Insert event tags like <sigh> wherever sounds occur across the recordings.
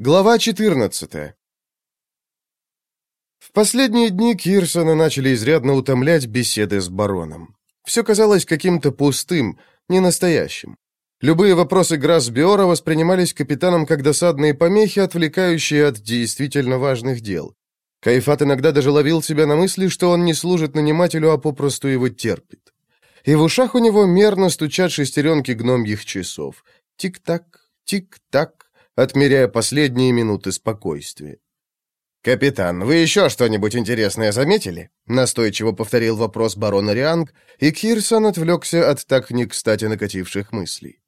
Глава 14 В последние дни Кирсона начали изрядно утомлять беседы с бароном. Все казалось каким-то пустым, ненастоящим. Любые вопросы Грасбиора воспринимались капитаном как досадные помехи, отвлекающие от действительно важных дел. Кайфат иногда даже ловил себя на мысли, что он не служит нанимателю, а попросту его терпит. И в ушах у него мерно стучат шестеренки гномьих часов. Тик-так, тик-так отмеряя последние минуты спокойствия. «Капитан, вы еще что-нибудь интересное заметили?» Настойчиво повторил вопрос барона Рианг, и Кирсон отвлекся от так не кстати накативших мыслей.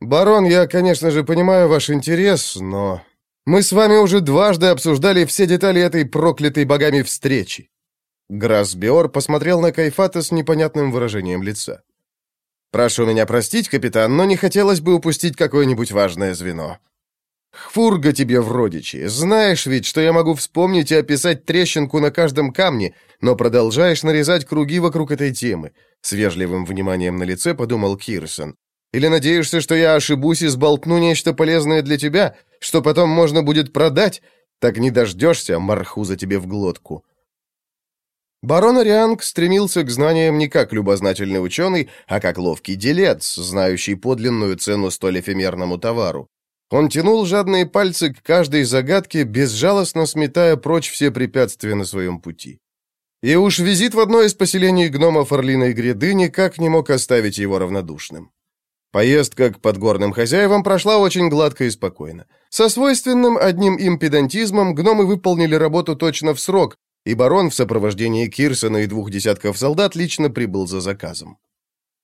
«Барон, я, конечно же, понимаю ваш интерес, но мы с вами уже дважды обсуждали все детали этой проклятой богами встречи». Грасбиор посмотрел на Кайфата с непонятным выражением лица. Прошу меня простить, капитан, но не хотелось бы упустить какое-нибудь важное звено. Хфурга тебе в родичи. Знаешь ведь, что я могу вспомнить и описать трещинку на каждом камне, но продолжаешь нарезать круги вокруг этой темы. С вежливым вниманием на лице подумал Кирсон. Или надеешься, что я ошибусь и сболтну нечто полезное для тебя, что потом можно будет продать? Так не дождешься, мархуза тебе в глотку. Барон Арианг стремился к знаниям не как любознательный ученый, а как ловкий делец, знающий подлинную цену столь эфемерному товару. Он тянул жадные пальцы к каждой загадке, безжалостно сметая прочь все препятствия на своем пути. И уж визит в одно из поселений гномов Орлиной гряды никак не мог оставить его равнодушным. Поездка к подгорным хозяевам прошла очень гладко и спокойно. Со свойственным одним им педантизмом гномы выполнили работу точно в срок, и барон в сопровождении Кирсона и двух десятков солдат лично прибыл за заказом.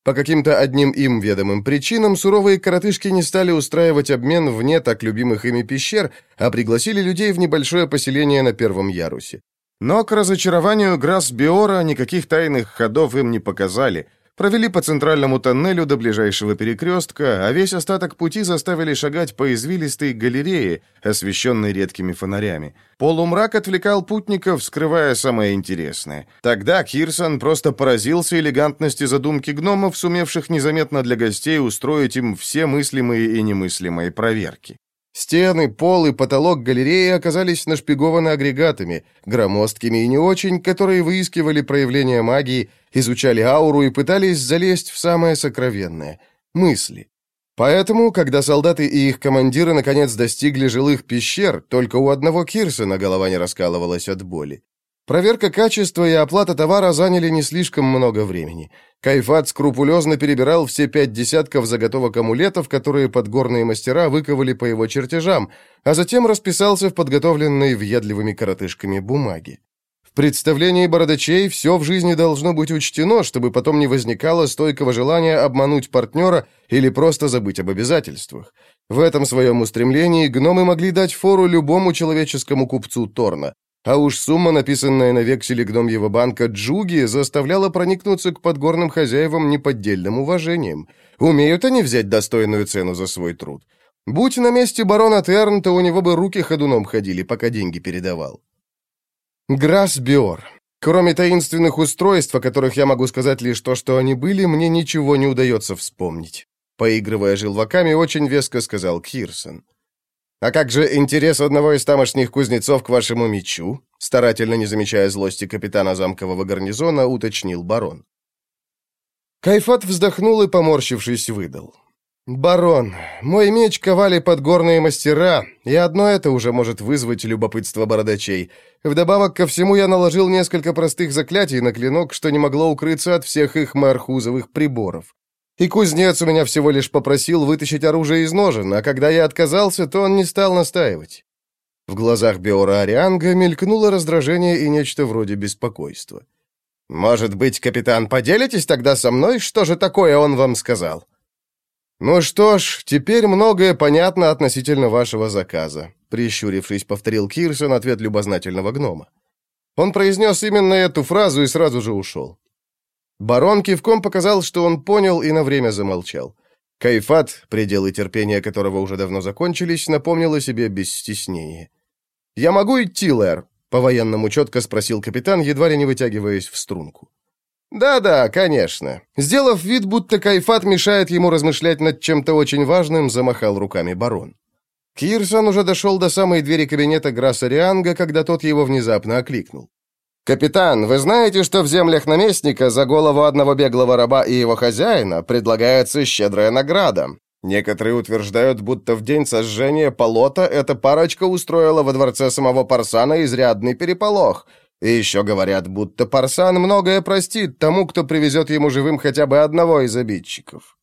По каким-то одним им ведомым причинам суровые коротышки не стали устраивать обмен вне так любимых ими пещер, а пригласили людей в небольшое поселение на первом ярусе. Но к разочарованию Грасс Биора никаких тайных ходов им не показали – Провели по центральному тоннелю до ближайшего перекрестка, а весь остаток пути заставили шагать по извилистой галерее, освещенной редкими фонарями. Полумрак отвлекал путников, скрывая самое интересное. Тогда Кирсон просто поразился элегантности задумки гномов, сумевших незаметно для гостей устроить им все мыслимые и немыслимые проверки. Стены, пол и потолок галереи оказались нашпигованы агрегатами, громоздкими и не очень, которые выискивали проявления магии, изучали ауру и пытались залезть в самое сокровенное — мысли. Поэтому, когда солдаты и их командиры наконец достигли жилых пещер, только у одного Кирсона голова не раскалывалась от боли. Проверка качества и оплата товара заняли не слишком много времени. Кайфат скрупулезно перебирал все пять десятков заготовок амулетов, которые подгорные мастера выковали по его чертежам, а затем расписался в подготовленной въедливыми коротышками бумаге. В представлении бородачей все в жизни должно быть учтено, чтобы потом не возникало стойкого желания обмануть партнера или просто забыть об обязательствах. В этом своем устремлении гномы могли дать фору любому человеческому купцу Торна. А уж сумма, написанная на векселе гномьего банка Джуги, заставляла проникнуться к подгорным хозяевам неподдельным уважением. Умеют они взять достойную цену за свой труд. Будь на месте барона Терн, то у него бы руки ходуном ходили, пока деньги передавал. Грасбиор. Кроме таинственных устройств, о которых я могу сказать лишь то, что они были, мне ничего не удается вспомнить. Поигрывая желваками, очень веско сказал Кирсон. «А как же интерес одного из тамошних кузнецов к вашему мечу?» Старательно не замечая злости капитана замкового гарнизона, уточнил барон. Кайфат вздохнул и, поморщившись, выдал. «Барон, мой меч ковали подгорные мастера, и одно это уже может вызвать любопытство бородачей. Вдобавок ко всему я наложил несколько простых заклятий на клинок, что не могло укрыться от всех их мархузовых приборов. И кузнец у меня всего лишь попросил вытащить оружие из ножен, а когда я отказался, то он не стал настаивать. В глазах Беора Арианга мелькнуло раздражение и нечто вроде беспокойства. «Может быть, капитан, поделитесь тогда со мной, что же такое он вам сказал?» «Ну что ж, теперь многое понятно относительно вашего заказа», прищурившись, повторил Кирсон ответ любознательного гнома. Он произнес именно эту фразу и сразу же ушел. Барон кивком показал, что он понял и на время замолчал. Кайфат, пределы терпения которого уже давно закончились, напомнил о себе без стеснения. «Я могу идти, Лэр?» — по-военному четко спросил капитан, едва ли не вытягиваясь в струнку. «Да-да, конечно». Сделав вид, будто Кайфат мешает ему размышлять над чем-то очень важным, замахал руками барон. Кирсон уже дошел до самой двери кабинета Грасса Рианга, когда тот его внезапно окликнул. «Капитан, вы знаете, что в землях наместника за голову одного беглого раба и его хозяина предлагается щедрая награда? Некоторые утверждают, будто в день сожжения полота эта парочка устроила во дворце самого Парсана изрядный переполох. И еще говорят, будто Парсан многое простит тому, кто привезет ему живым хотя бы одного из обидчиков».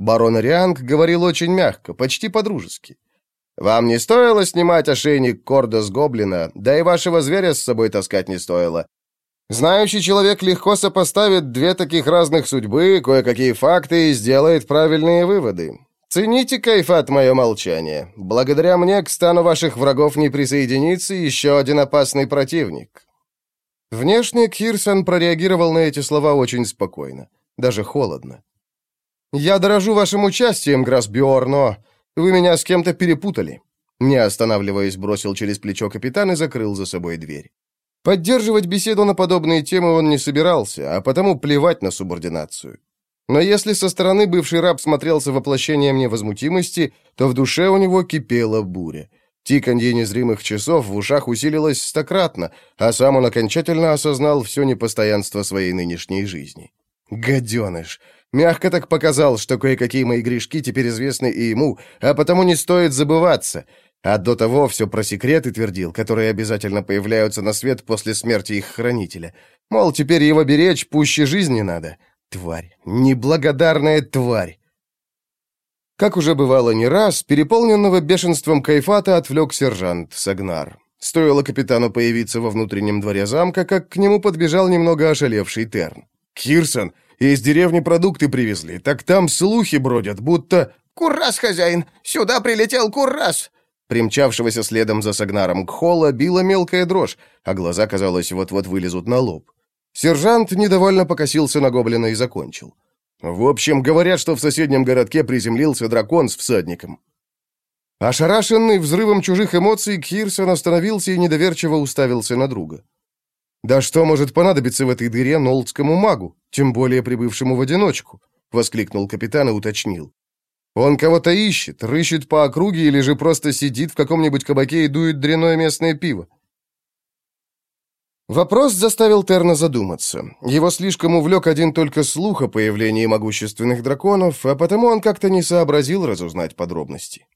Барон Рианг говорил очень мягко, почти по-дружески. Вам не стоило снимать ошейник корда с гоблина, да и вашего зверя с собой таскать не стоило. Знающий человек легко сопоставит две таких разных судьбы, кое-какие факты и сделает правильные выводы. Цените, Кайфат, мое молчание. Благодаря мне к стану ваших врагов не присоединится еще один опасный противник». Внешне Кирсон прореагировал на эти слова очень спокойно, даже холодно. «Я дорожу вашим участием, Грасбиор, но вы меня с кем-то перепутали». Не останавливаясь, бросил через плечо капитан и закрыл за собой дверь. Поддерживать беседу на подобные темы он не собирался, а потому плевать на субординацию. Но если со стороны бывший раб смотрелся воплощением невозмутимости, то в душе у него кипела буря. Тиканье незримых часов в ушах усилилось стократно, а сам он окончательно осознал все непостоянство своей нынешней жизни. «Гаденыш! Мягко так показал, что кое-какие мои грешки теперь известны и ему, а потому не стоит забываться. А до того все про секреты твердил, которые обязательно появляются на свет после смерти их хранителя. Мол, теперь его беречь пуще жизни надо. Тварь, неблагодарная тварь. Как уже бывало не раз, переполненного бешенством Кайфата отвлек сержант Сагнар. Стоило капитану появиться во внутреннем дворе замка, как к нему подбежал немного ошалевший Терн. «Кирсон, из деревни продукты привезли, так там слухи бродят, будто...» «Куррас, хозяин! Сюда прилетел Куррас!» Примчавшегося следом за Сагнаром Кхола била мелкая дрожь, а глаза, казалось, вот-вот вылезут на лоб. Сержант недовольно покосился на гоблина и закончил. «В общем, говорят, что в соседнем городке приземлился дракон с всадником». Ошарашенный взрывом чужих эмоций, Кирсон остановился и недоверчиво уставился на друга. «Да что может понадобиться в этой дыре нолдскому магу, тем более прибывшему в одиночку?» — воскликнул капитан и уточнил. «Он кого-то ищет, рыщет по округе или же просто сидит в каком-нибудь кабаке и дует дряное местное пиво?» Вопрос заставил Терна задуматься. Его слишком увлек один только слух о появлении могущественных драконов, а потому он как-то не сообразил разузнать подробности.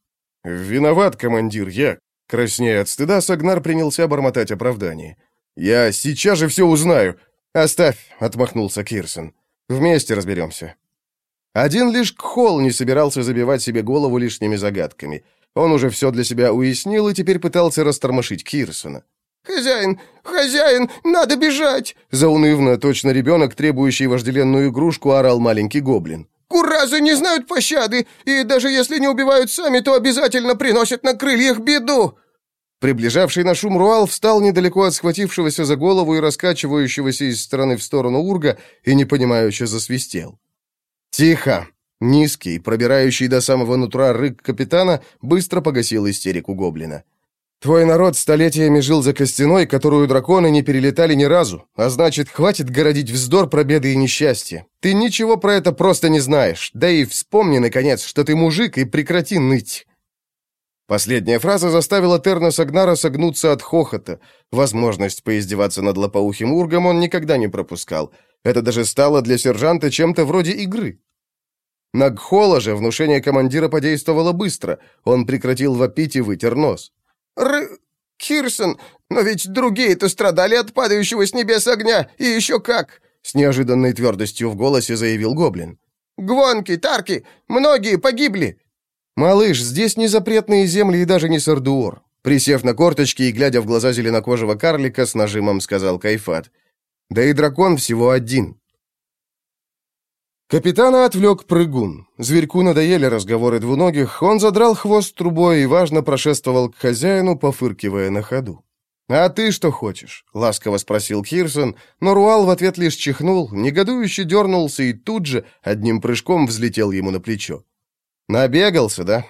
«Виноват, командир, я...» Краснея от стыда, Сагнар принялся бормотать оправдание. «Я сейчас же все узнаю!» «Оставь», — отмахнулся Кирсон. «Вместе разберемся». Один лишь Кхол не собирался забивать себе голову лишними загадками. Он уже все для себя уяснил и теперь пытался растормошить Кирсона. «Хозяин! Хозяин! Надо бежать!» Заунывно, точно ребенок, требующий вожделенную игрушку, орал маленький гоблин. «Куразы не знают пощады, и даже если не убивают сами, то обязательно приносят на крыльях беду!» Приближавший на шум Руал встал недалеко от схватившегося за голову и раскачивающегося из стороны в сторону урга и непонимающе засвистел. «Тихо!» Низкий, пробирающий до самого нутра рык капитана, быстро погасил истерику гоблина. «Твой народ столетиями жил за костяной, которую драконы не перелетали ни разу, а значит, хватит городить вздор про беды и несчастья. Ты ничего про это просто не знаешь, да и вспомни, наконец, что ты мужик, и прекрати ныть». Последняя фраза заставила Терна Сагнара согнуться от хохота. Возможность поиздеваться над лопоухим ургом он никогда не пропускал. Это даже стало для сержанта чем-то вроде игры. На Гхола же внушение командира подействовало быстро. Он прекратил вопить и вытер нос. «Р... Кирсон, но ведь другие-то страдали от падающего с небес огня, и еще как!» С неожиданной твердостью в голосе заявил Гоблин. «Гвонки, Тарки, многие погибли. «Малыш, здесь не запретные земли и даже не Сардуор», присев на корточки и глядя в глаза зеленокожего карлика, с нажимом сказал Кайфат. «Да и дракон всего один». Капитана отвлек прыгун. Зверьку надоели разговоры двуногих, он задрал хвост трубой и важно прошествовал к хозяину, пофыркивая на ходу. «А ты что хочешь?» — ласково спросил Кирсон, но Руал в ответ лишь чихнул, негодующе дернулся и тут же одним прыжком взлетел ему на плечо. «Набегался, да?»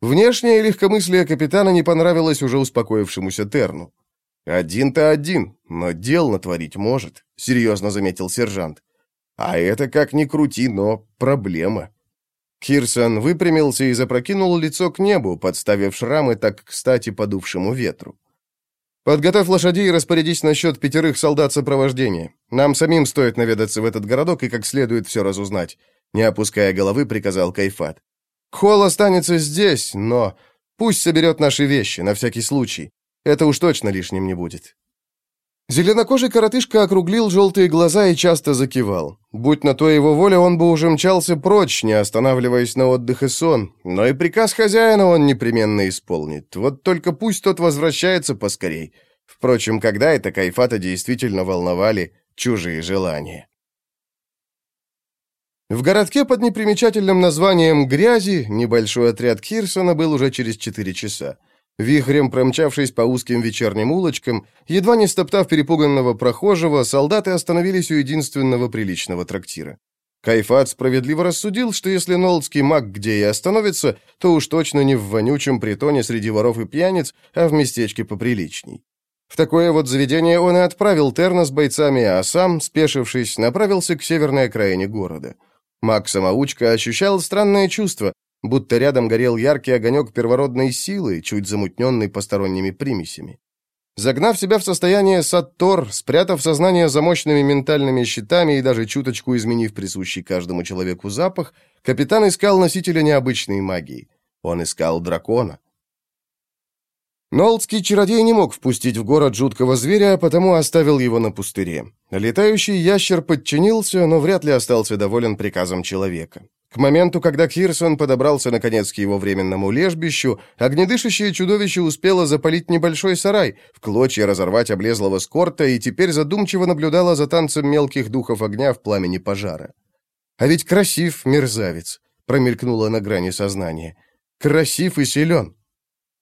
Внешнее легкомыслие капитана не понравилось уже успокоившемуся Терну. «Один-то один, но дел натворить может», — серьезно заметил сержант. «А это, как ни крути, но проблема». Кирсон выпрямился и запрокинул лицо к небу, подставив шрамы так кстати подувшему ветру. «Подготовь лошадей и распорядись насчет пятерых солдат сопровождения. Нам самим стоит наведаться в этот городок и как следует все разузнать», не опуская головы, приказал Кайфат. «Холл останется здесь, но пусть соберет наши вещи, на всякий случай. Это уж точно лишним не будет». Зеленокожий коротышка округлил желтые глаза и часто закивал. Будь на то его воля, он бы уже мчался прочь, не останавливаясь на отдых и сон. Но и приказ хозяина он непременно исполнит. Вот только пусть тот возвращается поскорей. Впрочем, когда это Кайфата действительно волновали чужие желания? В городке под непримечательным названием «Грязи» небольшой отряд Кирсона был уже через четыре часа. Вихрем промчавшись по узким вечерним улочкам, едва не стоптав перепуганного прохожего, солдаты остановились у единственного приличного трактира. Кайфат справедливо рассудил, что если Нолдский маг где и остановится, то уж точно не в вонючем притоне среди воров и пьяниц, а в местечке поприличней. В такое вот заведение он и отправил Терна с бойцами, а сам, спешившись, направился к северной окраине города. Маг-самоучка ощущал странное чувство, будто рядом горел яркий огонек первородной силы, чуть замутненный посторонними примесями. Загнав себя в состояние саттор, спрятав сознание за мощными ментальными щитами и даже чуточку изменив присущий каждому человеку запах, капитан искал носителя необычной магии. Он искал дракона. Нолдский чародей не мог впустить в город жуткого зверя, потому оставил его на пустыре. Летающий ящер подчинился, но вряд ли остался доволен приказом человека. К моменту, когда Кирсон подобрался наконец к его временному лежбищу, огнедышащее чудовище успело запалить небольшой сарай, в клочья разорвать облезлого скорта и теперь задумчиво наблюдало за танцем мелких духов огня в пламени пожара. «А ведь красив, мерзавец!» — промелькнуло на грани сознания. «Красив и силен!»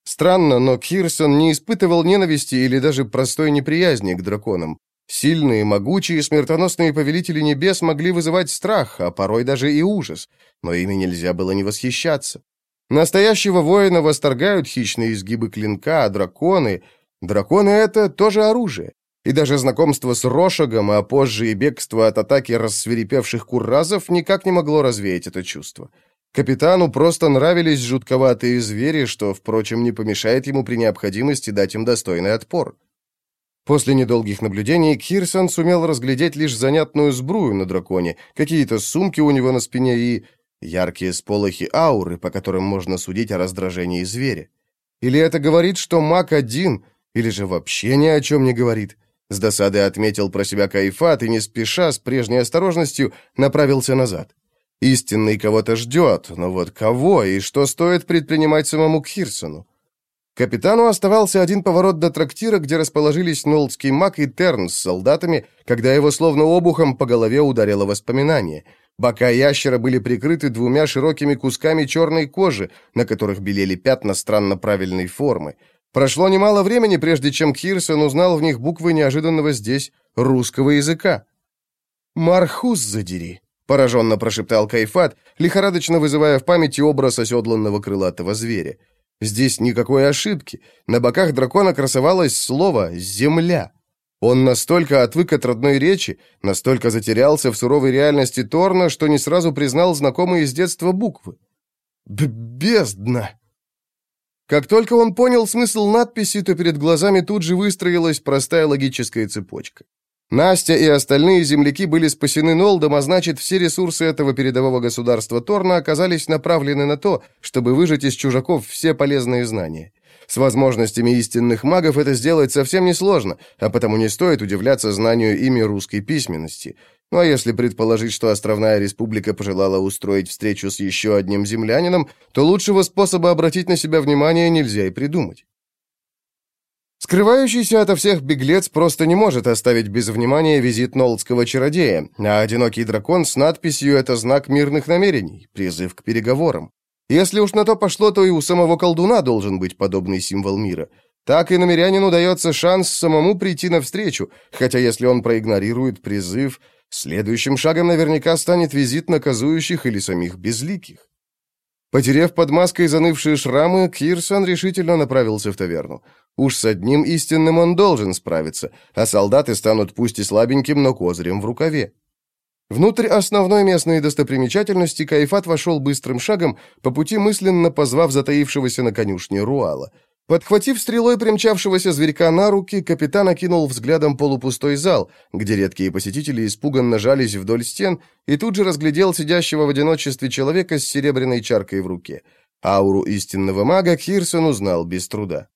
Странно, но Кирсон не испытывал ненависти или даже простой неприязни к драконам. Сильные, могучие, смертоносные повелители небес могли вызывать страх, а порой даже и ужас, но ими нельзя было не восхищаться. Настоящего воина восторгают хищные изгибы клинка, а драконы... Драконы — это тоже оружие. И даже знакомство с Рошагом, а позже и бегство от атаки рассверепевших курразов никак не могло развеять это чувство. Капитану просто нравились жутковатые звери, что, впрочем, не помешает ему при необходимости дать им достойный отпор. После недолгих наблюдений Кирсон сумел разглядеть лишь занятную сбрую на драконе, какие-то сумки у него на спине и яркие сполохи ауры, по которым можно судить о раздражении зверя. Или это говорит, что маг один, или же вообще ни о чем не говорит. С досадой отметил про себя Кайфат и не спеша, с прежней осторожностью, направился назад. Истинный кого-то ждет, но вот кого и что стоит предпринимать самому Кирсону? Капитану оставался один поворот до трактира, где расположились Нолдский маг и Терн с солдатами, когда его словно обухом по голове ударило воспоминание. Бока ящера были прикрыты двумя широкими кусками черной кожи, на которых белели пятна странно правильной формы. Прошло немало времени, прежде чем Кирсон узнал в них буквы неожиданного здесь русского языка. «Мархус задери», — пораженно прошептал Кайфат, лихорадочно вызывая в памяти образ оседланного крылатого зверя. Здесь никакой ошибки. На боках дракона красовалось слово «земля». Он настолько отвык от родной речи, настолько затерялся в суровой реальности Торна, что не сразу признал знакомые с детства буквы. Б «Бездна!» Как только он понял смысл надписи, то перед глазами тут же выстроилась простая логическая цепочка. Настя и остальные земляки были спасены Нолдом, а значит, все ресурсы этого передового государства Торна оказались направлены на то, чтобы выжать из чужаков все полезные знания. С возможностями истинных магов это сделать совсем несложно, а потому не стоит удивляться знанию ими русской письменности. Ну а если предположить, что Островная Республика пожелала устроить встречу с еще одним землянином, то лучшего способа обратить на себя внимание нельзя и придумать. Скрывающийся ото всех беглец просто не может оставить без внимания визит нолдского чародея, а одинокий дракон с надписью — это знак мирных намерений, призыв к переговорам. Если уж на то пошло, то и у самого колдуна должен быть подобный символ мира. Так и намерянину дается шанс самому прийти навстречу, хотя если он проигнорирует призыв, следующим шагом наверняка станет визит наказующих или самих безликих. Потерев под маской занывшие шрамы, Кирсон решительно направился в таверну. Уж с одним истинным он должен справиться, а солдаты станут пусть и слабеньким, но козырем в рукаве. Внутрь основной местной достопримечательности Кайфат вошел быстрым шагом, по пути мысленно позвав затаившегося на конюшне Руала. Подхватив стрелой примчавшегося зверька на руки, капитан окинул взглядом полупустой зал, где редкие посетители испуганно жались вдоль стен, и тут же разглядел сидящего в одиночестве человека с серебряной чаркой в руке. Ауру истинного мага Кирсон узнал без труда.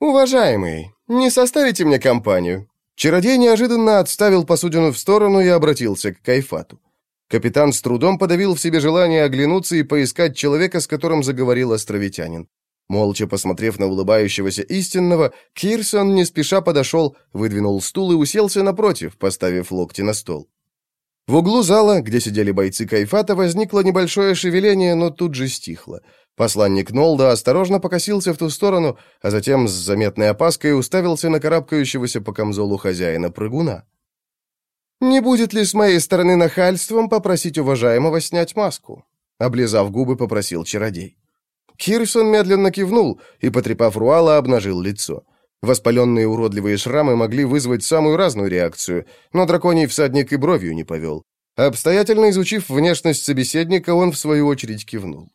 «Уважаемый, не составите мне компанию?» Чародей неожиданно отставил посудину в сторону и обратился к Кайфату. Капитан с трудом подавил в себе желание оглянуться и поискать человека, с которым заговорил островитянин. Молча посмотрев на улыбающегося истинного, Кирсон не спеша подошел, выдвинул стул и уселся напротив, поставив локти на стол. В углу зала, где сидели бойцы Кайфата, возникло небольшое шевеление, но тут же стихло. Посланник Нолда осторожно покосился в ту сторону, а затем с заметной опаской уставился на карабкающегося по камзолу хозяина прыгуна. «Не будет ли с моей стороны нахальством попросить уважаемого снять маску?» Облизав губы, попросил чародей. Кирсон медленно кивнул и, потрепав Руала, обнажил лицо. Воспаленные уродливые шрамы могли вызвать самую разную реакцию, но драконий всадник и бровью не повел. Обстоятельно изучив внешность собеседника, он в свою очередь кивнул.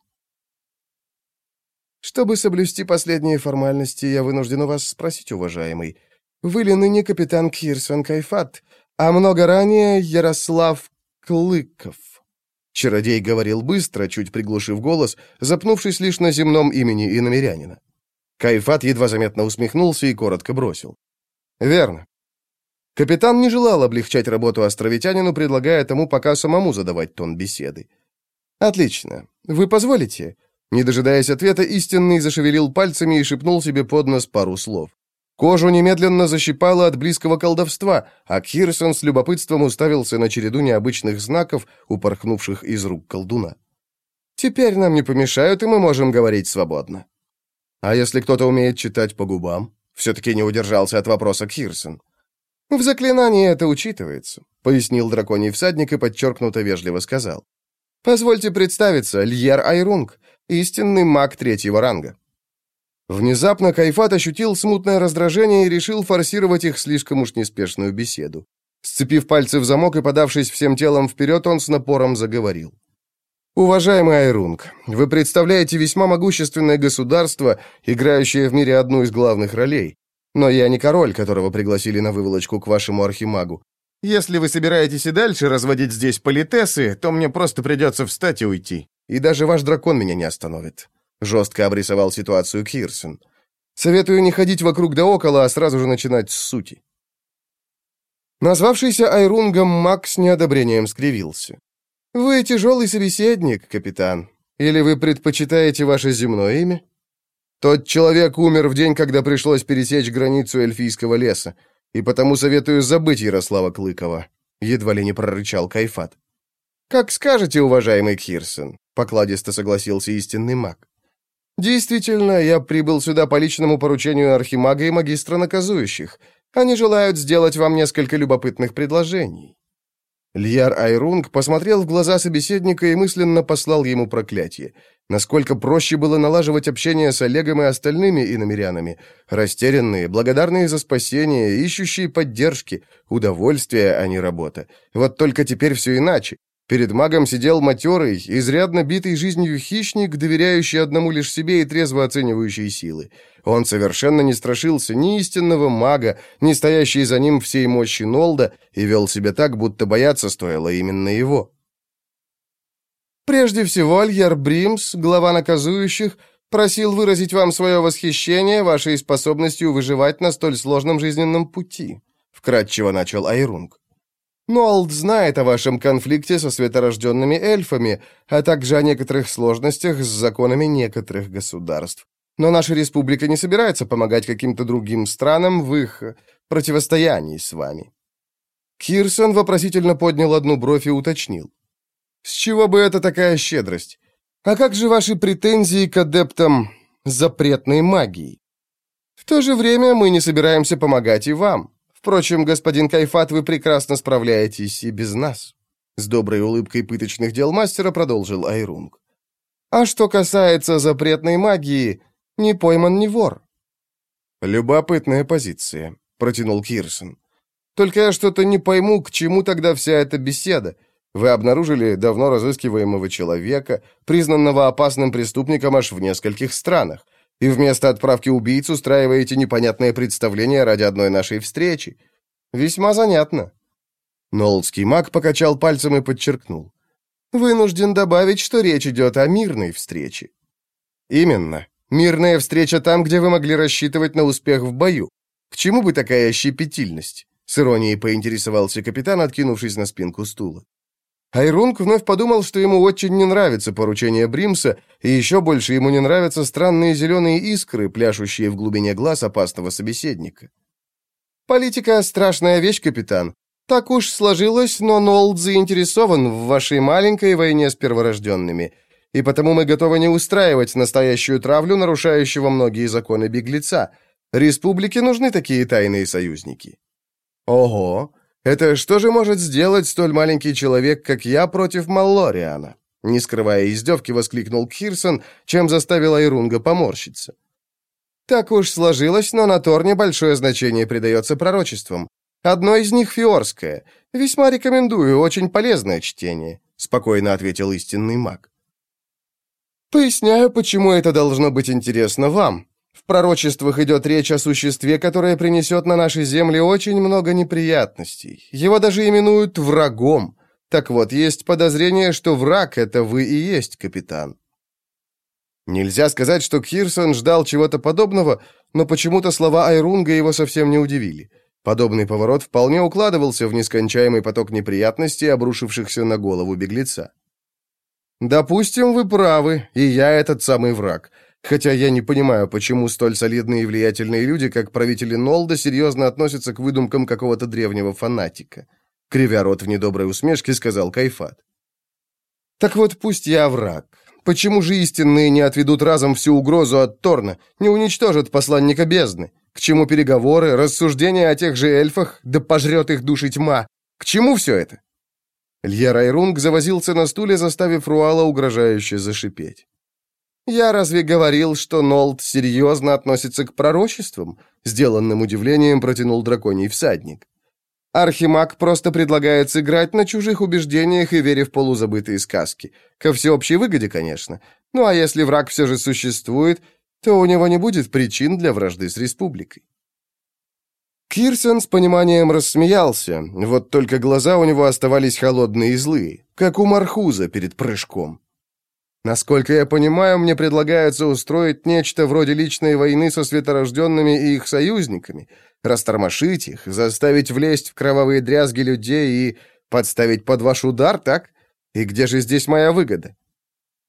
«Чтобы соблюсти последние формальности, я вынужден у вас спросить, уважаемый, вы ли ныне капитан Кирсон Кайфат, а много ранее Ярослав Клыков?» Чародей говорил быстро, чуть приглушив голос, запнувшись лишь на земном имени иномерянина. Кайфат едва заметно усмехнулся и коротко бросил. «Верно». Капитан не желал облегчать работу островитянину, предлагая тому пока самому задавать тон беседы. «Отлично. Вы позволите?» Не дожидаясь ответа, истинный зашевелил пальцами и шепнул себе под нос пару слов. Кожу немедленно защипало от близкого колдовства, а Кирсон с любопытством уставился на череду необычных знаков, упорхнувших из рук колдуна. «Теперь нам не помешают, и мы можем говорить свободно». «А если кто-то умеет читать по губам?» Все-таки не удержался от вопроса Кирсон. «В заклинании это учитывается», — пояснил драконий всадник и подчеркнуто вежливо сказал. «Позвольте представиться, Льер Айрунг, истинный маг третьего ранга». Внезапно Кайфат ощутил смутное раздражение и решил форсировать их слишком уж неспешную беседу. Сцепив пальцы в замок и подавшись всем телом вперед, он с напором заговорил. «Уважаемый Айрунг, вы представляете весьма могущественное государство, играющее в мире одну из главных ролей. Но я не король, которого пригласили на выволочку к вашему архимагу. Если вы собираетесь и дальше разводить здесь политесы, то мне просто придется встать и уйти. И даже ваш дракон меня не остановит. Жестко обрисовал ситуацию Кирсон. Советую не ходить вокруг да около, а сразу же начинать с сути. Назвавшийся Айрунгом Мак с неодобрением скривился. «Вы тяжелый собеседник, капитан. Или вы предпочитаете ваше земное имя?» «Тот человек умер в день, когда пришлось пересечь границу эльфийского леса, и потому советую забыть Ярослава Клыкова», — едва ли не прорычал Кайфат. «Как скажете, уважаемый Кирсон», — покладисто согласился истинный маг. «Действительно, я прибыл сюда по личному поручению архимага и магистра наказующих. Они желают сделать вам несколько любопытных предложений». Льяр Айрунг посмотрел в глаза собеседника и мысленно послал ему проклятие. Насколько проще было налаживать общение с Олегом и остальными иномерянами. Растерянные, благодарные за спасение, ищущие поддержки, удовольствие, а не работа. Вот только теперь все иначе. Перед магом сидел матерый, изрядно битый жизнью хищник, доверяющий одному лишь себе и трезво оценивающий силы. Он совершенно не страшился ни истинного мага, ни стоящей за ним всей мощи Нолда, и вел себя так, будто бояться стоило именно его. «Прежде всего, Альяр Бримс, глава наказующих, просил выразить вам свое восхищение вашей способностью выживать на столь сложном жизненном пути», — вкратчиво начал Айрунг. Нолд знает о вашем конфликте со светорожденными эльфами, а также о некоторых сложностях с законами некоторых государств. Но наша республика не собирается помогать каким-то другим странам в их противостоянии с вами». Кирсон вопросительно поднял одну бровь и уточнил. «С чего бы это такая щедрость? А как же ваши претензии к адептам запретной магии? В то же время мы не собираемся помогать и вам. Впрочем, господин Кайфат, вы прекрасно справляетесь и без нас. С доброй улыбкой пыточных дел мастера продолжил Айрунг. А что касается запретной магии, не пойман не вор. Любопытная позиция, протянул Кирсон. Только я что-то не пойму, к чему тогда вся эта беседа. Вы обнаружили давно разыскиваемого человека, признанного опасным преступником аж в нескольких странах, и вместо отправки убийц устраиваете непонятное представление ради одной нашей встречи. Весьма занятно». Нолдский маг покачал пальцем и подчеркнул. «Вынужден добавить, что речь идет о мирной встрече». «Именно. Мирная встреча там, где вы могли рассчитывать на успех в бою. К чему бы такая щепетильность?» С иронией поинтересовался капитан, откинувшись на спинку стула. Айрунг вновь подумал, что ему очень не нравится поручение Бримса, и еще больше ему не нравятся странные зеленые искры, пляшущие в глубине глаз опасного собеседника. «Политика — страшная вещь, капитан. Так уж сложилось, но Нолд заинтересован в вашей маленькой войне с перворожденными, и потому мы готовы не устраивать настоящую травлю, нарушающего многие законы беглеца. Республике нужны такие тайные союзники». «Ого! Это что же может сделать столь маленький человек, как я, против Маллориана?» Не скрывая издевки, воскликнул Кхирсон, чем заставил Айрунга поморщиться. «Так уж сложилось, но на Торне большое значение придается пророчествам. Одно из них фиорское. Весьма рекомендую, очень полезное чтение», — спокойно ответил истинный маг. «Поясняю, почему это должно быть интересно вам. Пророчествах идет речь о существе, которое принесет на наши земли очень много неприятностей. Его даже именуют врагом. Так вот, есть подозрение, что враг — это вы и есть, капитан. Нельзя сказать, что Кирсон ждал чего-то подобного, но почему-то слова Айрунга его совсем не удивили. Подобный поворот вполне укладывался в нескончаемый поток неприятностей, обрушившихся на голову беглеца. «Допустим, вы правы, и я этот самый враг. Хотя я не понимаю, почему столь солидные и влиятельные люди, как правители Нолда, серьезно относятся к выдумкам какого-то древнего фанатика. Кривя рот в недоброй усмешке, сказал Кайфат. Так вот, пусть я враг. Почему же истинные не отведут разом всю угрозу от Торна, не уничтожат посланника бездны? К чему переговоры, рассуждения о тех же эльфах, да пожрет их души тьма? К чему все это? Лья Райрунг завозился на стуле, заставив Руала угрожающе зашипеть. «Я разве говорил, что Нолд серьезно относится к пророчествам?» Сделанным удивлением протянул драконий всадник. Архимаг просто предлагает сыграть на чужих убеждениях и вере в полузабытые сказки. Ко всеобщей выгоде, конечно. Ну а если враг все же существует, то у него не будет причин для вражды с республикой. Кирсон с пониманием рассмеялся, вот только глаза у него оставались холодные и злые, как у Мархуза перед прыжком. Насколько я понимаю, мне предлагается устроить нечто вроде личной войны со светорожденными и их союзниками, растормошить их, заставить влезть в кровавые дрязги людей и подставить под ваш удар, так? И где же здесь моя выгода?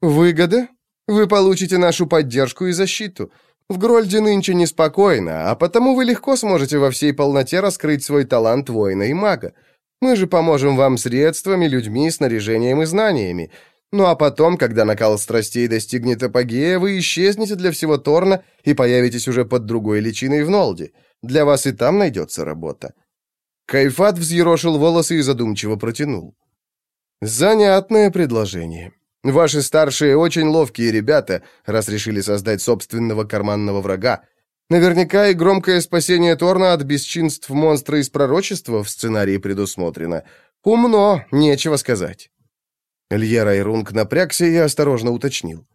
Выгода? Вы получите нашу поддержку и защиту. В Грольде нынче неспокойно, а потому вы легко сможете во всей полноте раскрыть свой талант воина и мага. Мы же поможем вам средствами, людьми, снаряжением и знаниями. Ну а потом, когда накал страстей достигнет апогея, вы исчезнете для всего Торна и появитесь уже под другой личиной в Нолде. Для вас и там найдется работа». Кайфат взъерошил волосы и задумчиво протянул. «Занятное предложение. Ваши старшие очень ловкие ребята, раз решили создать собственного карманного врага. Наверняка и громкое спасение Торна от бесчинств монстра из пророчества в сценарии предусмотрено. Умно, нечего сказать». Илья Райрунг напрягся и осторожно уточнил.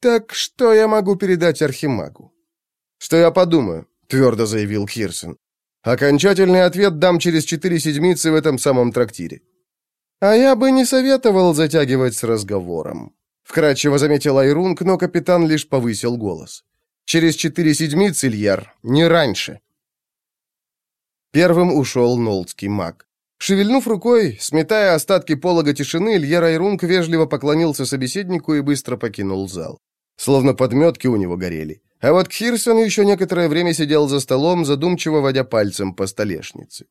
«Так что я могу передать Архимагу?» «Что я подумаю», — твердо заявил Хирсон. «Окончательный ответ дам через четыре седмицы в этом самом трактире». «А я бы не советовал затягивать с разговором», — вкратчиво заметил Айрунг, но капитан лишь повысил голос. «Через четыре седмицы, Ильяр, не раньше». Первым ушел нолдский маг. Шевельнув рукой, сметая остатки полога тишины, Илья Райрунг вежливо поклонился собеседнику и быстро покинул зал. Словно подметки у него горели. А вот Кхирсон еще некоторое время сидел за столом, задумчиво водя пальцем по столешнице.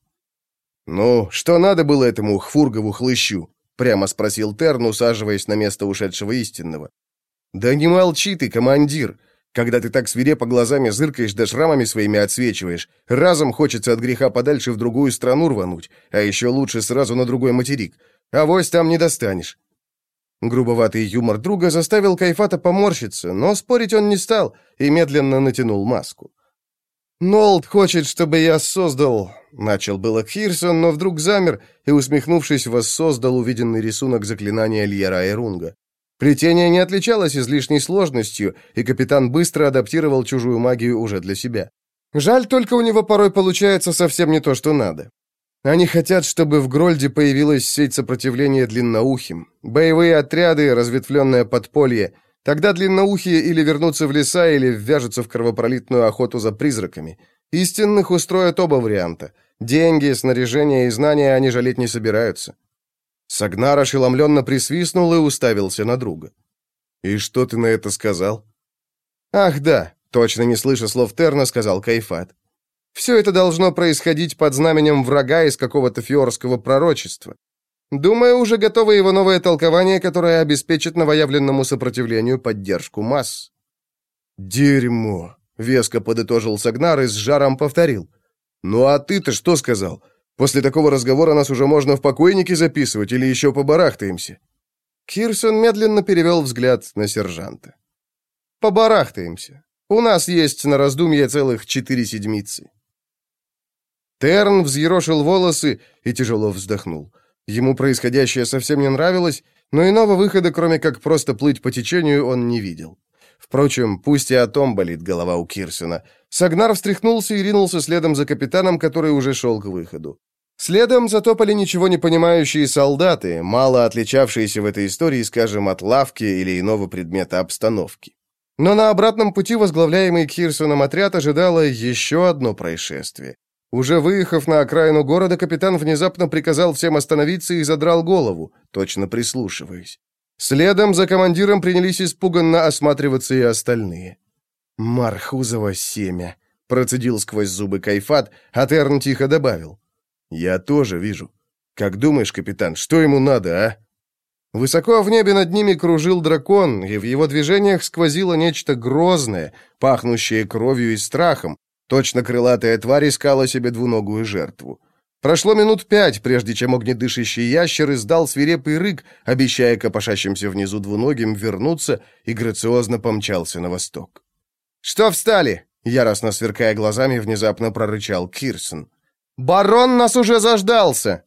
«Ну, что надо было этому хфургову хлыщу?» — прямо спросил Терн, усаживаясь на место ушедшего истинного. «Да не молчи ты, командир. Когда ты так свирепо глазами зыркаешь да шрамами своими отсвечиваешь, разом хочется от греха подальше в другую страну рвануть, а еще лучше сразу на другой материк. А вось там не достанешь». Грубоватый юмор друга заставил Кайфата поморщиться, но спорить он не стал и медленно натянул маску. «Нолд хочет, чтобы я создал начал было Хирсон, но вдруг замер и, усмехнувшись, воссоздал увиденный рисунок заклинания Льера Эрунга. Плетение не отличалось излишней сложностью, и капитан быстро адаптировал чужую магию уже для себя. Жаль, только у него порой получается совсем не то, что надо. Они хотят, чтобы в Грольде появилась сеть сопротивления длинноухим, боевые отряды, разветвленное подполье. Тогда длинноухие или вернутся в леса, или ввяжутся в кровопролитную охоту за призраками. Истинных устроят оба варианта. Деньги, снаряжение и знания они жалеть не собираются. Сагнар ошеломленно присвистнул и уставился на друга. «И что ты на это сказал?» «Ах, да», точно не слыша слов Терна, сказал Кайфат. «Все это должно происходить под знаменем врага из какого-то фиорского пророчества. Думаю, уже готово его новое толкование, которое обеспечит новоявленному сопротивлению поддержку масс». «Дерьмо!» — веско подытожил Сагнар и с жаром повторил. «Ну а ты-то что сказал? После такого разговора нас уже можно в покойники записывать или еще побарахтаемся?» Кирсон медленно перевел взгляд на сержанта. «Побарахтаемся. У нас есть на раздумье целых четыре седмицы». Терн взъерошил волосы и тяжело вздохнул. Ему происходящее совсем не нравилось, но иного выхода, кроме как просто плыть по течению, он не видел. Впрочем, пусть и о том болит голова у Кирсона. Сагнар встряхнулся и ринулся следом за капитаном, который уже шел к выходу. Следом затопали ничего не понимающие солдаты, мало отличавшиеся в этой истории, скажем, от лавки или иного предмета обстановки. Но на обратном пути возглавляемый Кирсоном отряд ожидало еще одно происшествие. Уже выехав на окраину города, капитан внезапно приказал всем остановиться и задрал голову, точно прислушиваясь. Следом за командиром принялись испуганно осматриваться и остальные. «Мархузово семя», — процедил сквозь зубы Кайфат, а Терн тихо добавил. «Я тоже вижу. Как думаешь, капитан, что ему надо, а?» Высоко в небе над ними кружил дракон, и в его движениях сквозило нечто грозное, пахнущее кровью и страхом. Точно крылатая тварь искала себе двуногую жертву. Прошло минут пять, прежде чем огнедышащий ящер издал свирепый рык, обещая копошащимся внизу двуногим вернуться, и грациозно помчался на восток. «Что встали?» — яростно сверкая глазами, внезапно прорычал Кирсон. «Барон нас уже заждался!»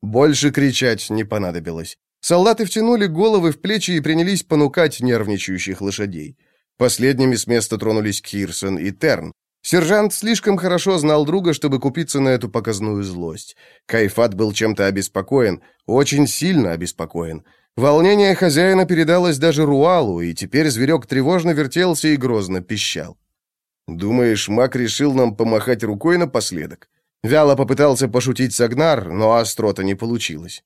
Больше кричать не понадобилось. Солдаты втянули головы в плечи и принялись понукать нервничающих лошадей. Последними с места тронулись Кирсон и Терн. Сержант слишком хорошо знал друга, чтобы купиться на эту показную злость. Кайфат был чем-то обеспокоен, очень сильно обеспокоен. Волнение хозяина передалось даже Руалу, и теперь зверек тревожно вертелся и грозно пищал. «Думаешь, маг решил нам помахать рукой напоследок?» Вяло попытался пошутить Сагнар, но острота не получилось.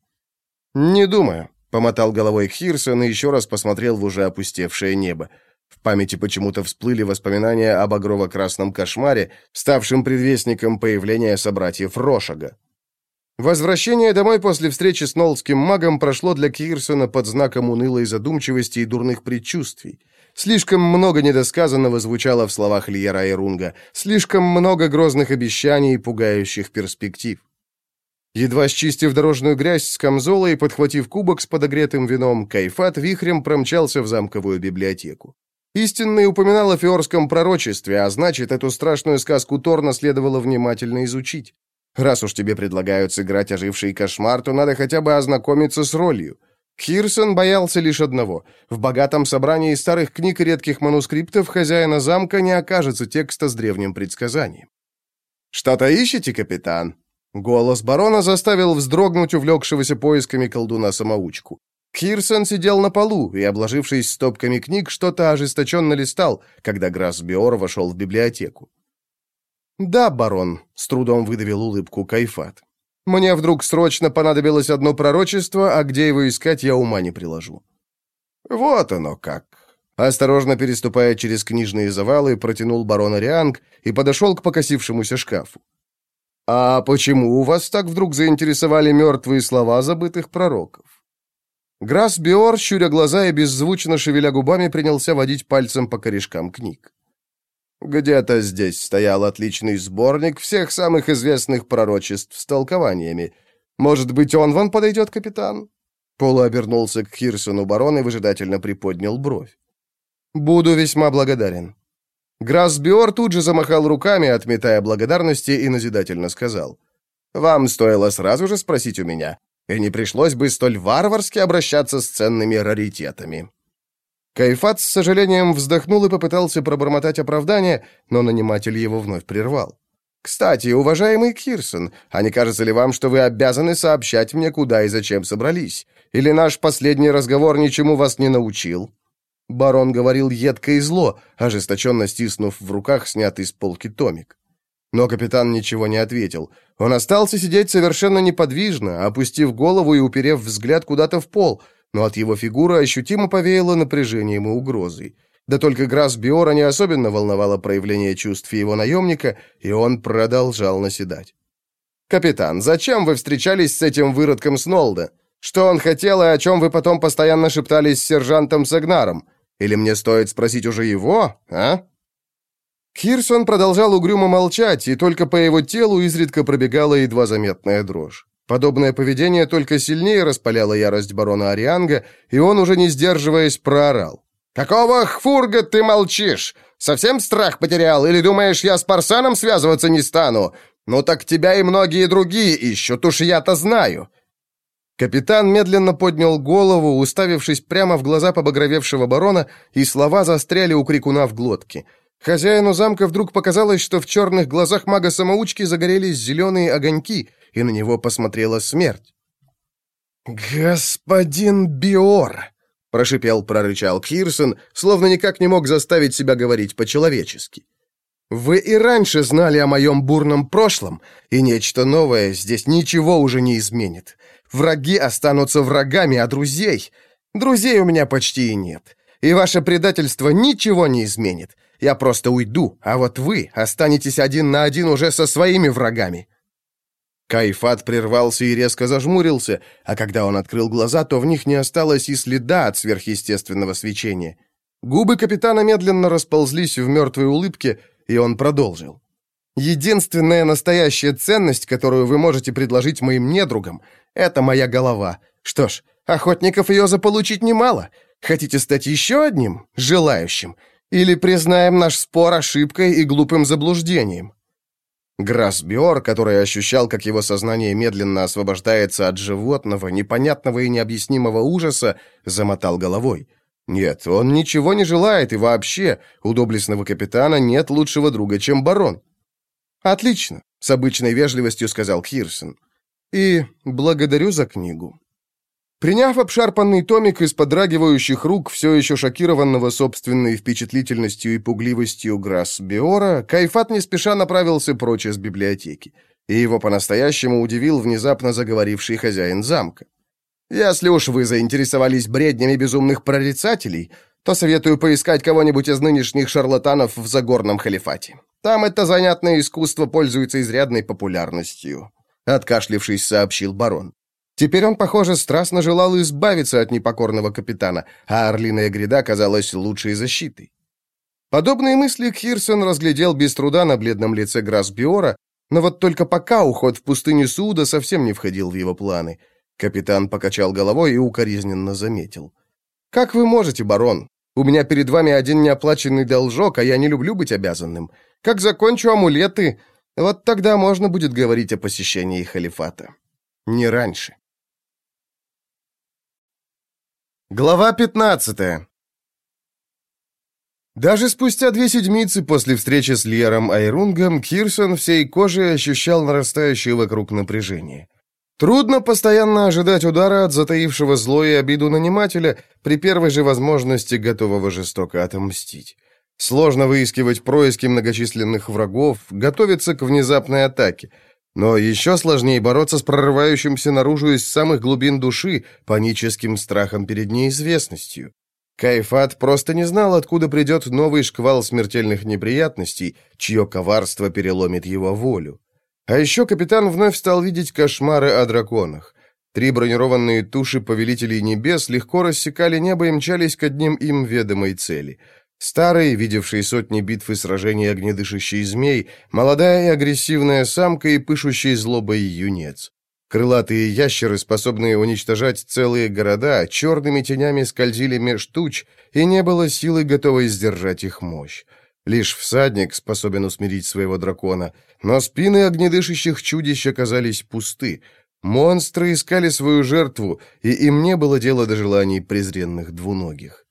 «Не думаю», — помотал головой Хирсон и еще раз посмотрел в уже опустевшее небо. В памяти почему-то всплыли воспоминания об огрово-красном кошмаре, ставшем предвестником появления собратьев Рошага. Возвращение домой после встречи с Нолдским магом прошло для Кирсона под знаком унылой задумчивости и дурных предчувствий. Слишком много недосказанного звучало в словах Льера и Рунга, слишком много грозных обещаний и пугающих перспектив. Едва счистив дорожную грязь с камзола и подхватив кубок с подогретым вином, Кайфат вихрем промчался в замковую библиотеку. Истинный упоминал о фиорском пророчестве, а значит, эту страшную сказку Торна следовало внимательно изучить. Раз уж тебе предлагают сыграть оживший кошмар, то надо хотя бы ознакомиться с ролью. Кирсон боялся лишь одного. В богатом собрании старых книг и редких манускриптов хозяина замка не окажется текста с древним предсказанием. «Что-то ищете, капитан?» Голос барона заставил вздрогнуть увлекшегося поисками колдуна-самоучку. Кирсон сидел на полу и, обложившись стопками книг, что-то ожесточенно листал, когда Грасбиор вошел в библиотеку. «Да, барон», — с трудом выдавил улыбку Кайфат. Мне вдруг срочно понадобилось одно пророчество, а где его искать, я ума не приложу». «Вот оно как!» Осторожно переступая через книжные завалы, протянул барон Арианг и подошел к покосившемуся шкафу. «А почему у вас так вдруг заинтересовали мертвые слова забытых пророков?» Грасс Биор, щуря глаза и беззвучно шевеля губами, принялся водить пальцем по корешкам книг. Где-то здесь стоял отличный сборник всех самых известных пророчеств с толкованиями. Может быть, он вам подойдет, капитан?» Пола обернулся к Хирсону барон и выжидательно приподнял бровь. «Буду весьма благодарен». Грасбиор тут же замахал руками, отметая благодарности, и назидательно сказал. «Вам стоило сразу же спросить у меня, и не пришлось бы столь варварски обращаться с ценными раритетами». Кайфат с сожалением вздохнул и попытался пробормотать оправдание, но наниматель его вновь прервал. «Кстати, уважаемый Кирсон, а не кажется ли вам, что вы обязаны сообщать мне, куда и зачем собрались? Или наш последний разговор ничему вас не научил?» Барон говорил едко и зло, ожесточенно стиснув в руках снятый с полки томик. Но капитан ничего не ответил. Он остался сидеть совершенно неподвижно, опустив голову и уперев взгляд куда-то в пол, но от его фигуры ощутимо повеяло напряжением и угрозой. Да только Грасс Биора не особенно волновало проявление чувств его наемника, и он продолжал наседать. «Капитан, зачем вы встречались с этим выродком Снолда? Что он хотел и о чем вы потом постоянно шептались с сержантом Сагнаром? Или мне стоит спросить уже его, а?» Кирсон продолжал угрюмо молчать, и только по его телу изредка пробегала едва заметная дрожь. Подобное поведение только сильнее распаляло ярость барона Арианга, и он, уже не сдерживаясь, проорал. «Какого хфурга ты молчишь? Совсем страх потерял? Или думаешь, я с Парсаном связываться не стану? Ну так тебя и многие другие ищут, уж я-то знаю. Капитан медленно поднял голову, уставившись прямо в глаза побагровевшего барона, и слова застряли у крикуна в глотке. Хозяину замка вдруг показалось, что в черных глазах мага-самоучки загорелись зеленые огоньки, и на него посмотрела смерть. «Господин Биор!» — прошипел, прорычал Кирсон, словно никак не мог заставить себя говорить по-человечески. «Вы и раньше знали о моем бурном прошлом, и нечто новое здесь ничего уже не изменит. Враги останутся врагами, а друзей... Друзей у меня почти и нет. И ваше предательство ничего не изменит. Я просто уйду, а вот вы останетесь один на один уже со своими врагами». Кайфат прервался и резко зажмурился, а когда он открыл глаза, то в них не осталось и следа от сверхъестественного свечения. Губы капитана медленно расползлись в мертвой улыбке, и он продолжил. Единственная настоящая ценность, которую вы можете предложить моим недругам, это моя голова. Что ж, охотников ее заполучить немало. Хотите стать еще одним, желающим? Или признаем наш спор ошибкой и глупым заблуждением?» Грасбиор, который ощущал, как его сознание медленно освобождается от животного, непонятного и необъяснимого ужаса, замотал головой. Нет, он ничего не желает, и вообще, у доблестного капитана нет лучшего друга, чем барон. «Отлично», — с обычной вежливостью сказал Кирсон. «И благодарю за книгу». Приняв обшарпанный томик из подрагивающих рук, все еще шокированного собственной впечатлительностью и пугливостью Грасс Биора, Кайфат не спеша направился прочь из библиотеки. И его по-настоящему удивил внезапно заговоривший хозяин замка. «Если уж вы заинтересовались бреднями безумных прорицателей, то советую поискать кого-нибудь из нынешних шарлатанов в Загорном халифате. Там это занятное искусство пользуется изрядной популярностью», — откашлившись, сообщил барон. Теперь он, похоже, страстно желал избавиться от непокорного капитана, а орлиная гряда казалась лучшей защитой. Подобные мысли Кирсон разглядел без труда на бледном лице Грасбиора, но вот только пока уход в пустыню Суда совсем не входил в его планы. Капитан покачал головой и укоризненно заметил. «Как вы можете, барон? У меня перед вами один неоплаченный должок, а я не люблю быть обязанным. Как закончу амулеты, вот тогда можно будет говорить о посещении халифата. Не раньше. Глава 15 Даже спустя две седмицы после встречи с Льером Айрунгом Кирсон всей кожей ощущал нарастающее вокруг напряжение. Трудно постоянно ожидать удара от затаившего зло и обиду нанимателя при первой же возможности готового жестоко отомстить. Сложно выискивать происки многочисленных врагов, готовиться к внезапной атаке. Но еще сложнее бороться с прорывающимся наружу из самых глубин души паническим страхом перед неизвестностью. Кайфат просто не знал, откуда придет новый шквал смертельных неприятностей, чье коварство переломит его волю. А еще капитан вновь стал видеть кошмары о драконах. Три бронированные туши повелителей небес легко рассекали небо и мчались к одним им ведомой цели — Старый, видевший сотни битв и сражений огнедышащий змей, молодая и агрессивная самка и пышущий злобой юнец. Крылатые ящеры, способные уничтожать целые города, черными тенями скользили меж туч, и не было силы, готовой сдержать их мощь. Лишь всадник способен усмирить своего дракона, но спины огнедышащих чудищ оказались пусты. Монстры искали свою жертву, и им не было дела до желаний презренных двуногих.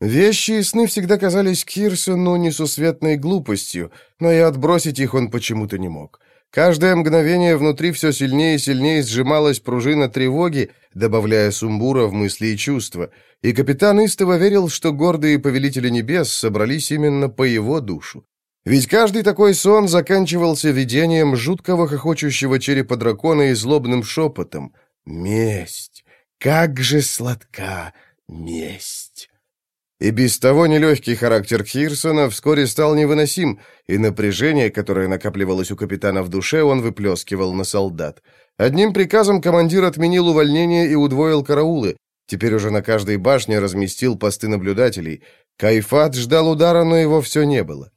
Вещи и сны всегда казались Кирсону несусветной глупостью, но и отбросить их он почему-то не мог. Каждое мгновение внутри все сильнее и сильнее сжималась пружина тревоги, добавляя сумбура в мысли и чувства, и капитан истово верил, что гордые повелители небес собрались именно по его душу. Ведь каждый такой сон заканчивался видением жуткого хохочущего черепа дракона и злобным шепотом «Месть! Как же сладка месть!» И без того нелегкий характер Хирсона вскоре стал невыносим, и напряжение, которое накапливалось у капитана в душе, он выплескивал на солдат. Одним приказом командир отменил увольнение и удвоил караулы. Теперь уже на каждой башне разместил посты наблюдателей. Кайфат ждал удара, но его все не было.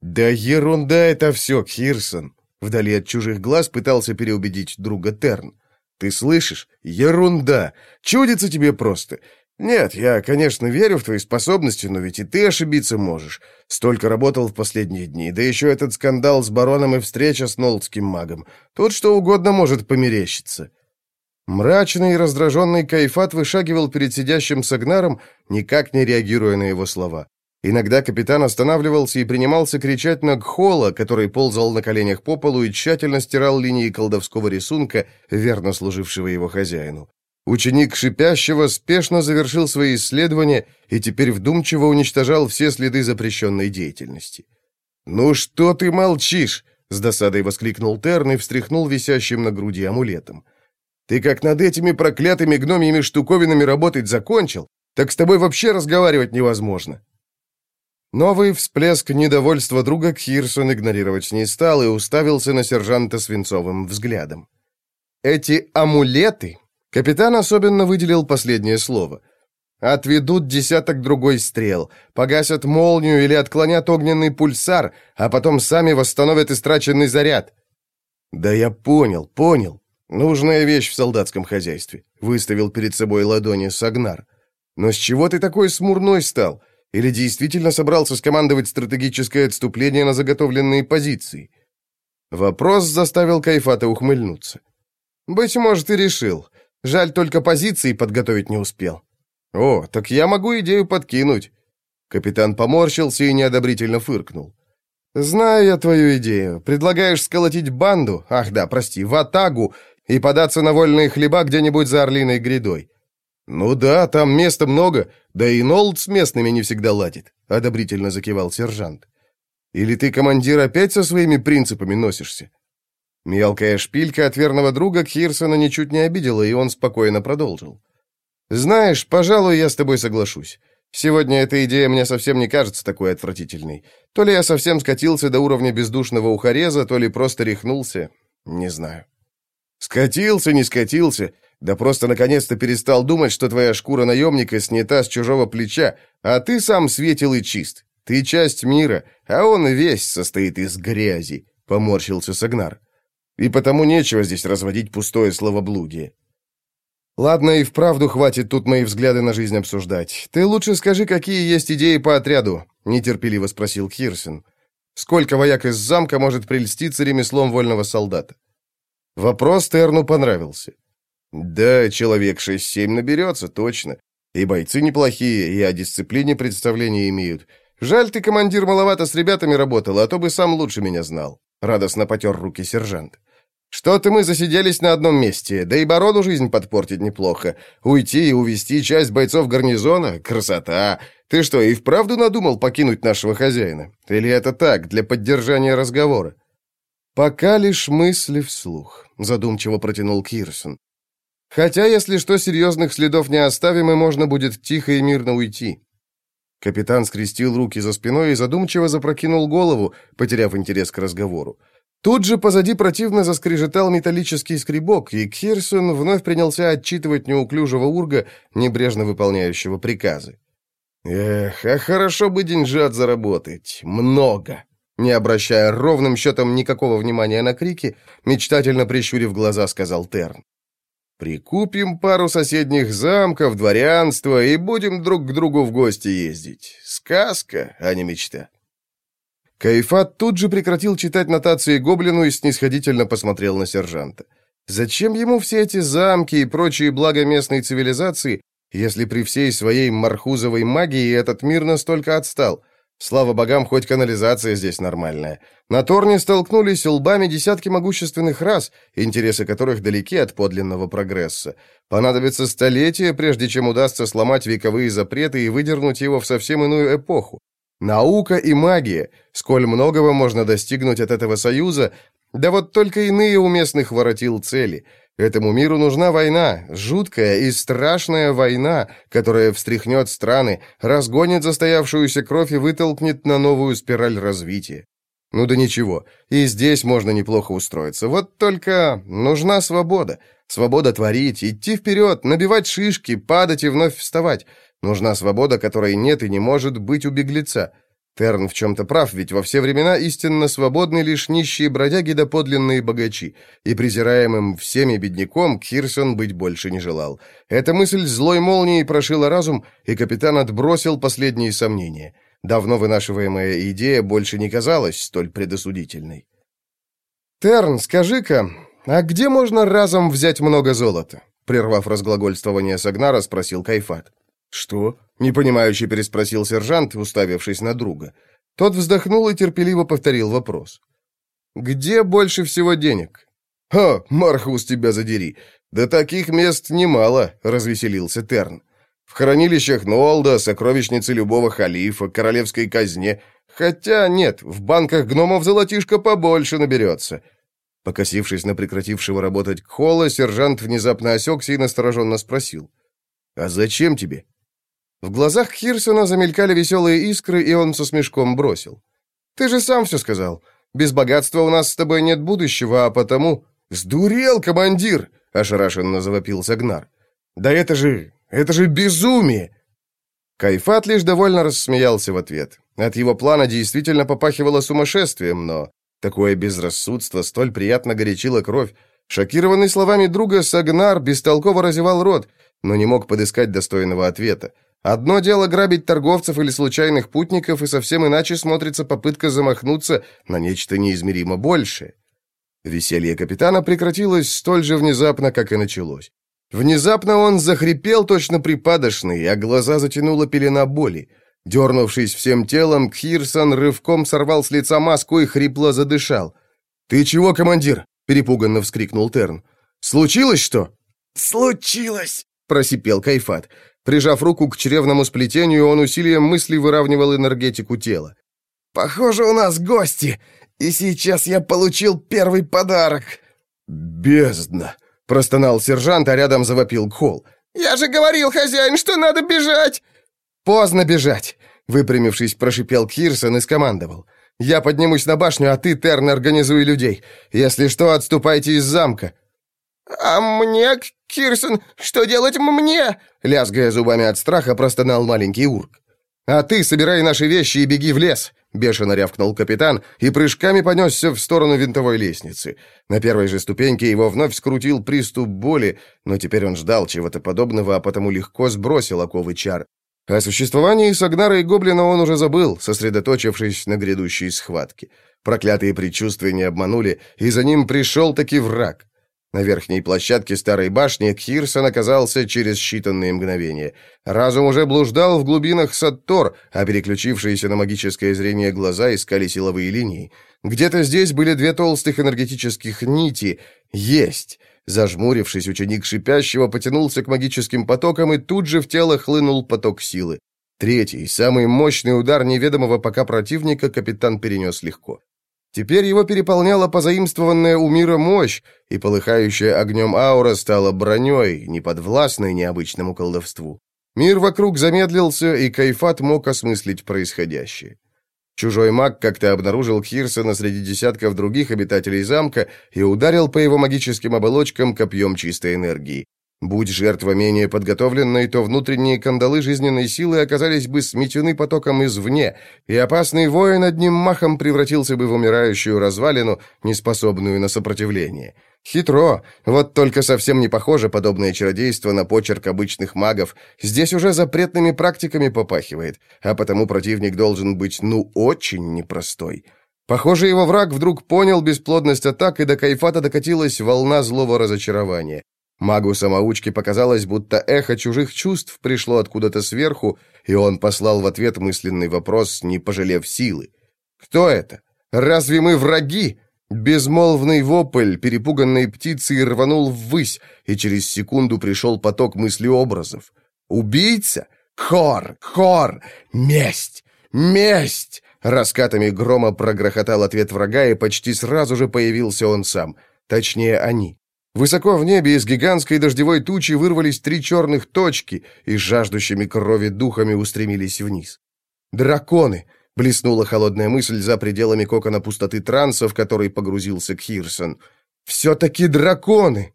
«Да ерунда это все, Хирсон!» Вдали от чужих глаз пытался переубедить друга Терн. «Ты слышишь? Ерунда! Чудится тебе просто! «Нет, я, конечно, верю в твои способности, но ведь и ты ошибиться можешь. Столько работал в последние дни, да еще этот скандал с бароном и встреча с нолдским магом. Тут что угодно может померещиться». Мрачный и раздраженный Кайфат вышагивал перед сидящим Сагнаром, никак не реагируя на его слова. Иногда капитан останавливался и принимался кричать на Гхола, который ползал на коленях по полу и тщательно стирал линии колдовского рисунка, верно служившего его хозяину. Ученик Шипящего спешно завершил свои исследования и теперь вдумчиво уничтожал все следы запрещенной деятельности. «Ну что ты молчишь?» — с досадой воскликнул Терн и встряхнул висящим на груди амулетом. «Ты как над этими проклятыми гномьими штуковинами работать закончил, так с тобой вообще разговаривать невозможно». Новый всплеск недовольства друга Кхирсон игнорировать не стал и уставился на сержанта свинцовым взглядом. «Эти амулеты Капитан особенно выделил последнее слово. Отведут десяток другой стрел, погасят молнию или отклонят огненный пульсар, а потом сами восстановят истраченный заряд. Да я понял, понял. Нужная вещь в солдатском хозяйстве. Выставил перед собой ладони Сагнар. Но с чего ты такой смурной стал? Или действительно собрался скомандовать стратегическое отступление на заготовленные позиции? Вопрос заставил Кайфата ухмыльнуться. «Быть может, и решил. Жаль, только позиции подготовить не успел. О, так я могу идею подкинуть. Капитан поморщился и неодобрительно фыркнул. «Знаю я твою идею. Предлагаешь сколотить банду, ах да, прости, в Атагу, и податься на вольные хлеба где-нибудь за Орлиной грядой». «Ну да, там места много, да и Нолд с местными не всегда ладит», — одобрительно закивал сержант. «Или ты, командир, опять со своими принципами носишься?» Мелкая шпилька от верного друга Кирсона ничуть не обидела, и он спокойно продолжил. «Знаешь, пожалуй, я с тобой соглашусь. Сегодня эта идея мне совсем не кажется такой отвратительной. То ли я совсем скатился до уровня бездушного ухореза, то ли просто рехнулся. Не знаю». «Скатился, не скатился. Да просто наконец-то перестал думать, что твоя шкура наемника снята с чужого плеча, а ты сам светил и чист. Ты часть мира, а он весь состоит из грязи», — поморщился Сагнар и потому нечего здесь разводить пустое словоблудие. Ладно, и вправду хватит тут мои взгляды на жизнь обсуждать. Ты лучше скажи, какие есть идеи по отряду, нетерпеливо спросил Кирсен. Сколько вояк из замка может прельститься ремеслом вольного солдата? Вопрос Терну понравился. Да, человек шесть-семь наберется, точно. И бойцы неплохие, и о дисциплине представления имеют. Жаль, ты, командир, маловато с ребятами работал, а то бы сам лучше меня знал. Радостно потер руки сержант. Что-то мы засиделись на одном месте, да и барону жизнь подпортить неплохо. Уйти и увести часть бойцов гарнизона — красота. Ты что, и вправду надумал покинуть нашего хозяина? Или это так, для поддержания разговора?» «Пока лишь мысли вслух», — задумчиво протянул Кирсон. «Хотя, если что, серьезных следов не оставим, и можно будет тихо и мирно уйти». Капитан скрестил руки за спиной и задумчиво запрокинул голову, потеряв интерес к разговору. Тут же позади противно заскрежетал металлический скребок, и Кирсон вновь принялся отчитывать неуклюжего урга, небрежно выполняющего приказы. «Эх, а хорошо бы деньжат заработать. Много!» Не обращая ровным счетом никакого внимания на крики, мечтательно прищурив глаза, сказал Терн. «Прикупим пару соседних замков, дворянства и будем друг к другу в гости ездить. Сказка, а не мечта». Кайфат тут же прекратил читать нотации гоблину и снисходительно посмотрел на сержанта. Зачем ему все эти замки и прочие блага местной цивилизации, если при всей своей мархузовой магии этот мир настолько отстал? Слава богам, хоть канализация здесь нормальная. На Торне столкнулись лбами десятки могущественных рас, интересы которых далеки от подлинного прогресса. Понадобится столетие, прежде чем удастся сломать вековые запреты и выдернуть его в совсем иную эпоху. Наука и магия. Сколь многого можно достигнуть от этого союза, да вот только иные у местных воротил цели — Этому миру нужна война, жуткая и страшная война, которая встряхнет страны, разгонит застоявшуюся кровь и вытолкнет на новую спираль развития. Ну да ничего, и здесь можно неплохо устроиться. Вот только нужна свобода. Свобода творить, идти вперед, набивать шишки, падать и вновь вставать. Нужна свобода, которой нет и не может быть у беглеца. Терн в чем-то прав, ведь во все времена истинно свободны лишь нищие бродяги да подлинные богачи, и презираемым всеми бедняком Кирсон быть больше не желал. Эта мысль злой молнией прошила разум, и капитан отбросил последние сомнения. Давно вынашиваемая идея больше не казалась столь предосудительной. «Терн, скажи-ка, а где можно разом взять много золота?» Прервав разглагольствование Сагнара, спросил Кайфат. «Что?» — непонимающе переспросил сержант, уставившись на друга. Тот вздохнул и терпеливо повторил вопрос. «Где больше всего денег?» «Ха, Мархус, тебя задери! Да таких мест немало!» — развеселился Терн. «В хранилищах Нолда, сокровищнице любого халифа, королевской казне. Хотя нет, в банках гномов золотишко побольше наберется». Покосившись на прекратившего работать Кхола, сержант внезапно осекся и настороженно спросил. «А зачем тебе?» В глазах Хирсона замелькали веселые искры, и он со смешком бросил. «Ты же сам все сказал. Без богатства у нас с тобой нет будущего, а потому...» «Сдурел, командир!» — ошарашенно завопил Сагнар. «Да это же... это же безумие!» Кайфат лишь довольно рассмеялся в ответ. От его плана действительно попахивало сумасшествием, но такое безрассудство столь приятно горячило кровь. Шокированный словами друга, Сагнар бестолково разевал рот, но не мог подыскать достойного ответа. Одно дело грабить торговцев или случайных путников, и совсем иначе смотрится попытка замахнуться на нечто неизмеримо большее. Веселье капитана прекратилось столь же внезапно, как и началось. Внезапно он захрипел точно припадочный, а глаза затянула пелена боли. Дернувшись всем телом, Кхирсон рывком сорвал с лица маску и хрипло задышал. «Ты чего, командир?» — перепуганно вскрикнул Терн. «Случилось что?» «Случилось!» — просипел Кайфат. Прижав руку к чревному сплетению, он усилием мысли выравнивал энергетику тела. «Похоже, у нас гости, и сейчас я получил первый подарок». «Бездна!» — простонал сержант, а рядом завопил Кхол. «Я же говорил, хозяин, что надо бежать!» «Поздно бежать!» — выпрямившись, прошипел Кирсон и скомандовал. «Я поднимусь на башню, а ты, Терн, организуй людей. Если что, отступайте из замка». «А мне, Кирсон, что делать мне?» Лязгая зубами от страха, простонал маленький урк. «А ты собирай наши вещи и беги в лес!» Бешено рявкнул капитан и прыжками понесся в сторону винтовой лестницы. На первой же ступеньке его вновь скрутил приступ боли, но теперь он ждал чего-то подобного, а потому легко сбросил оковы чар. О существовании Сагнара и Гоблина он уже забыл, сосредоточившись на грядущей схватке. Проклятые предчувствия не обманули, и за ним пришел таки враг. На верхней площадке старой башни Кхирсон оказался через считанные мгновения. Разум уже блуждал в глубинах Саттор, а переключившиеся на магическое зрение глаза искали силовые линии. Где-то здесь были две толстых энергетических нити. Есть! Зажмурившись, ученик шипящего потянулся к магическим потокам, и тут же в тело хлынул поток силы. Третий, самый мощный удар неведомого пока противника капитан перенес легко. Теперь его переполняла позаимствованная у мира мощь, и полыхающая огнем аура стала броней, неподвластной необычному колдовству. Мир вокруг замедлился, и Кайфат мог осмыслить происходящее. Чужой маг как-то обнаружил Хирсона среди десятков других обитателей замка и ударил по его магическим оболочкам копьем чистой энергии. Будь жертва менее подготовленной, то внутренние кандалы жизненной силы оказались бы сметены потоком извне, и опасный воин одним махом превратился бы в умирающую развалину, неспособную на сопротивление. Хитро, вот только совсем не похоже подобное чародейство на почерк обычных магов. Здесь уже запретными практиками попахивает, а потому противник должен быть, ну, очень непростой. Похоже, его враг вдруг понял бесплодность атак, и до Кайфата докатилась волна злого разочарования. Магу-самоучке показалось, будто эхо чужих чувств пришло откуда-то сверху, и он послал в ответ мысленный вопрос, не пожалев силы. «Кто это? Разве мы враги?» Безмолвный вопль перепуганной птицы рванул ввысь, и через секунду пришел поток мыслеобразов. «Убийца? Хор! Хор! Месть! Месть!» Раскатами грома прогрохотал ответ врага, и почти сразу же появился он сам. Точнее, они. Высоко в небе из гигантской дождевой тучи вырвались три черных точки и жаждущими крови духами устремились вниз. «Драконы!» — блеснула холодная мысль за пределами кокона пустоты транса, в который погрузился Кхирсон. «Все-таки драконы!»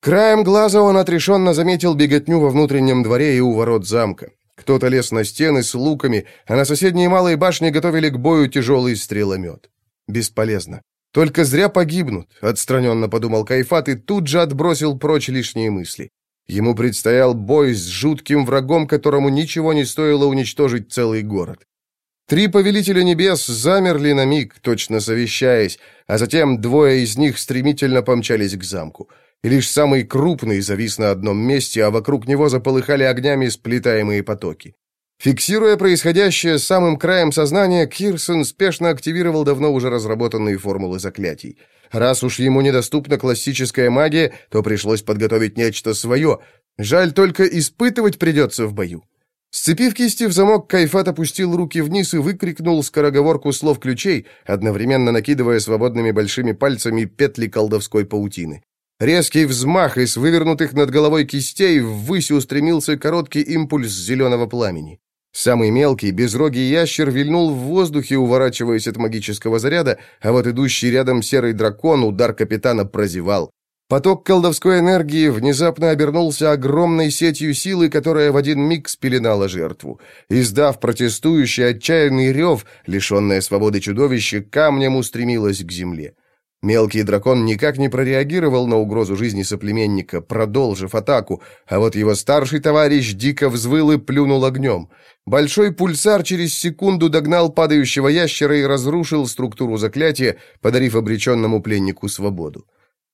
Краем глаза он отрешенно заметил беготню во внутреннем дворе и у ворот замка. Кто-то лез на стены с луками, а на соседней малой башне готовили к бою тяжелый стреломет. Бесполезно. Только зря погибнут, отстраненно подумал Кайфат и тут же отбросил прочь лишние мысли. Ему предстоял бой с жутким врагом, которому ничего не стоило уничтожить целый город. Три повелителя небес замерли на миг, точно совещаясь, а затем двое из них стремительно помчались к замку. И лишь самый крупный завис на одном месте, а вокруг него заполыхали огнями сплетаемые потоки. Фиксируя происходящее самым краем сознания, Кирсон спешно активировал давно уже разработанные формулы заклятий. Раз уж ему недоступна классическая магия, то пришлось подготовить нечто свое. Жаль, только испытывать придется в бою. Сцепив кисти в замок, Кайфат опустил руки вниз и выкрикнул скороговорку слов ключей, одновременно накидывая свободными большими пальцами петли колдовской паутины. Резкий взмах из вывернутых над головой кистей ввысь устремился короткий импульс зеленого пламени. Самый мелкий, безрогий ящер вильнул в воздухе, уворачиваясь от магического заряда, а вот идущий рядом серый дракон удар капитана прозевал. Поток колдовской энергии внезапно обернулся огромной сетью силы, которая в один миг спеленала жертву. Издав протестующий отчаянный рев, лишенное свободы чудовище камнем устремилось к земле. Мелкий дракон никак не прореагировал на угрозу жизни соплеменника, продолжив атаку, а вот его старший товарищ дико взвыл и плюнул огнем. Большой пульсар через секунду догнал падающего ящера и разрушил структуру заклятия, подарив обреченному пленнику свободу.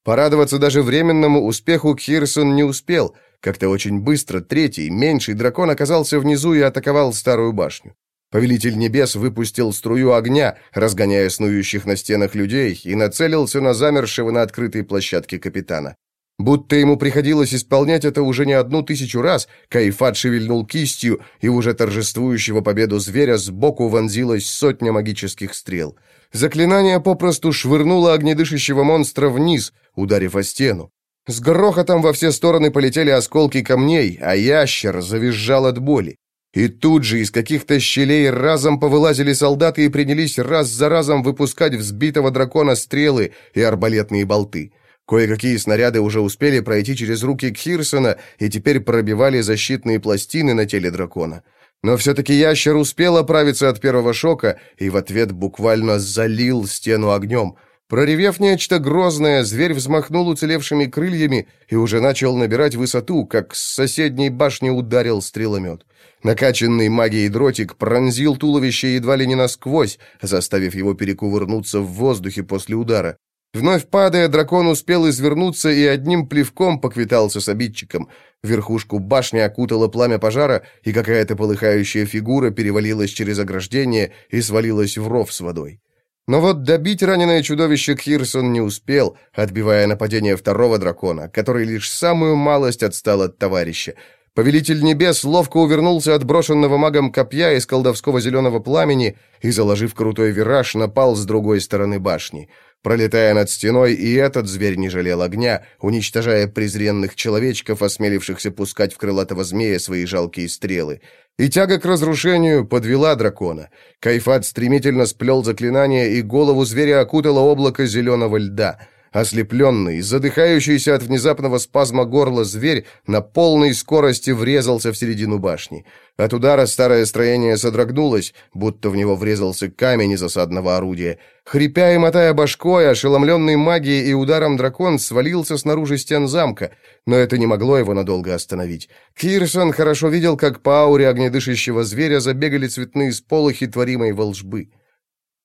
Порадоваться даже временному успеху Кирсон не успел. Как-то очень быстро третий, меньший дракон оказался внизу и атаковал старую башню. Повелитель небес выпустил струю огня, разгоняя снующих на стенах людей, и нацелился на замершего на открытой площадке капитана. Будто ему приходилось исполнять это уже не одну тысячу раз, Кайфат шевельнул кистью, и уже торжествующего победу зверя сбоку вонзилась сотня магических стрел. Заклинание попросту швырнуло огнедышащего монстра вниз, ударив о стену. С грохотом во все стороны полетели осколки камней, а ящер завизжал от боли. И тут же из каких-то щелей разом повылазили солдаты и принялись раз за разом выпускать взбитого дракона стрелы и арбалетные болты. Кое-какие снаряды уже успели пройти через руки Кхирсона и теперь пробивали защитные пластины на теле дракона. Но все-таки ящер успел оправиться от первого шока и в ответ буквально залил стену огнем – Проревев нечто грозное, зверь взмахнул уцелевшими крыльями и уже начал набирать высоту, как с соседней башни ударил стреломет. Накачанный магией дротик пронзил туловище едва ли не насквозь, заставив его перекувырнуться в воздухе после удара. Вновь падая, дракон успел извернуться и одним плевком поквитался с обидчиком. Верхушку башни окутало пламя пожара, и какая-то полыхающая фигура перевалилась через ограждение и свалилась в ров с водой. Но вот добить раненое чудовище Кирсон не успел, отбивая нападение второго дракона, который лишь самую малость отстал от товарища. Повелитель небес ловко увернулся от брошенного магом копья из колдовского зеленого пламени и, заложив крутой вираж, напал с другой стороны башни. Пролетая над стеной, и этот зверь не жалел огня, уничтожая презренных человечков, осмелившихся пускать в крылатого змея свои жалкие стрелы. И тяга к разрушению подвела дракона. Кайфат стремительно сплел заклинание, и голову зверя окутало облако зеленого льда. Ослепленный, задыхающийся от внезапного спазма горла зверь на полной скорости врезался в середину башни. От удара старое строение содрогнулось, будто в него врезался камень из осадного орудия. Хрипя и мотая башкой, ошеломленный магией и ударом дракон свалился снаружи стен замка, но это не могло его надолго остановить. Кирсон хорошо видел, как по ауре огнедышащего зверя забегали цветные сполохи творимой волжбы.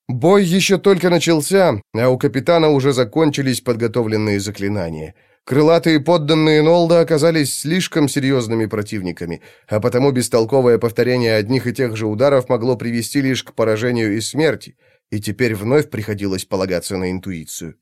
Бой еще только начался, а у капитана уже закончились подготовленные заклинания. Крылатые подданные Нолда оказались слишком серьезными противниками, а потому бестолковое повторение одних и тех же ударов могло привести лишь к поражению и смерти, и теперь вновь приходилось полагаться на интуицию.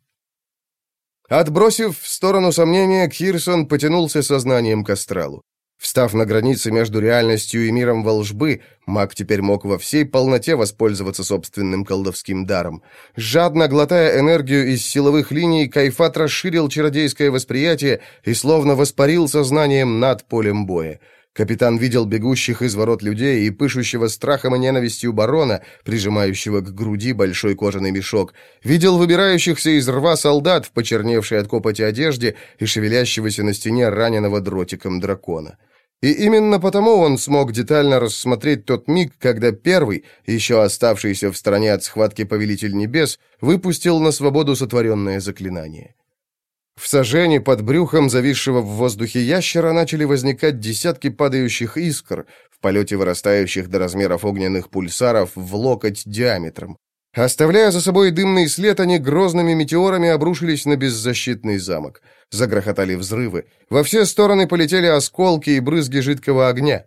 Отбросив в сторону сомнения, Кирсон потянулся сознанием к астралу. Встав на границе между реальностью и миром волжбы, маг теперь мог во всей полноте воспользоваться собственным колдовским даром. Жадно глотая энергию из силовых линий, Кайфат расширил чародейское восприятие и словно воспарил сознанием над полем боя. Капитан видел бегущих из ворот людей и пышущего страхом и ненавистью барона, прижимающего к груди большой кожаный мешок. Видел выбирающихся из рва солдат в почерневшей от копоти одежде и шевелящегося на стене раненого дротиком дракона. И именно потому он смог детально рассмотреть тот миг, когда первый, еще оставшийся в стороне от схватки Повелитель Небес, выпустил на свободу сотворенное заклинание. В сажении под брюхом зависшего в воздухе ящера начали возникать десятки падающих искр, в полете вырастающих до размеров огненных пульсаров в локоть диаметром. Оставляя за собой дымный след, они грозными метеорами обрушились на беззащитный замок. Загрохотали взрывы. Во все стороны полетели осколки и брызги жидкого огня.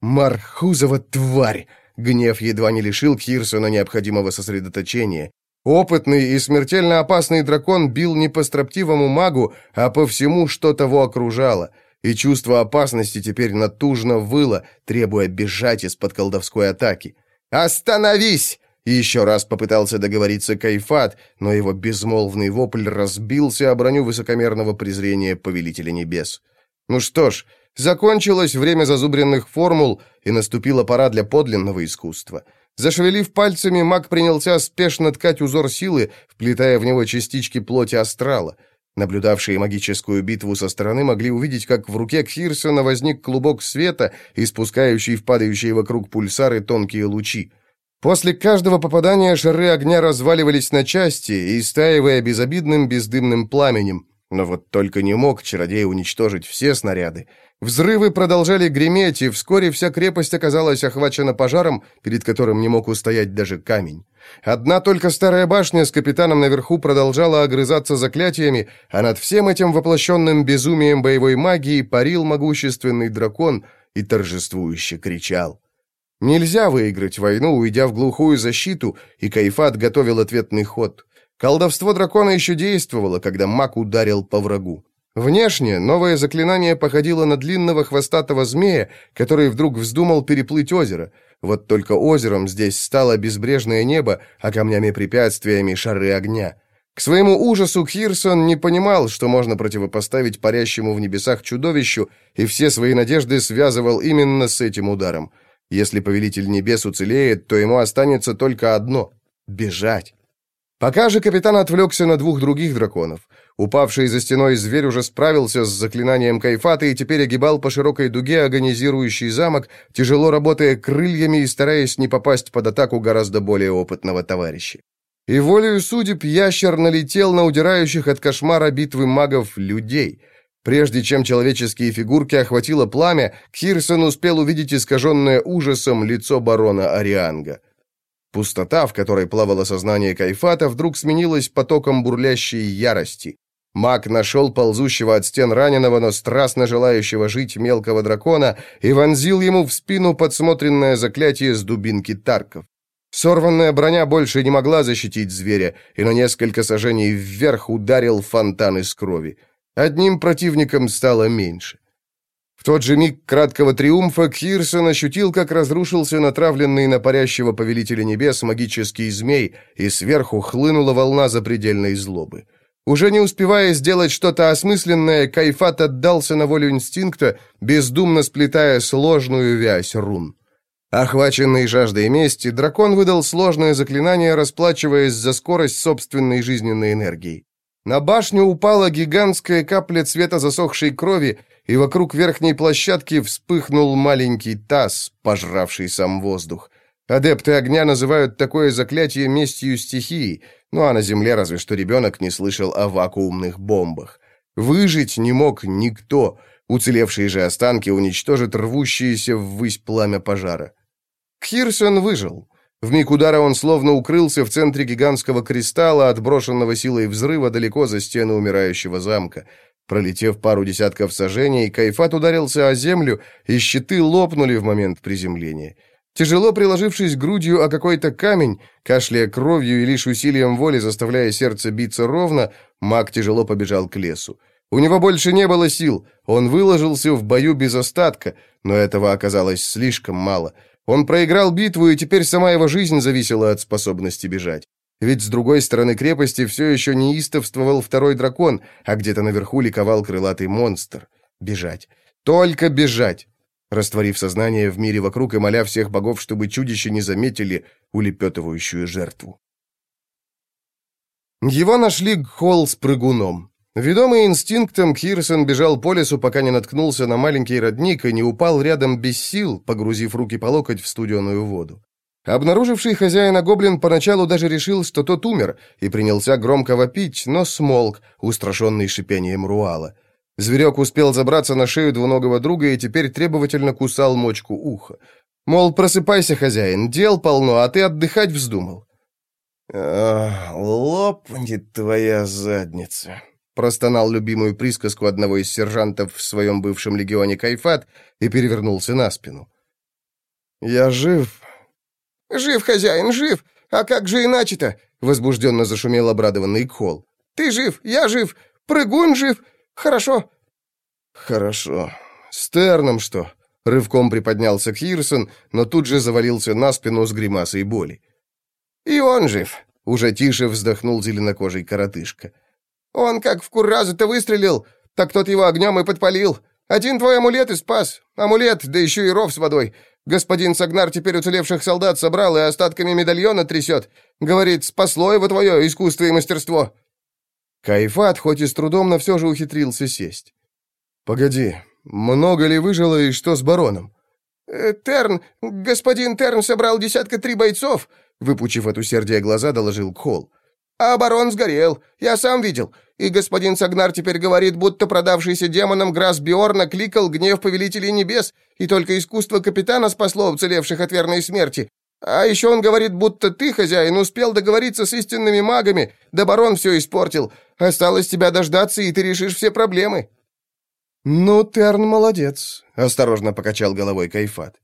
«Мархузова тварь!» Гнев едва не лишил Кирсона необходимого сосредоточения. Опытный и смертельно опасный дракон бил не по строптивому магу, а по всему, что того окружало, и чувство опасности теперь натужно выло, требуя бежать из-под колдовской атаки. «Остановись!» Еще раз попытался договориться Кайфат, но его безмолвный вопль разбился о броню высокомерного презрения Повелителя Небес. Ну что ж, закончилось время зазубренных формул, и наступила пора для подлинного искусства — Зашевелив пальцами, маг принялся спешно ткать узор силы, вплетая в него частички плоти астрала. Наблюдавшие магическую битву со стороны могли увидеть, как в руке Кхирсона возник клубок света, испускающий в падающие вокруг пульсары тонкие лучи. После каждого попадания шары огня разваливались на части, истаивая безобидным бездымным пламенем. Но вот только не мог чародей уничтожить все снаряды. Взрывы продолжали греметь, и вскоре вся крепость оказалась охвачена пожаром, перед которым не мог устоять даже камень. Одна только старая башня с капитаном наверху продолжала огрызаться заклятиями, а над всем этим воплощенным безумием боевой магии парил могущественный дракон и торжествующе кричал. Нельзя выиграть войну, уйдя в глухую защиту, и Кайфат готовил ответный ход. Колдовство дракона еще действовало, когда маг ударил по врагу. Внешне новое заклинание походило на длинного хвостатого змея, который вдруг вздумал переплыть озеро. Вот только озером здесь стало безбрежное небо, а камнями-препятствиями шары огня. К своему ужасу Хирсон не понимал, что можно противопоставить парящему в небесах чудовищу, и все свои надежды связывал именно с этим ударом. Если Повелитель Небес уцелеет, то ему останется только одно — бежать. Пока же капитан отвлекся на двух других драконов. Упавший за стеной зверь уже справился с заклинанием кайфата и теперь огибал по широкой дуге агонизирующий замок, тяжело работая крыльями и стараясь не попасть под атаку гораздо более опытного товарища. И волею судеб ящер налетел на удирающих от кошмара битвы магов людей. Прежде чем человеческие фигурки охватило пламя, Кирсон успел увидеть искаженное ужасом лицо барона Арианга. Пустота, в которой плавало сознание Кайфата, вдруг сменилась потоком бурлящей ярости. Маг нашел ползущего от стен раненого, но страстно желающего жить мелкого дракона и вонзил ему в спину подсмотренное заклятие с дубинки Тарков. Сорванная броня больше не могла защитить зверя, и на несколько сажений вверх ударил фонтан из крови. Одним противником стало меньше. В тот же миг краткого триумфа Кирсон ощутил, как разрушился натравленный на парящего повелителя небес магический змей, и сверху хлынула волна запредельной злобы. Уже не успевая сделать что-то осмысленное, Кайфат отдался на волю инстинкта, бездумно сплетая сложную вязь рун. Охваченный жаждой мести, дракон выдал сложное заклинание, расплачиваясь за скорость собственной жизненной энергии. На башню упала гигантская капля цвета засохшей крови, и вокруг верхней площадки вспыхнул маленький таз, пожравший сам воздух. Адепты огня называют такое заклятие местью стихии, ну а на Земле разве что ребенок не слышал о вакуумных бомбах. Выжить не мог никто, уцелевшие же останки уничтожат рвущиеся ввысь пламя пожара. Кхирсон выжил. В миг удара он словно укрылся в центре гигантского кристалла, отброшенного силой взрыва далеко за стены умирающего замка. Пролетев пару десятков сажений, Кайфат ударился о землю, и щиты лопнули в момент приземления. Тяжело приложившись грудью о какой-то камень, кашляя кровью и лишь усилием воли заставляя сердце биться ровно, маг тяжело побежал к лесу. У него больше не было сил, он выложился в бою без остатка, но этого оказалось слишком мало. Он проиграл битву, и теперь сама его жизнь зависела от способности бежать. Ведь с другой стороны крепости все еще неистовствовал второй дракон, а где-то наверху ликовал крылатый монстр. Бежать. Только бежать растворив сознание в мире вокруг и моля всех богов, чтобы чудища не заметили улепетывающую жертву. Его нашли Гхол с прыгуном. Ведомый инстинктом, Кирсон бежал по лесу, пока не наткнулся на маленький родник и не упал рядом без сил, погрузив руки по локоть в студеную воду. Обнаруживший хозяина гоблин поначалу даже решил, что тот умер, и принялся громко вопить, но смолк, устрашенный шипением руала. Зверек успел забраться на шею двуногого друга и теперь требовательно кусал мочку уха. Мол, просыпайся, хозяин, дел полно, а ты отдыхать вздумал. «Лопнет твоя задница», — простонал любимую присказку одного из сержантов в своем бывшем легионе Кайфат и перевернулся на спину. «Я жив». «Жив, хозяин, жив! А как же иначе-то?» — возбужденно зашумел обрадованный Кхол. «Ты жив, я жив, прыгун жив, Хорошо». «Хорошо. С Терном что?» Рывком приподнялся Хирсон, но тут же завалился на спину с гримасой боли. «И он жив», — уже тише вздохнул зеленокожий коротышка. «Он как в куразу-то выстрелил, так тот его огнем и подпалил. Один твой амулет и спас. Амулет, да еще и ров с водой. Господин Сагнар теперь уцелевших солдат собрал и остатками медальона трясет. Говорит, спасло его твое искусство и мастерство». Кайфат, хоть и с трудом, но все же ухитрился сесть. «Погоди, много ли выжило и что с бароном?» э, «Терн, господин Терн собрал десятка три бойцов», выпучив от усердия глаза, доложил Кхол. «А барон сгорел, я сам видел. И господин Сагнар теперь говорит, будто продавшийся демоном Грас Биорна кликал гнев повелителей небес, и только искусство капитана спасло уцелевших от верной смерти. А еще он говорит, будто ты, хозяин, успел договориться с истинными магами, да барон все испортил. Осталось тебя дождаться, и ты решишь все проблемы». «Ну, Терн молодец», — осторожно покачал головой Кайфат.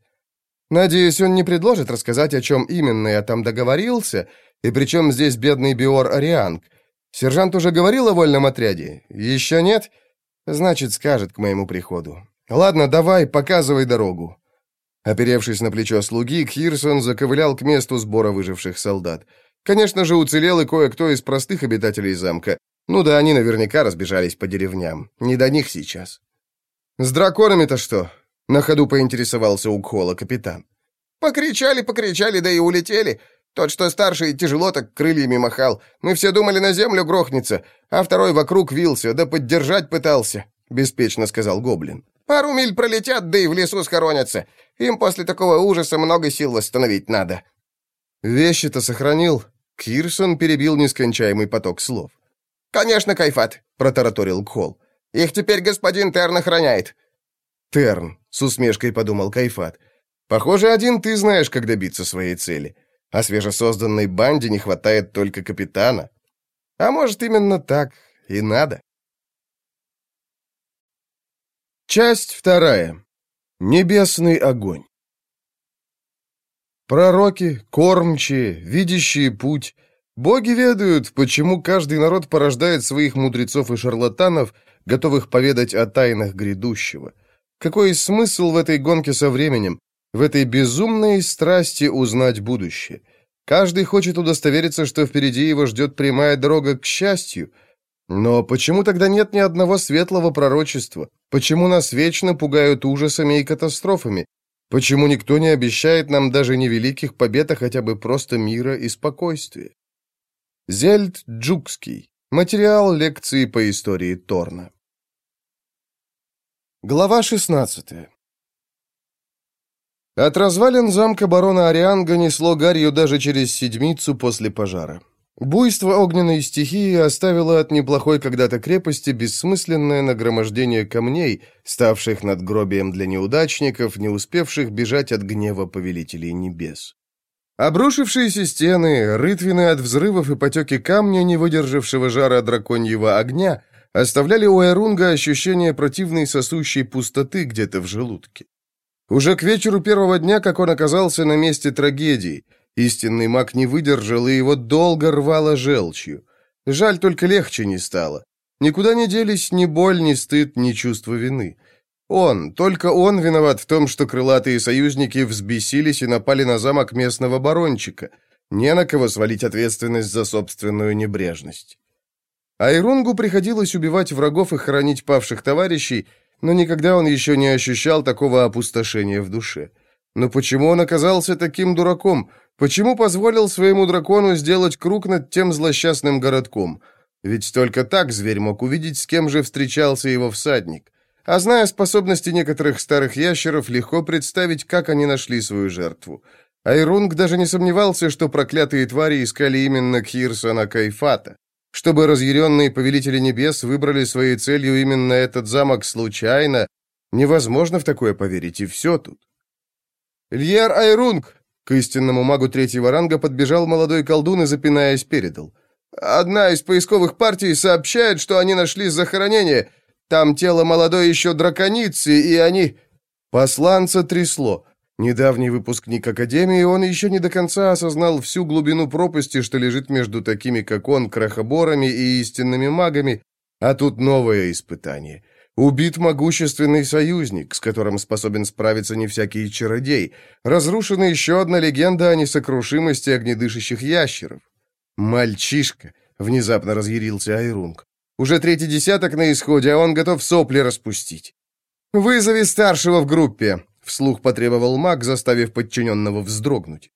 «Надеюсь, он не предложит рассказать, о чем именно я там договорился, и причем здесь бедный Биор Арианг. Сержант уже говорил о вольном отряде? Еще нет? Значит, скажет к моему приходу. Ладно, давай, показывай дорогу». Оперевшись на плечо слуги, Кирсон заковылял к месту сбора выживших солдат. Конечно же, уцелел и кое-кто из простых обитателей замка. Ну да, они наверняка разбежались по деревням. Не до них сейчас. «С драконами-то что?» — на ходу поинтересовался у Кхола капитан. «Покричали, покричали, да и улетели. Тот, что старший, тяжело так крыльями махал. Мы все думали, на землю грохнется, а второй вокруг вился, да поддержать пытался», — беспечно сказал Гоблин. «Пару миль пролетят, да и в лесу схоронятся. Им после такого ужаса много сил восстановить надо». «Вещи-то сохранил?» Кирсон перебил нескончаемый поток слов. «Конечно, Кайфат», — протараторил Кхол. «Их теперь господин Терн охраняет». «Терн», — с усмешкой подумал Кайфат. «Похоже, один ты знаешь, как добиться своей цели. А свежесозданной банде не хватает только капитана. А может, именно так и надо». Часть вторая. Небесный огонь. Пророки, кормчие, видящие путь. Боги ведают, почему каждый народ порождает своих мудрецов и шарлатанов, готовых поведать о тайнах грядущего. Какой смысл в этой гонке со временем, в этой безумной страсти узнать будущее? Каждый хочет удостовериться, что впереди его ждет прямая дорога к счастью – но почему тогда нет ни одного светлого пророчества? Почему нас вечно пугают ужасами и катастрофами? Почему никто не обещает нам даже не великих побед, а хотя бы просто мира и спокойствия? Зельд Джукский. Материал лекции по истории Торна. Глава 16 От развалин замка барона Арианга несло гарью даже через седмицу после пожара. Буйство огненной стихии оставило от неплохой когда-то крепости бессмысленное нагромождение камней, ставших надгробием для неудачников, не успевших бежать от гнева повелителей небес. Обрушившиеся стены, рытвины от взрывов и потеки камня, не выдержавшего жара драконьего огня, оставляли у Эрунга ощущение противной сосущей пустоты где-то в желудке. Уже к вечеру первого дня, как он оказался на месте трагедии – Истинный маг не выдержал, и его долго рвало желчью. Жаль, только легче не стало. Никуда не делись ни боль, ни стыд, ни чувство вины. Он, только он виноват в том, что крылатые союзники взбесились и напали на замок местного барончика. Не на кого свалить ответственность за собственную небрежность. Айрунгу приходилось убивать врагов и хоронить павших товарищей, но никогда он еще не ощущал такого опустошения в душе. Но почему он оказался таким дураком? Почему позволил своему дракону сделать круг над тем злосчастным городком? Ведь только так зверь мог увидеть, с кем же встречался его всадник. А зная способности некоторых старых ящеров, легко представить, как они нашли свою жертву. Айрунг даже не сомневался, что проклятые твари искали именно Кирсона Кайфата. Чтобы разъяренные повелители небес выбрали своей целью именно этот замок случайно, невозможно в такое поверить, и все тут. «Льер Айрунг!» К истинному магу третьего ранга подбежал молодой колдун и, запинаясь, передал. «Одна из поисковых партий сообщает, что они нашли захоронение. Там тело молодой еще драконицы, и они...» Посланца трясло. Недавний выпускник Академии, он еще не до конца осознал всю глубину пропасти, что лежит между такими, как он, крахоборами и истинными магами, а тут новое испытание — Убит могущественный союзник, с которым способен справиться не всякий чародей. Разрушена еще одна легенда о несокрушимости огнедышащих ящеров. «Мальчишка!» — внезапно разъярился Айрунг. «Уже третий десяток на исходе, а он готов сопли распустить». «Вызови старшего в группе!» — вслух потребовал маг, заставив подчиненного вздрогнуть.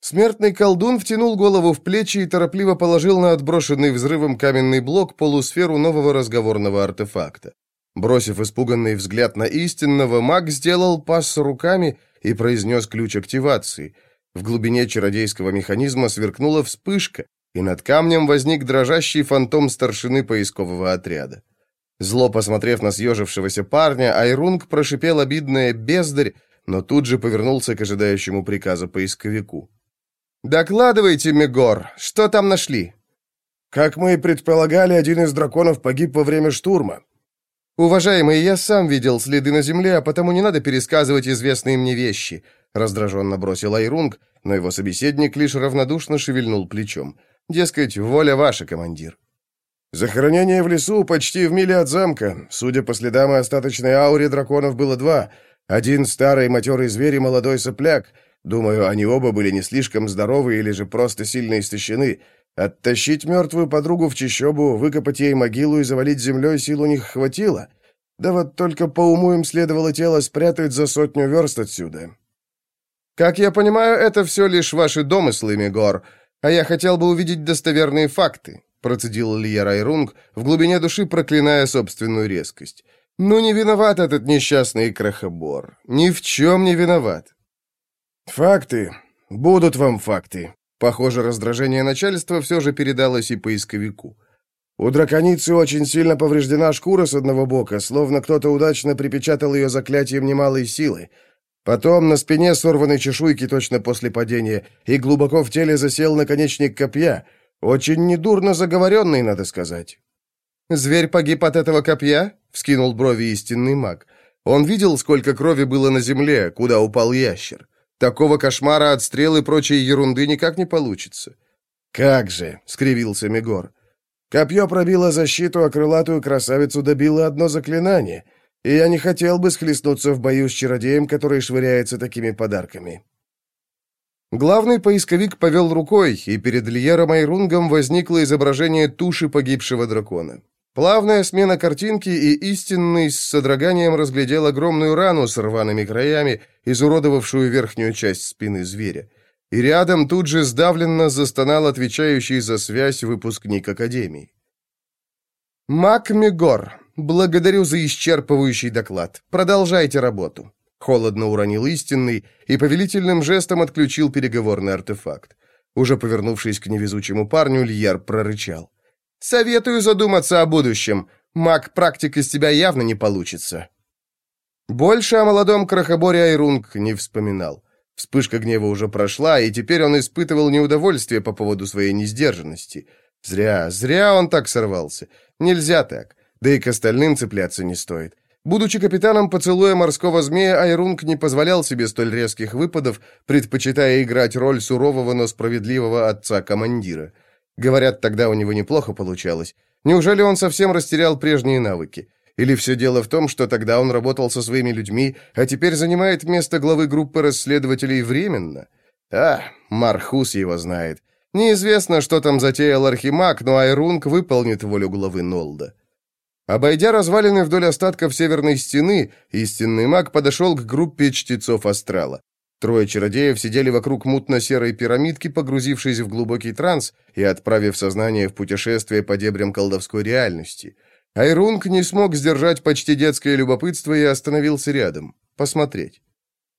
Смертный колдун втянул голову в плечи и торопливо положил на отброшенный взрывом каменный блок полусферу нового разговорного артефакта. Бросив испуганный взгляд на истинного, маг сделал пас руками и произнес ключ активации. В глубине чародейского механизма сверкнула вспышка, и над камнем возник дрожащий фантом старшины поискового отряда. Зло посмотрев на съежившегося парня, Айрунг прошипел обидное «бездарь», но тут же повернулся к ожидающему приказа поисковику. «Докладывайте, Мегор, что там нашли?» «Как мы и предполагали, один из драконов погиб во время штурма. «Уважаемый, я сам видел следы на земле, а потому не надо пересказывать известные мне вещи», раздраженно бросил Айрунг, но его собеседник лишь равнодушно шевельнул плечом. «Дескать, воля ваша, командир». «Захоронение в лесу почти в миле от замка. Судя по следам и остаточной ауре, драконов было два. Один старый матерый зверь и молодой сопляк. Думаю, они оба были не слишком здоровы или же просто сильно истощены. Оттащить мертвую подругу в чащобу, выкопать ей могилу и завалить землей сил у них хватило. Да вот только по уму им следовало тело спрятать за сотню верст отсюда. «Как я понимаю, это все лишь ваши домыслы, Мегор, а я хотел бы увидеть достоверные факты», процедил Илья Райрунг, в глубине души проклиная собственную резкость. «Ну, не виноват этот несчастный крахобор. Ни в чем не виноват». «Факты. Будут вам факты», Похоже, раздражение начальства все же передалось и поисковику. У драконицы очень сильно повреждена шкура с одного бока, словно кто-то удачно припечатал ее заклятием немалой силы. Потом на спине сорваны чешуйки точно после падения, и глубоко в теле засел наконечник копья. Очень недурно заговоренный, надо сказать. «Зверь погиб от этого копья?» — вскинул брови истинный маг. Он видел, сколько крови было на земле, куда упал ящер. Такого кошмара от стрел и прочей ерунды никак не получится. «Как же!» — скривился Мегор. «Копье пробило защиту, а крылатую красавицу добило одно заклинание, и я не хотел бы схлестнуться в бою с чародеем, который швыряется такими подарками». Главный поисковик повел рукой, и перед Льером Айрунгом возникло изображение туши погибшего дракона. Плавная смена картинки, и истинный с содроганием разглядел огромную рану с рваными краями, изуродовавшую верхнюю часть спины зверя. И рядом тут же сдавленно застонал отвечающий за связь выпускник Академии. Мак Мегор, благодарю за исчерпывающий доклад. Продолжайте работу». Холодно уронил истинный и повелительным жестом отключил переговорный артефакт. Уже повернувшись к невезучему парню, Льер прорычал. «Советую задуматься о будущем. Маг-практик из тебя явно не получится». Больше о молодом крохоборе Айрунг не вспоминал. Вспышка гнева уже прошла, и теперь он испытывал неудовольствие по поводу своей несдержанности. Зря, зря он так сорвался. Нельзя так. Да и к остальным цепляться не стоит. Будучи капитаном поцелуя морского змея, Айрунг не позволял себе столь резких выпадов, предпочитая играть роль сурового, но справедливого отца-командира. Говорят, тогда у него неплохо получалось. Неужели он совсем растерял прежние навыки? Или все дело в том, что тогда он работал со своими людьми, а теперь занимает место главы группы расследователей временно? А, Мархус его знает. Неизвестно, что там затеял Архимаг, но Айрунг выполнит волю главы Нолда. Обойдя развалины вдоль остатков северной стены, истинный маг подошел к группе чтецов астрала. Трое чародеев сидели вокруг мутно-серой пирамидки, погрузившись в глубокий транс и отправив сознание в путешествие по дебрям колдовской реальности. Айрунг не смог сдержать почти детское любопытство и остановился рядом. Посмотреть.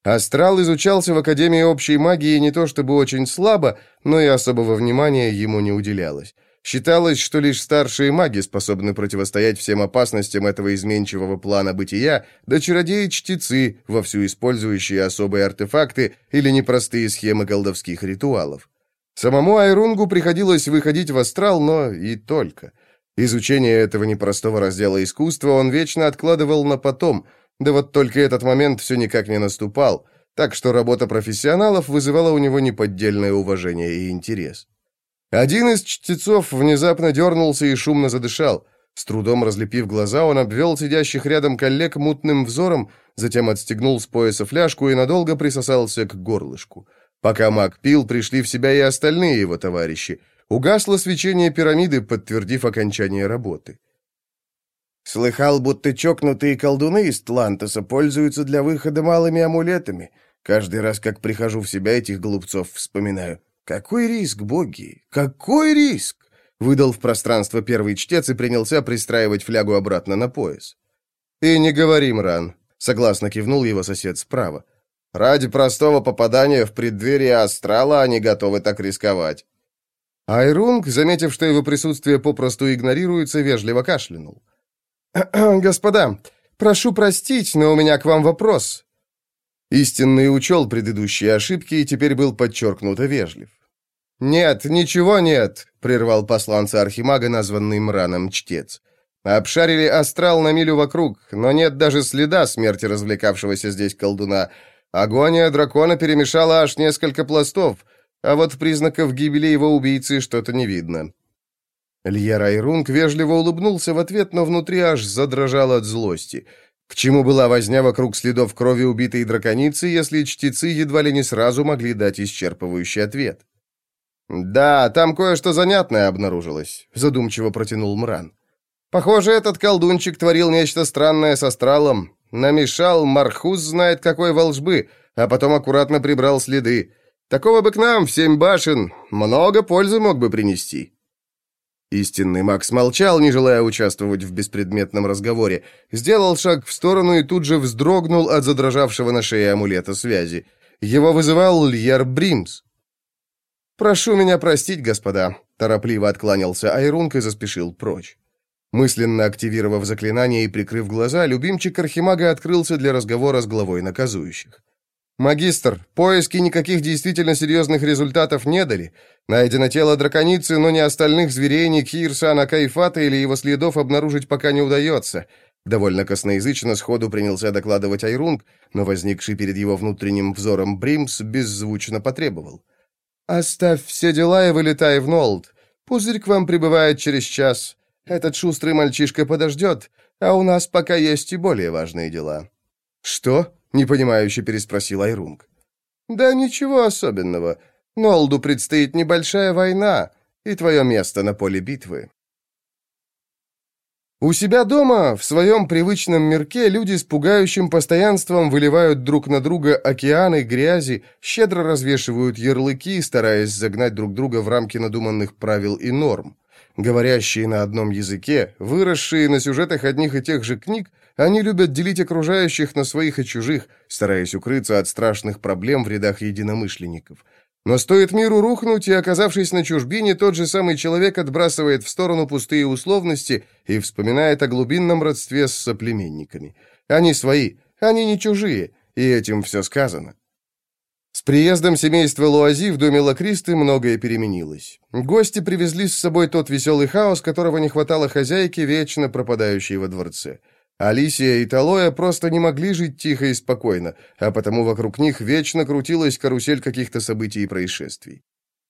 Астрал изучался в Академии общей магии не то чтобы очень слабо, но и особого внимания ему не уделялось. Считалось, что лишь старшие маги способны противостоять всем опасностям этого изменчивого плана бытия, да чародеи-чтецы, вовсю использующие особые артефакты или непростые схемы колдовских ритуалов. Самому Айрунгу приходилось выходить в астрал, но и только. Изучение этого непростого раздела искусства он вечно откладывал на потом, да вот только этот момент все никак не наступал, так что работа профессионалов вызывала у него неподдельное уважение и интерес. Один из чтецов внезапно дернулся и шумно задышал. С трудом разлепив глаза, он обвел сидящих рядом коллег мутным взором, затем отстегнул с пояса фляжку и надолго присосался к горлышку. Пока маг пил, пришли в себя и остальные его товарищи. Угасло свечение пирамиды, подтвердив окончание работы. «Слыхал, будто чокнутые колдуны из Тлантоса пользуются для выхода малыми амулетами. Каждый раз, как прихожу в себя, этих голубцов вспоминаю. «Какой риск, боги? Какой риск?» Выдал в пространство первый чтец и принялся пристраивать флягу обратно на пояс. «И не говори, Мран», — согласно кивнул его сосед справа. «Ради простого попадания в преддверие астрала они готовы так рисковать». Айрунг, заметив, что его присутствие попросту игнорируется, вежливо кашлянул. «Господа, прошу простить, но у меня к вам вопрос». Истинный учел предыдущие ошибки и теперь был подчеркнуто вежлив. «Нет, ничего нет», — прервал посланца Архимага, названный Мраном Чтец. «Обшарили астрал на милю вокруг, но нет даже следа смерти развлекавшегося здесь колдуна. Агония дракона перемешала аж несколько пластов, а вот признаков гибели его убийцы что-то не видно». Льер Айрунг вежливо улыбнулся в ответ, но внутри аж задрожал от злости. К чему была возня вокруг следов крови убитой драконицы, если чтецы едва ли не сразу могли дать исчерпывающий ответ? «Да, там кое-что занятное обнаружилось», — задумчиво протянул Мран. «Похоже, этот колдунчик творил нечто странное с астралом. Намешал, Мархуз знает какой волжбы, а потом аккуратно прибрал следы. Такого бы к нам, в семь башен, много пользы мог бы принести». Истинный Макс молчал, не желая участвовать в беспредметном разговоре. Сделал шаг в сторону и тут же вздрогнул от задрожавшего на шее амулета связи. Его вызывал Льер Бримс. «Прошу меня простить, господа», — торопливо откланялся Айрунг и заспешил прочь. Мысленно активировав заклинание и прикрыв глаза, любимчик Архимага открылся для разговора с главой наказующих. «Магистр, поиски никаких действительно серьезных результатов не дали. Найдено тело драконицы, но ни остальных зверей, ни Кирсана Кайфата или его следов обнаружить пока не удается». Довольно косноязычно сходу принялся докладывать Айрунг, но возникший перед его внутренним взором Бримс беззвучно потребовал. «Оставь все дела и вылетай в Нолд. Пузырь к вам прибывает через час. Этот шустрый мальчишка подождет, а у нас пока есть и более важные дела». «Что?» — непонимающе переспросил Айрунг. «Да ничего особенного. Нолду предстоит небольшая война, и твое место на поле битвы. У себя дома, в своем привычном мирке, люди с пугающим постоянством выливают друг на друга океаны грязи, щедро развешивают ярлыки, стараясь загнать друг друга в рамки надуманных правил и норм. Говорящие на одном языке, выросшие на сюжетах одних и тех же книг, они любят делить окружающих на своих и чужих, стараясь укрыться от страшных проблем в рядах единомышленников. Но стоит миру рухнуть, и, оказавшись на чужбине, тот же самый человек отбрасывает в сторону пустые условности и вспоминает о глубинном родстве с соплеменниками. Они свои, они не чужие, и этим все сказано. С приездом семейства Луази в доме Лакристы многое переменилось. Гости привезли с собой тот веселый хаос, которого не хватало хозяйке, вечно пропадающей во дворце. Алисия и Талоя просто не могли жить тихо и спокойно, а потому вокруг них вечно крутилась карусель каких-то событий и происшествий.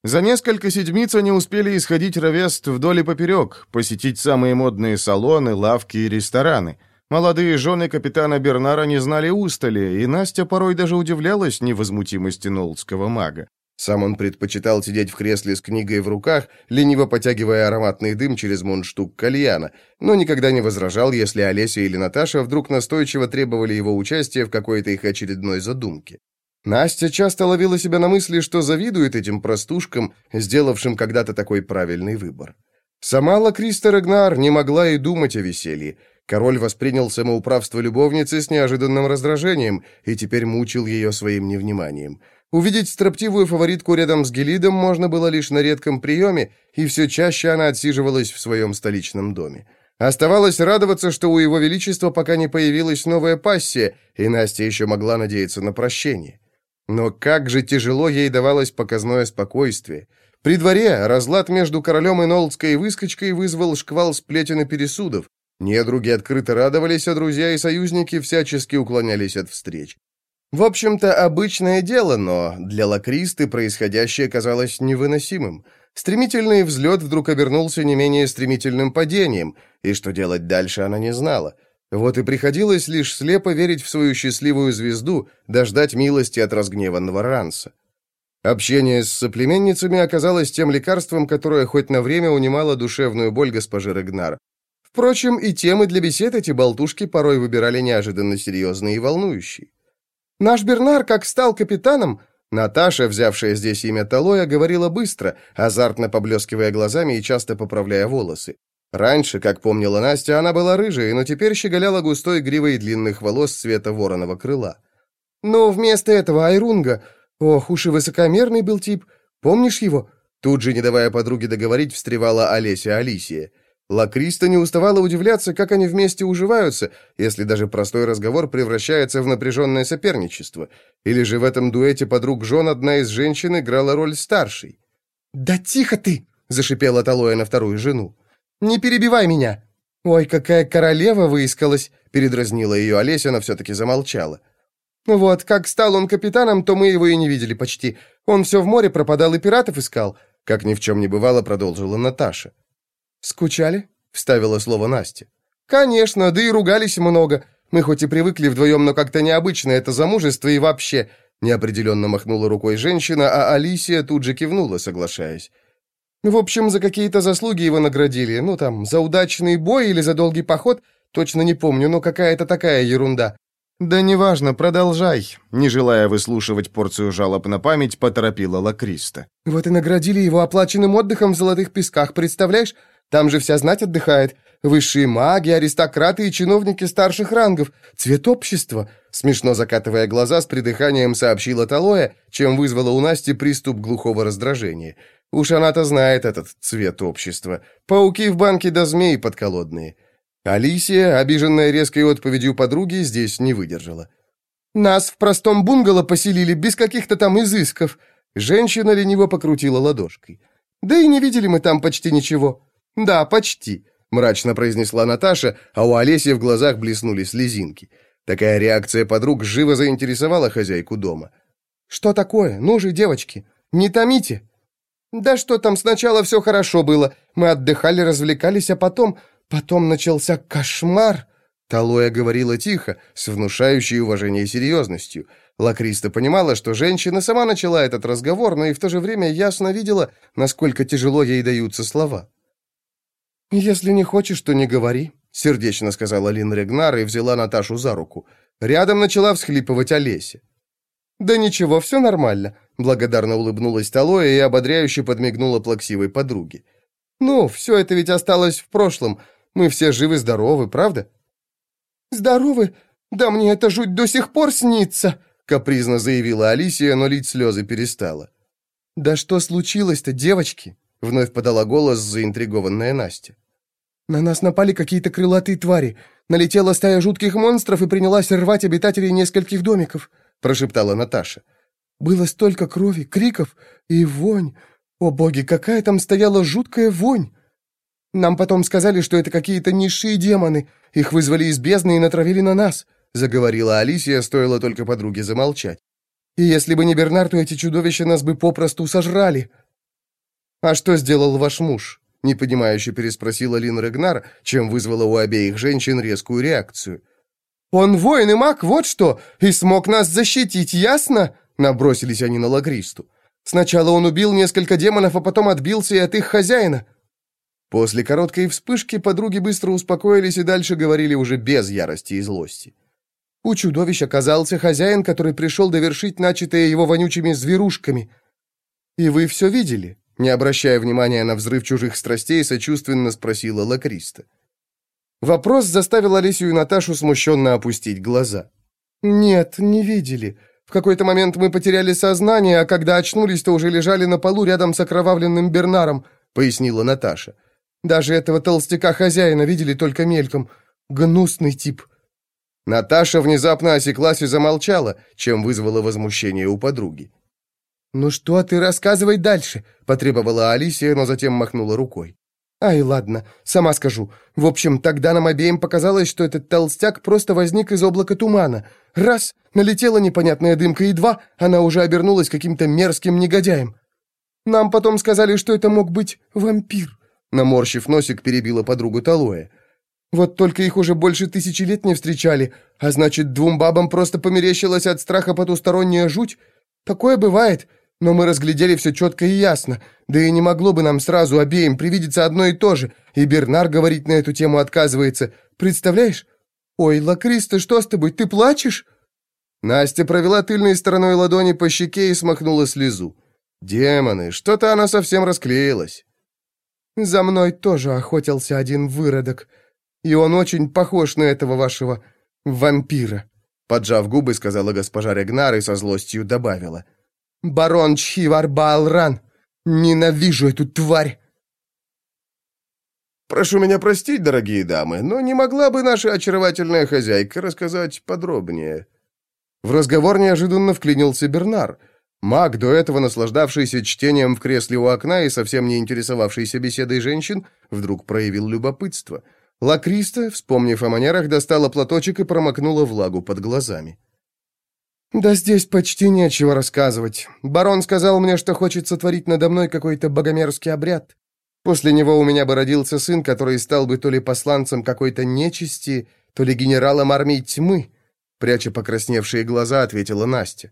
За несколько седмиц они успели исходить Равест вдоль и поперек, посетить самые модные салоны, лавки и рестораны. Молодые жены капитана Бернара не знали устали, и Настя порой даже удивлялась невозмутимости нолдского мага. Сам он предпочитал сидеть в кресле с книгой в руках, лениво потягивая ароматный дым через мундштук кальяна, но никогда не возражал, если Олеся или Наташа вдруг настойчиво требовали его участия в какой-то их очередной задумке. Настя часто ловила себя на мысли, что завидует этим простушкам, сделавшим когда-то такой правильный выбор. Сама Лакриста Рагнар не могла и думать о веселье. Король воспринял самоуправство любовницы с неожиданным раздражением и теперь мучил ее своим невниманием. Увидеть строптивую фаворитку рядом с Гелидом можно было лишь на редком приеме, и все чаще она отсиживалась в своем столичном доме. Оставалось радоваться, что у его величества пока не появилась новая пассия, и Настя еще могла надеяться на прощение. Но как же тяжело ей давалось показное спокойствие. При дворе разлад между королем и Нолдской выскочкой вызвал шквал сплетен и пересудов. Недруги открыто радовались, а друзья и союзники всячески уклонялись от встреч. В общем-то, обычное дело, но для лакристы происходящее казалось невыносимым. Стремительный взлет вдруг обернулся не менее стремительным падением, и что делать дальше она не знала. Вот и приходилось лишь слепо верить в свою счастливую звезду, дождать милости от разгневанного Ранса. Общение с соплеменницами оказалось тем лекарством, которое хоть на время унимало душевную боль госпожи Регнар. Впрочем, и темы для бесед эти болтушки порой выбирали неожиданно серьезные и волнующие. Наш Бернар, как стал капитаном...» Наташа, взявшая здесь имя Талоя, говорила быстро, азартно поблескивая глазами и часто поправляя волосы. Раньше, как помнила Настя, она была рыжей, но теперь щеголяла густой гривой длинных волос цвета вороного крыла. «Но вместо этого Айрунга... Ох, уж и высокомерный был тип. Помнишь его?» Тут же, не давая подруге договорить, встревала Олеся Алисия. Лакриста не уставала удивляться, как они вместе уживаются, если даже простой разговор превращается в напряженное соперничество. Или же в этом дуэте подруг жен одна из женщин играла роль старшей. «Да тихо ты!» — зашипела Талоя на вторую жену. «Не перебивай меня!» «Ой, какая королева выискалась!» — передразнила ее Олеся, но все-таки замолчала. «Вот, как стал он капитаном, то мы его и не видели почти. Он все в море пропадал и пиратов искал», — как ни в чем не бывало, продолжила Наташа. «Скучали?» — вставила слово Настя. «Конечно, да и ругались много. Мы хоть и привыкли вдвоем, но как-то необычно это замужество и вообще...» Неопределенно махнула рукой женщина, а Алисия тут же кивнула, соглашаясь. «В общем, за какие-то заслуги его наградили. Ну, там, за удачный бой или за долгий поход, точно не помню, но какая-то такая ерунда». «Да неважно, продолжай», — не желая выслушивать порцию жалоб на память, поторопила Лакриста. «Вот и наградили его оплаченным отдыхом в Золотых Песках, представляешь? Там же вся знать отдыхает. Высшие маги, аристократы и чиновники старших рангов. Цвет общества!» Смешно закатывая глаза, с придыханием сообщила Талоя, чем вызвала у Насти приступ глухого раздражения. Уж она-то знает этот цвет общества. Пауки в банке да змеи подколодные. Алисия, обиженная резкой отповедью подруги, здесь не выдержала. «Нас в простом бунгало поселили, без каких-то там изысков». Женщина лениво покрутила ладошкой. «Да и не видели мы там почти ничего». «Да, почти», — мрачно произнесла Наташа, а у Олеси в глазах блеснули слезинки. Такая реакция подруг живо заинтересовала хозяйку дома. «Что такое? Ну же, девочки, не томите!» «Да что там, сначала все хорошо было. Мы отдыхали, развлекались, а потом... Потом начался кошмар!» Талоя говорила тихо, с внушающей уважение серьезностью. Лакриста понимала, что женщина сама начала этот разговор, но и в то же время ясно видела, насколько тяжело ей даются слова. «Если не хочешь, то не говори», — сердечно сказала Лин Регнар и взяла Наташу за руку. Рядом начала всхлипывать Олеся. «Да ничего, все нормально», — благодарно улыбнулась Талоя и ободряюще подмигнула плаксивой подруге. Ну, все это ведь осталось в прошлом. Мы все живы-здоровы, правда?» «Здоровы? Да мне эта жуть до сих пор снится!» капризно заявила Алисия, но лить слезы перестала. «Да что случилось-то, девочки?» — вновь подала голос заинтригованная Настя. «На нас напали какие-то крылатые твари. Налетела стая жутких монстров и принялась рвать обитателей нескольких домиков», — прошептала Наташа. «Было столько крови, криков и вонь. О боги, какая там стояла жуткая вонь! Нам потом сказали, что это какие-то низшие демоны. Их вызвали из бездны и натравили на нас», — заговорила Алисия, стоило только подруге замолчать. «И если бы не Бернард, то эти чудовища нас бы попросту сожрали». «А что сделал ваш муж?» — непонимающе переспросила Лин Регнар, чем вызвала у обеих женщин резкую реакцию. «Он воин и маг, вот что, и смог нас защитить, ясно?» — набросились они на Лагристу. «Сначала он убил несколько демонов, а потом отбился и от их хозяина». После короткой вспышки подруги быстро успокоились и дальше говорили уже без ярости и злости. У чудовищ оказался хозяин, который пришел довершить начатое его вонючими зверушками. И вы все видели?» Не обращая внимания на взрыв чужих страстей, сочувственно спросила Лакриста. Вопрос заставил Алисию и Наташу смущенно опустить глаза. «Нет, не видели. В какой-то момент мы потеряли сознание, а когда очнулись, то уже лежали на полу рядом с окровавленным Бернаром», — пояснила Наташа. «Даже этого толстяка-хозяина видели только мельком. Гнусный тип». Наташа внезапно осеклась и замолчала, чем вызвало возмущение у подруги. «Ну что ты рассказывай дальше?» — потребовала Алисия, но затем махнула рукой. «Ай, ладно, сама скажу. В общем, тогда нам обеим показалось, что этот толстяк просто возник из облака тумана. Раз — налетела непонятная дымка, и два — она уже обернулась каким-то мерзким негодяем. Нам потом сказали, что это мог быть вампир». Наморщив носик, перебила подругу Талоя. «Вот только их уже больше тысячи лет не встречали, а значит, двум бабам просто померещилась от страха потусторонняя жуть. Такое бывает, но мы разглядели все четко и ясно. Да и не могло бы нам сразу обеим привидеться одно и то же. И Бернар говорить на эту тему отказывается. Представляешь? Ой, Лакриста, что с тобой? Ты плачешь?» Настя провела тыльной стороной ладони по щеке и смахнула слезу. «Демоны, что-то она совсем расклеилась». «За мной тоже охотился один выродок, и он очень похож на этого вашего вампира», поджав губы, сказала госпожа Регнар и со злостью добавила – Барон Чхивар Балран! Ненавижу эту тварь!» «Прошу меня простить, дорогие дамы, но не могла бы наша очаровательная хозяйка рассказать подробнее?» В разговор неожиданно вклинился Бернар. Маг, до этого наслаждавшийся чтением в кресле у окна и совсем не интересовавшийся беседой женщин, вдруг проявил любопытство. Лакриста, вспомнив о манерах, достала платочек и промокнула влагу под глазами. «Да здесь почти нечего рассказывать. Барон сказал мне, что хочет сотворить надо мной какой-то богомерзкий обряд. После него у меня бы родился сын, который стал бы то ли посланцем какой-то нечисти, то ли генералом армии тьмы», пряча покрасневшие глаза, ответила Настя.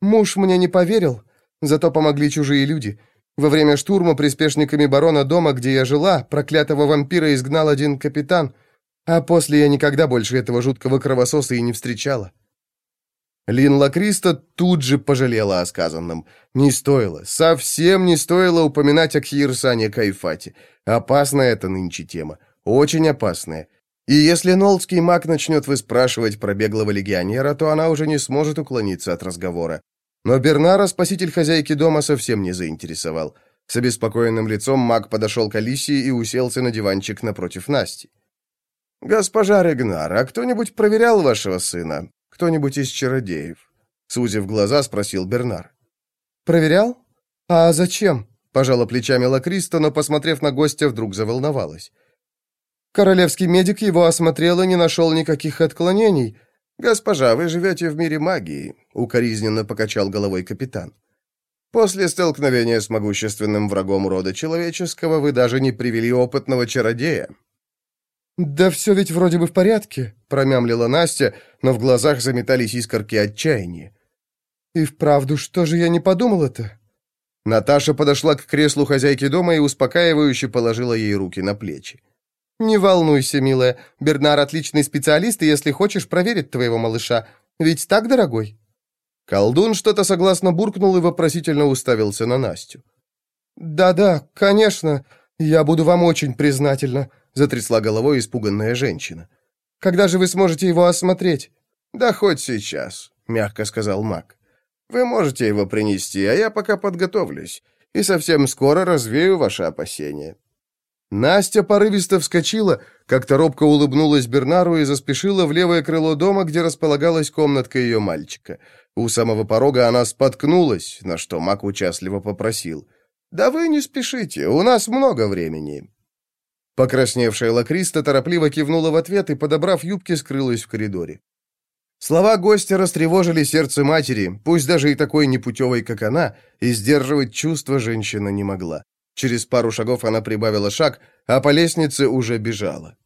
«Муж мне не поверил, зато помогли чужие люди. Во время штурма приспешниками барона дома, где я жила, проклятого вампира изгнал один капитан, а после я никогда больше этого жуткого кровососа и не встречала». Лин Лакриста тут же пожалела о сказанном. Не стоило, совсем не стоило упоминать о Кхирсане Кайфате. Опасная это нынче тема, очень опасная. И если Нолдский маг начнет выспрашивать про беглого легионера, то она уже не сможет уклониться от разговора. Но Бернара, спаситель хозяйки дома, совсем не заинтересовал. С обеспокоенным лицом маг подошел к Алисии и уселся на диванчик напротив Насти. «Госпожа Регнар, а кто-нибудь проверял вашего сына? Кто-нибудь из чародеев?» Сузив глаза, спросил Бернар. «Проверял? А зачем?» Пожала плечами Лакриста, но, посмотрев на гостя, вдруг заволновалась. Королевский медик его осмотрел и не нашел никаких отклонений. «Госпожа, вы живете в мире магии», — укоризненно покачал головой капитан. «После столкновения с могущественным врагом рода человеческого вы даже не привели опытного чародея. «Да все ведь вроде бы в порядке», — промямлила Настя, но в глазах заметались искорки отчаяния. «И вправду, что же я не подумала-то?» Наташа подошла к креслу хозяйки дома и успокаивающе положила ей руки на плечи. «Не волнуйся, милая, Бернар отличный специалист, и если хочешь, проверит твоего малыша. Ведь так, дорогой?» Колдун что-то согласно буркнул и вопросительно уставился на Настю. «Да-да, конечно. «Я буду вам очень признательна», — затрясла головой испуганная женщина. «Когда же вы сможете его осмотреть?» «Да хоть сейчас», — мягко сказал маг. «Вы можете его принести, а я пока подготовлюсь, и совсем скоро развею ваши опасения». Настя порывисто вскочила, как-то робко улыбнулась Бернару и заспешила в левое крыло дома, где располагалась комнатка ее мальчика. У самого порога она споткнулась, на что Мак участливо попросил. «Да вы не спешите, у нас много времени». Покрасневшая Лакриста торопливо кивнула в ответ и, подобрав юбки, скрылась в коридоре. Слова гостя растревожили сердце матери, пусть даже и такой непутевой, как она, и сдерживать чувства женщина не могла. Через пару шагов она прибавила шаг, а по лестнице уже бежала.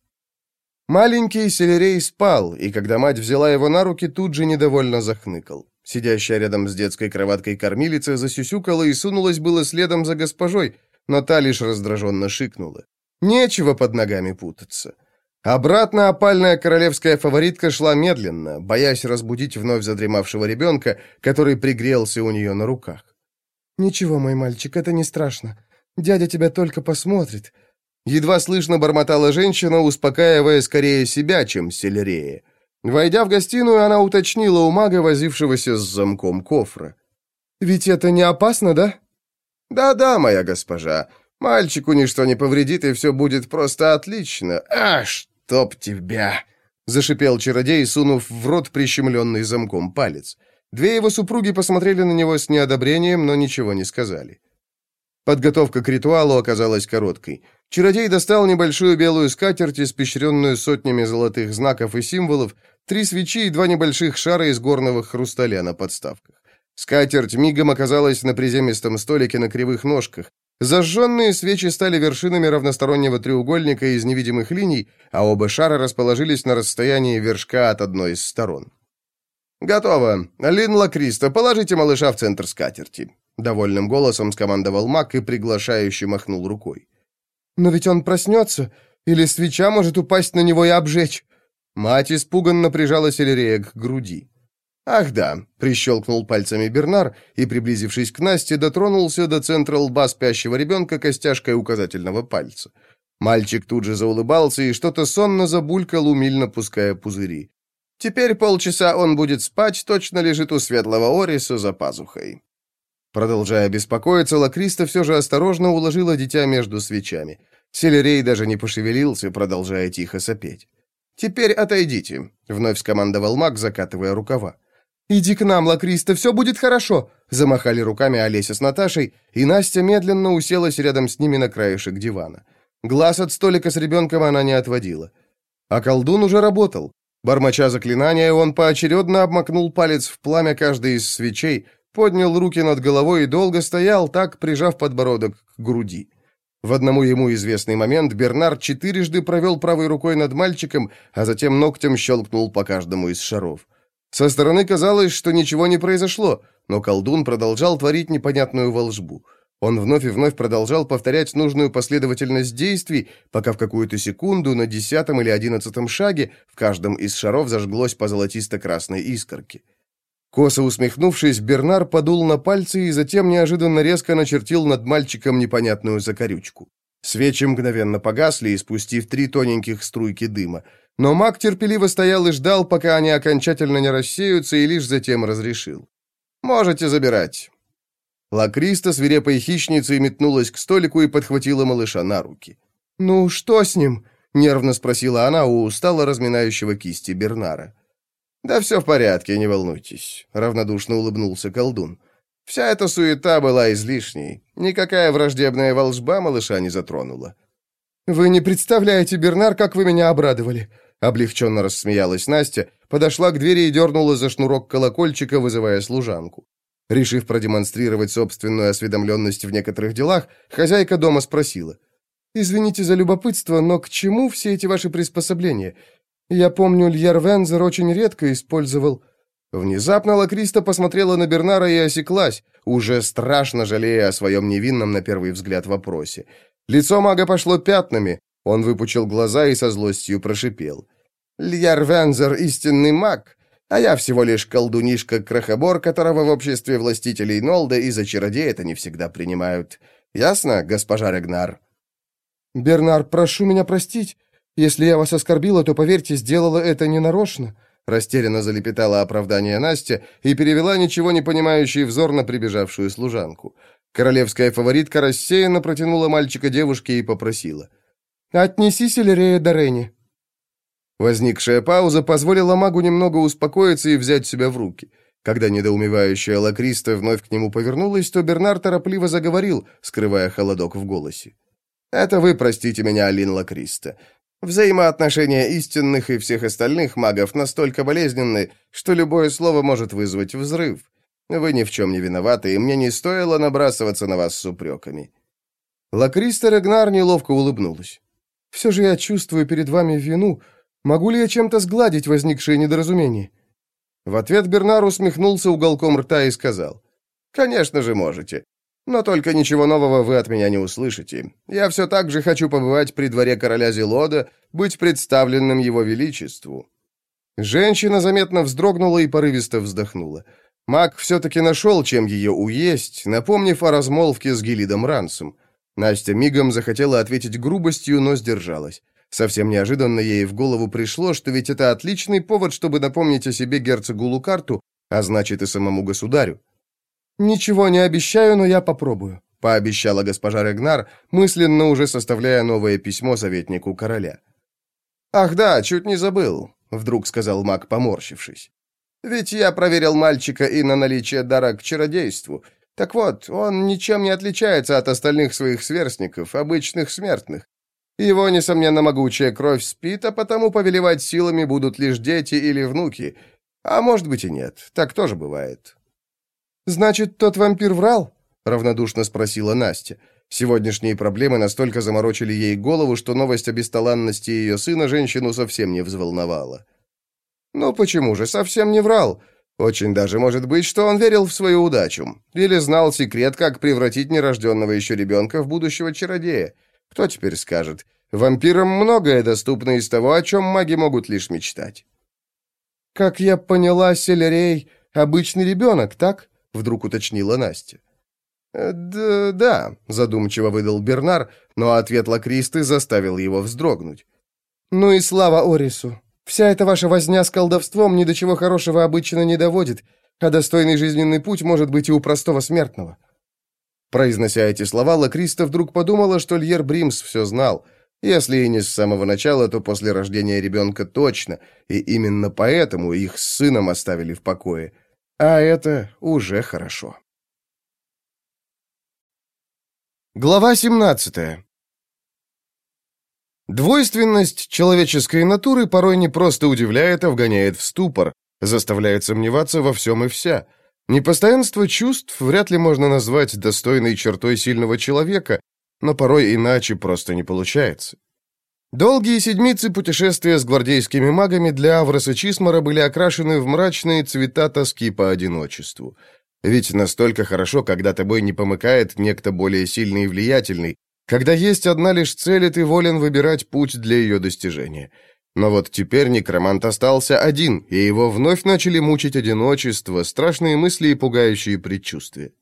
Маленький Селерей спал, и когда мать взяла его на руки, тут же недовольно захныкал. Сидящая рядом с детской кроваткой кормилица засюсюкала и сунулась было следом за госпожой, но та лишь раздраженно шикнула. Нечего под ногами путаться. Обратно опальная королевская фаворитка шла медленно, боясь разбудить вновь задремавшего ребенка, который пригрелся у нее на руках. «Ничего, мой мальчик, это не страшно. Дядя тебя только посмотрит». Едва слышно бормотала женщина, успокаивая скорее себя, чем селерея. Войдя в гостиную, она уточнила у мага, возившегося с замком кофра. «Ведь это не опасно, да?» «Да-да, моя госпожа. Мальчику ничто не повредит, и все будет просто отлично. А, чтоб тебя!» Зашипел чародей, сунув в рот прищемленный замком палец. Две его супруги посмотрели на него с неодобрением, но ничего не сказали. Подготовка к ритуалу оказалась короткой. Чародей достал небольшую белую скатерть, испещренную сотнями золотых знаков и символов, три свечи и два небольших шара из горного хрусталя на подставках. Скатерть мигом оказалась на приземистом столике на кривых ножках. Зажженные свечи стали вершинами равностороннего треугольника из невидимых линий, а оба шара расположились на расстоянии вершка от одной из сторон. «Готово. Лин Лакриста, положите малыша в центр скатерти», Довольным голосом скомандовал маг и приглашающе махнул рукой. «Но ведь он проснется, или свеча может упасть на него и обжечь». Мать испуганно прижала Селерея к груди. «Ах да», — прищелкнул пальцами Бернар и, приблизившись к Насте, дотронулся до центра лба спящего ребенка костяшкой указательного пальца. Мальчик тут же заулыбался и что-то сонно забулькал, умильно пуская пузыри. Теперь полчаса он будет спать, точно лежит у светлого Ориса за пазухой. Продолжая беспокоиться, Лакриста все же осторожно уложила дитя между свечами. Селерей даже не пошевелился, продолжая тихо сопеть. «Теперь отойдите», — вновь скомандовал маг, закатывая рукава. «Иди к нам, Лакриста, все будет хорошо!» Замахали руками Олеся с Наташей, и Настя медленно уселась рядом с ними на краешек дивана. Глаз от столика с ребенком она не отводила. А колдун уже работал. Бормоча заклинания, он поочередно обмакнул палец в пламя каждой из свечей, поднял руки над головой и долго стоял, так прижав подбородок к груди. В одному ему известный момент Бернард четырежды провел правой рукой над мальчиком, а затем ногтем щелкнул по каждому из шаров. Со стороны казалось, что ничего не произошло, но колдун продолжал творить непонятную волжбу. Он вновь и вновь продолжал повторять нужную последовательность действий, пока в какую-то секунду на десятом или одиннадцатом шаге в каждом из шаров зажглось по золотисто-красной искорке. Косо усмехнувшись, Бернар подул на пальцы и затем неожиданно резко начертил над мальчиком непонятную закорючку. Свечи мгновенно погасли, испустив три тоненьких струйки дыма. Но маг терпеливо стоял и ждал, пока они окончательно не рассеются, и лишь затем разрешил. «Можете забирать». Лакриста, свирепой хищницей, метнулась к столику и подхватила малыша на руки. «Ну, что с ним?» — нервно спросила она у устало разминающего кисти Бернара. «Да все в порядке, не волнуйтесь», — равнодушно улыбнулся колдун. «Вся эта суета была излишней. Никакая враждебная волжба малыша не затронула». «Вы не представляете, Бернар, как вы меня обрадовали!» Облегченно рассмеялась Настя, подошла к двери и дернула за шнурок колокольчика, вызывая служанку. Решив продемонстрировать собственную осведомленность в некоторых делах, хозяйка дома спросила. «Извините за любопытство, но к чему все эти ваши приспособления? Я помню, Льер Вензер очень редко использовал...» Внезапно Лакриста посмотрела на Бернара и осеклась, уже страшно жалея о своем невинном на первый взгляд вопросе. Лицо мага пошло пятнами, он выпучил глаза и со злостью прошипел. «Льер Вензер — истинный маг, а я всего лишь колдунишка-крохобор, которого в обществе властителей Нолда и за чародея это не всегда принимают. Ясно, госпожа Регнар?» «Бернар, прошу меня простить. Если я вас оскорбила, то, поверьте, сделала это ненарочно». Растерянно залепетала оправдание Настя и перевела ничего не понимающий взор на прибежавшую служанку. Королевская фаворитка рассеянно протянула мальчика девушке и попросила. «Отнеси Селерея Дорени». Возникшая пауза позволила магу немного успокоиться и взять себя в руки. Когда недоумевающая Лакриста вновь к нему повернулась, то Бернар торопливо заговорил, скрывая холодок в голосе. «Это вы простите меня, Алин Лакриста. Взаимоотношения истинных и всех остальных магов настолько болезненны, что любое слово может вызвать взрыв. Вы ни в чем не виноваты, и мне не стоило набрасываться на вас с упреками». Лакриста Регнар неловко улыбнулась. «Все же я чувствую перед вами вину. Могу ли я чем-то сгладить возникшее недоразумение?» В ответ Бернар усмехнулся уголком рта и сказал. «Конечно же можете. Но только ничего нового вы от меня не услышите. Я все так же хочу побывать при дворе короля Зелода, быть представленным его величеству». Женщина заметно вздрогнула и порывисто вздохнула. Маг все-таки нашел, чем ее уесть, напомнив о размолвке с Гелидом Рансом. Настя мигом захотела ответить грубостью, но сдержалась. Совсем неожиданно ей в голову пришло, что ведь это отличный повод, чтобы напомнить о себе герцогу Лукарту, а значит и самому государю. «Ничего не обещаю, но я попробую», — пообещала госпожа Регнар, мысленно уже составляя новое письмо советнику короля. «Ах да, чуть не забыл», — вдруг сказал маг, поморщившись. «Ведь я проверил мальчика и на наличие дара к чародейству. Так вот, он ничем не отличается от остальных своих сверстников, обычных смертных. Его, несомненно, могучая кровь спит, а потому повелевать силами будут лишь дети или внуки. А может быть и нет, так тоже бывает. «Значит, тот вампир врал?» — равнодушно спросила Настя. Сегодняшние проблемы настолько заморочили ей голову, что новость о бесталанности ее сына женщину совсем не взволновала. «Ну почему же, совсем не врал. Очень даже может быть, что он верил в свою удачу. Или знал секрет, как превратить нерожденного еще ребенка в будущего чародея. Кто теперь скажет? Вампирам многое доступно из того, о чем маги могут лишь мечтать». «Как я поняла, Селерей — обычный ребенок, так?» — вдруг уточнила Настя. «Э, «Да, да», — задумчиво выдал Бернар, но ответ Лакристы заставил его вздрогнуть. «Ну и слава Орису! Вся эта ваша возня с колдовством ни до чего хорошего обычно не доводит, а достойный жизненный путь может быть и у простого смертного». Произнося эти слова, Лакриста вдруг подумала, что Льер Бримс все знал. Если и не с самого начала, то после рождения ребенка точно, и именно поэтому их с сыном оставили в покое. А это уже хорошо. Глава 17. Двойственность человеческой натуры порой не просто удивляет, а вгоняет в ступор, заставляет сомневаться во всем и вся. Непостоянство чувств вряд ли можно назвать достойной чертой сильного человека, но порой иначе просто не получается. Долгие седмицы путешествия с гвардейскими магами для Авроса Чисмара были окрашены в мрачные цвета тоски по одиночеству. Ведь настолько хорошо, когда тобой не помыкает некто более сильный и влиятельный, когда есть одна лишь цель, и ты волен выбирать путь для ее достижения. Но вот теперь некромант остался один, и его вновь начали мучить одиночество, страшные мысли и пугающие предчувствия.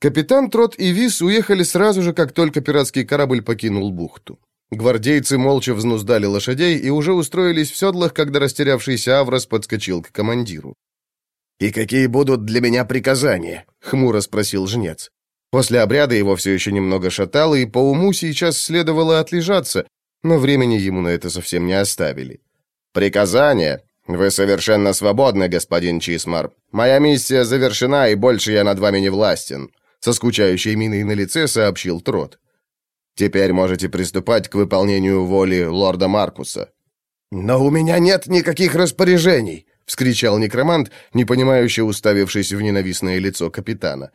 Капитан Трот и Вис уехали сразу же, как только пиратский корабль покинул бухту. Гвардейцы молча взнуздали лошадей и уже устроились в седлах, когда растерявшийся Аврос подскочил к командиру. «И какие будут для меня приказания?» — хмуро спросил жнец. После обряда его все еще немного шатало, и по уму сейчас следовало отлежаться, но времени ему на это совсем не оставили. «Приказание? Вы совершенно свободны, господин Чисмар. Моя миссия завершена, и больше я над вами не властен», — со скучающей миной на лице сообщил Трот. Теперь можете приступать к выполнению воли лорда Маркуса». «Но у меня нет никаких распоряжений!» — вскричал некромант, непонимающе уставившись в ненавистное лицо капитана.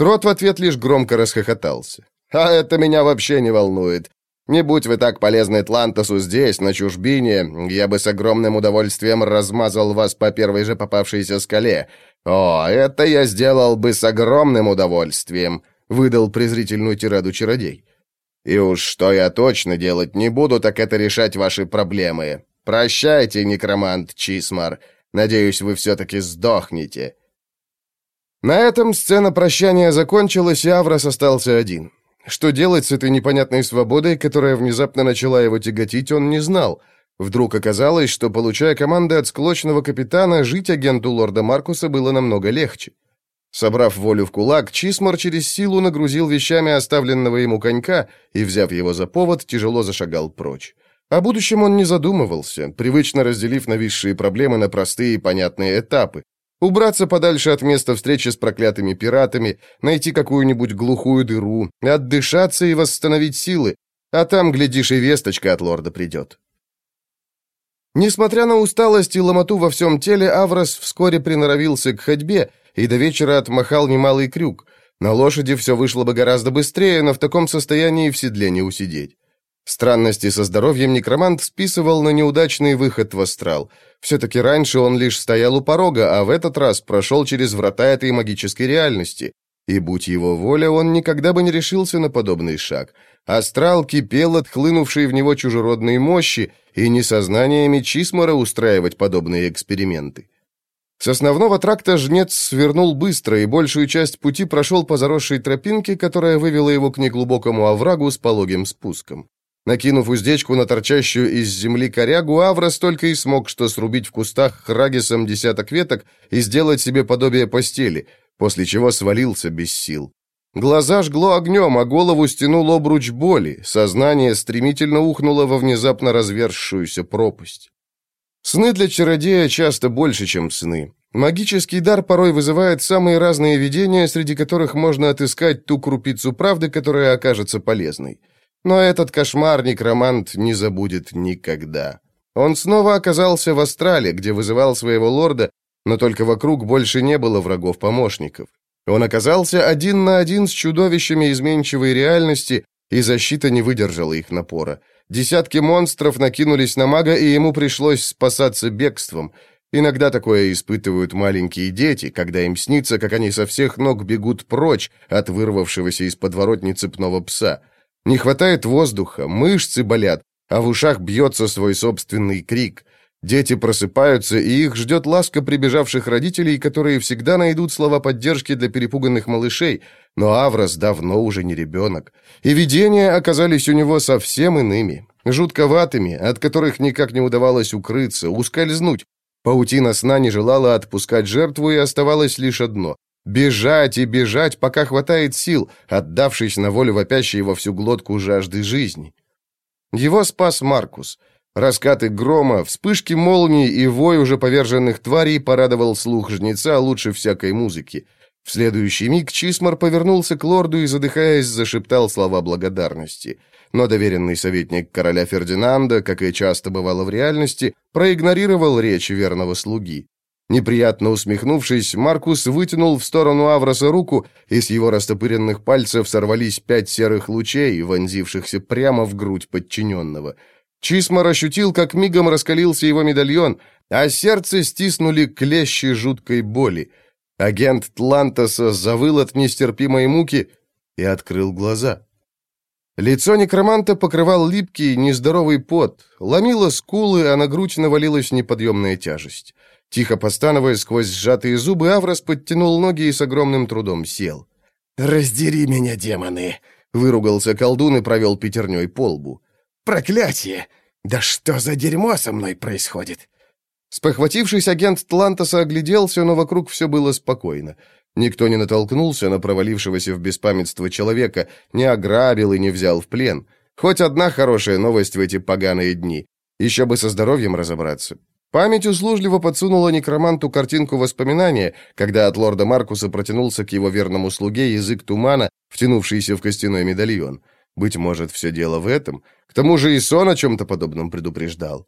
Трот в ответ лишь громко расхохотался. «А это меня вообще не волнует. Не будь вы так полезны Тлантосу здесь, на чужбине, я бы с огромным удовольствием размазал вас по первой же попавшейся скале. О, это я сделал бы с огромным удовольствием», — выдал презрительную тираду чародей. И уж что я точно делать не буду, так это решать ваши проблемы. Прощайте, некромант Чисмар. Надеюсь, вы все-таки сдохнете». На этом сцена прощания закончилась, и Аврос остался один. Что делать с этой непонятной свободой, которая внезапно начала его тяготить, он не знал. Вдруг оказалось, что, получая команды от склочного капитана, жить агенту лорда Маркуса было намного легче. Собрав волю в кулак, Чисмор через силу нагрузил вещами оставленного ему конька и, взяв его за повод, тяжело зашагал прочь. О будущем он не задумывался, привычно разделив нависшие проблемы на простые и понятные этапы. Убраться подальше от места встречи с проклятыми пиратами, найти какую-нибудь глухую дыру, отдышаться и восстановить силы, а там, глядишь, и весточка от лорда придет. Несмотря на усталость и ломоту во всем теле, Аврос вскоре приноровился к ходьбе и до вечера отмахал немалый крюк. На лошади все вышло бы гораздо быстрее, но в таком состоянии в седле не усидеть. Странности со здоровьем некромант списывал на неудачный выход в астрал. Все-таки раньше он лишь стоял у порога, а в этот раз прошел через врата этой магической реальности. И будь его воля, он никогда бы не решился на подобный шаг. Астрал кипел от хлынувшей в него чужеродной мощи, и не сознаниями Чисмора устраивать подобные эксперименты. С основного тракта жнец свернул быстро и большую часть пути прошел по заросшей тропинке, которая вывела его к неглубокому оврагу с пологим спуском. Накинув уздечку на торчащую из земли корягу, Аврос только и смог что срубить в кустах храгисом десяток веток и сделать себе подобие постели, после чего свалился без сил. Глаза жгло огнем, а голову стянул обруч боли, сознание стремительно ухнуло во внезапно разверзшуюся пропасть. Сны для чародея часто больше, чем сны. Магический дар порой вызывает самые разные видения, среди которых можно отыскать ту крупицу правды, которая окажется полезной. Но этот кошмар-некромант не забудет никогда. Он снова оказался в Астрале, где вызывал своего лорда, но только вокруг больше не было врагов-помощников. Он оказался один на один с чудовищами изменчивой реальности, и защита не выдержала их напора. Десятки монстров накинулись на мага, и ему пришлось спасаться бегством. Иногда такое испытывают маленькие дети, когда им снится, как они со всех ног бегут прочь от вырвавшегося из подворотни цепного пса. Не хватает воздуха, мышцы болят, а в ушах бьется свой собственный крик. Дети просыпаются, и их ждет ласка прибежавших родителей, которые всегда найдут слова поддержки для перепуганных малышей, но Аврос давно уже не ребенок. И видения оказались у него совсем иными, жутковатыми, от которых никак не удавалось укрыться, ускользнуть. Паутина сна не желала отпускать жертву, и оставалось лишь одно — бежать и бежать, пока хватает сил, отдавшись на волю вопящей во всю глотку жажды жизни. Его спас Маркус — Раскаты грома, вспышки молний и вой уже поверженных тварей порадовал слух жнеца лучше всякой музыки. В следующий миг Чисмар повернулся к лорду и, задыхаясь, зашептал слова благодарности. Но доверенный советник короля Фердинанда, как и часто бывало в реальности, проигнорировал речь верного слуги. Неприятно усмехнувшись, Маркус вытянул в сторону Авроса руку, и с его растопыренных пальцев сорвались пять серых лучей, вонзившихся прямо в грудь подчиненного — Чисмар ощутил, как мигом раскалился его медальон, а сердце стиснули клещи жуткой боли. Агент Тлантоса завыл от нестерпимой муки и открыл глаза. Лицо некроманта покрывал липкий, нездоровый пот, ломило скулы, а на грудь навалилась неподъемная тяжесть. Тихо постановая сквозь сжатые зубы, Аврос подтянул ноги и с огромным трудом сел. «Раздери меня, демоны!» — выругался колдун и провел пятерней по лбу. Проклятие! Да что за дерьмо со мной происходит?» Спохватившись, агент Тлантоса огляделся, но вокруг все было спокойно. Никто не натолкнулся на провалившегося в беспамятство человека, не ограбил и не взял в плен. Хоть одна хорошая новость в эти поганые дни. Еще бы со здоровьем разобраться. Память услужливо подсунула некроманту картинку воспоминания, когда от лорда Маркуса протянулся к его верному слуге язык тумана, втянувшийся в костяной медальон. Быть может, все дело в этом. К тому же и сон о чем-то подобном предупреждал.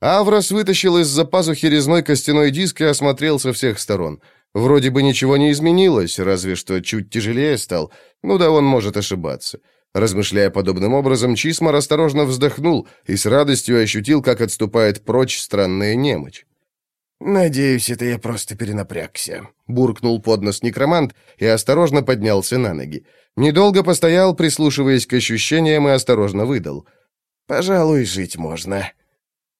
Аврос вытащил из-за пазухи резной костяной диск и осмотрел со всех сторон. Вроде бы ничего не изменилось, разве что чуть тяжелее стал. Ну да он может ошибаться. Размышляя подобным образом, Чисмар осторожно вздохнул и с радостью ощутил, как отступает прочь странная немочь. «Надеюсь, это я просто перенапрягся», — буркнул под нос некромант и осторожно поднялся на ноги. Недолго постоял, прислушиваясь к ощущениям, и осторожно выдал. «Пожалуй, жить можно».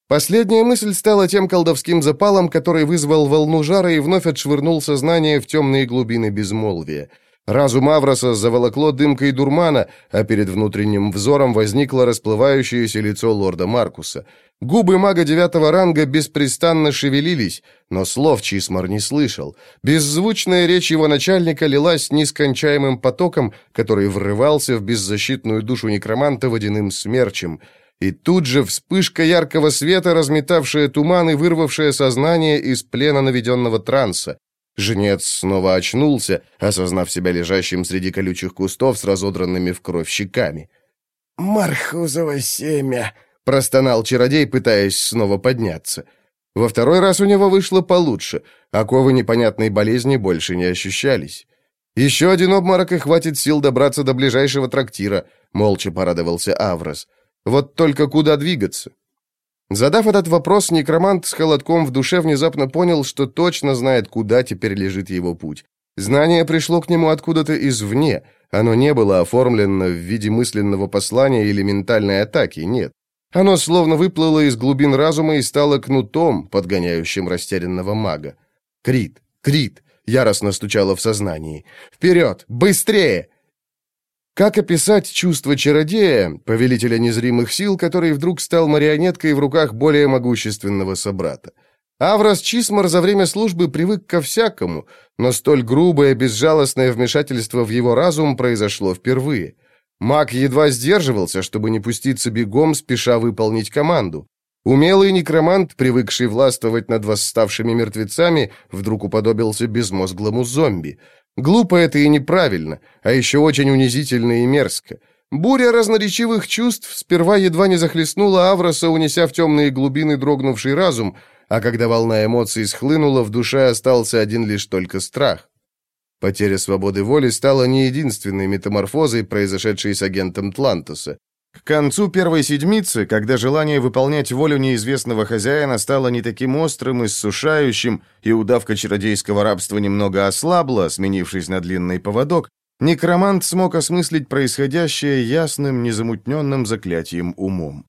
Последняя мысль стала тем колдовским запалом, который вызвал волну жара и вновь отшвырнул сознание в темные глубины безмолвия. Разум Авроса заволокло дымкой дурмана, а перед внутренним взором возникло расплывающееся лицо лорда Маркуса. Губы мага девятого ранга беспрестанно шевелились, но слов Чисмар не слышал. Беззвучная речь его начальника лилась нескончаемым потоком, который врывался в беззащитную душу некроманта водяным смерчем. И тут же вспышка яркого света, разметавшая туман и вырвавшая сознание из плена наведенного транса. Женец снова очнулся, осознав себя лежащим среди колючих кустов с разодранными в кровь щеками. «Мархузово семя!» — простонал чародей, пытаясь снова подняться. Во второй раз у него вышло получше, оковы непонятной болезни больше не ощущались. «Еще один обморок, и хватит сил добраться до ближайшего трактира», — молча порадовался Аврос. «Вот только куда двигаться?» Задав этот вопрос, некромант с холодком в душе внезапно понял, что точно знает, куда теперь лежит его путь. Знание пришло к нему откуда-то извне. Оно не было оформлено в виде мысленного послания или ментальной атаки, нет. Оно словно выплыло из глубин разума и стало кнутом, подгоняющим растерянного мага. «Крит! Крит!» — яростно стучало в сознании. «Вперед! Быстрее!» Как описать чувство чародея, повелителя незримых сил, который вдруг стал марионеткой в руках более могущественного собрата? Аврос Чисмар за время службы привык ко всякому, но столь грубое, безжалостное вмешательство в его разум произошло впервые. Маг едва сдерживался, чтобы не пуститься бегом, спеша выполнить команду. Умелый некромант, привыкший властвовать над восставшими мертвецами, вдруг уподобился безмозглому зомби — Глупо это и неправильно, а еще очень унизительно и мерзко. Буря разноречивых чувств сперва едва не захлестнула Авроса, унеся в темные глубины дрогнувший разум, а когда волна эмоций схлынула, в душе остался один лишь только страх. Потеря свободы воли стала не единственной метаморфозой, произошедшей с агентом Тлантоса. К концу первой седмицы, когда желание выполнять волю неизвестного хозяина стало не таким острым и сушающим, и удавка чародейского рабства немного ослабла, сменившись на длинный поводок, некромант смог осмыслить происходящее ясным, незамутненным заклятием умом.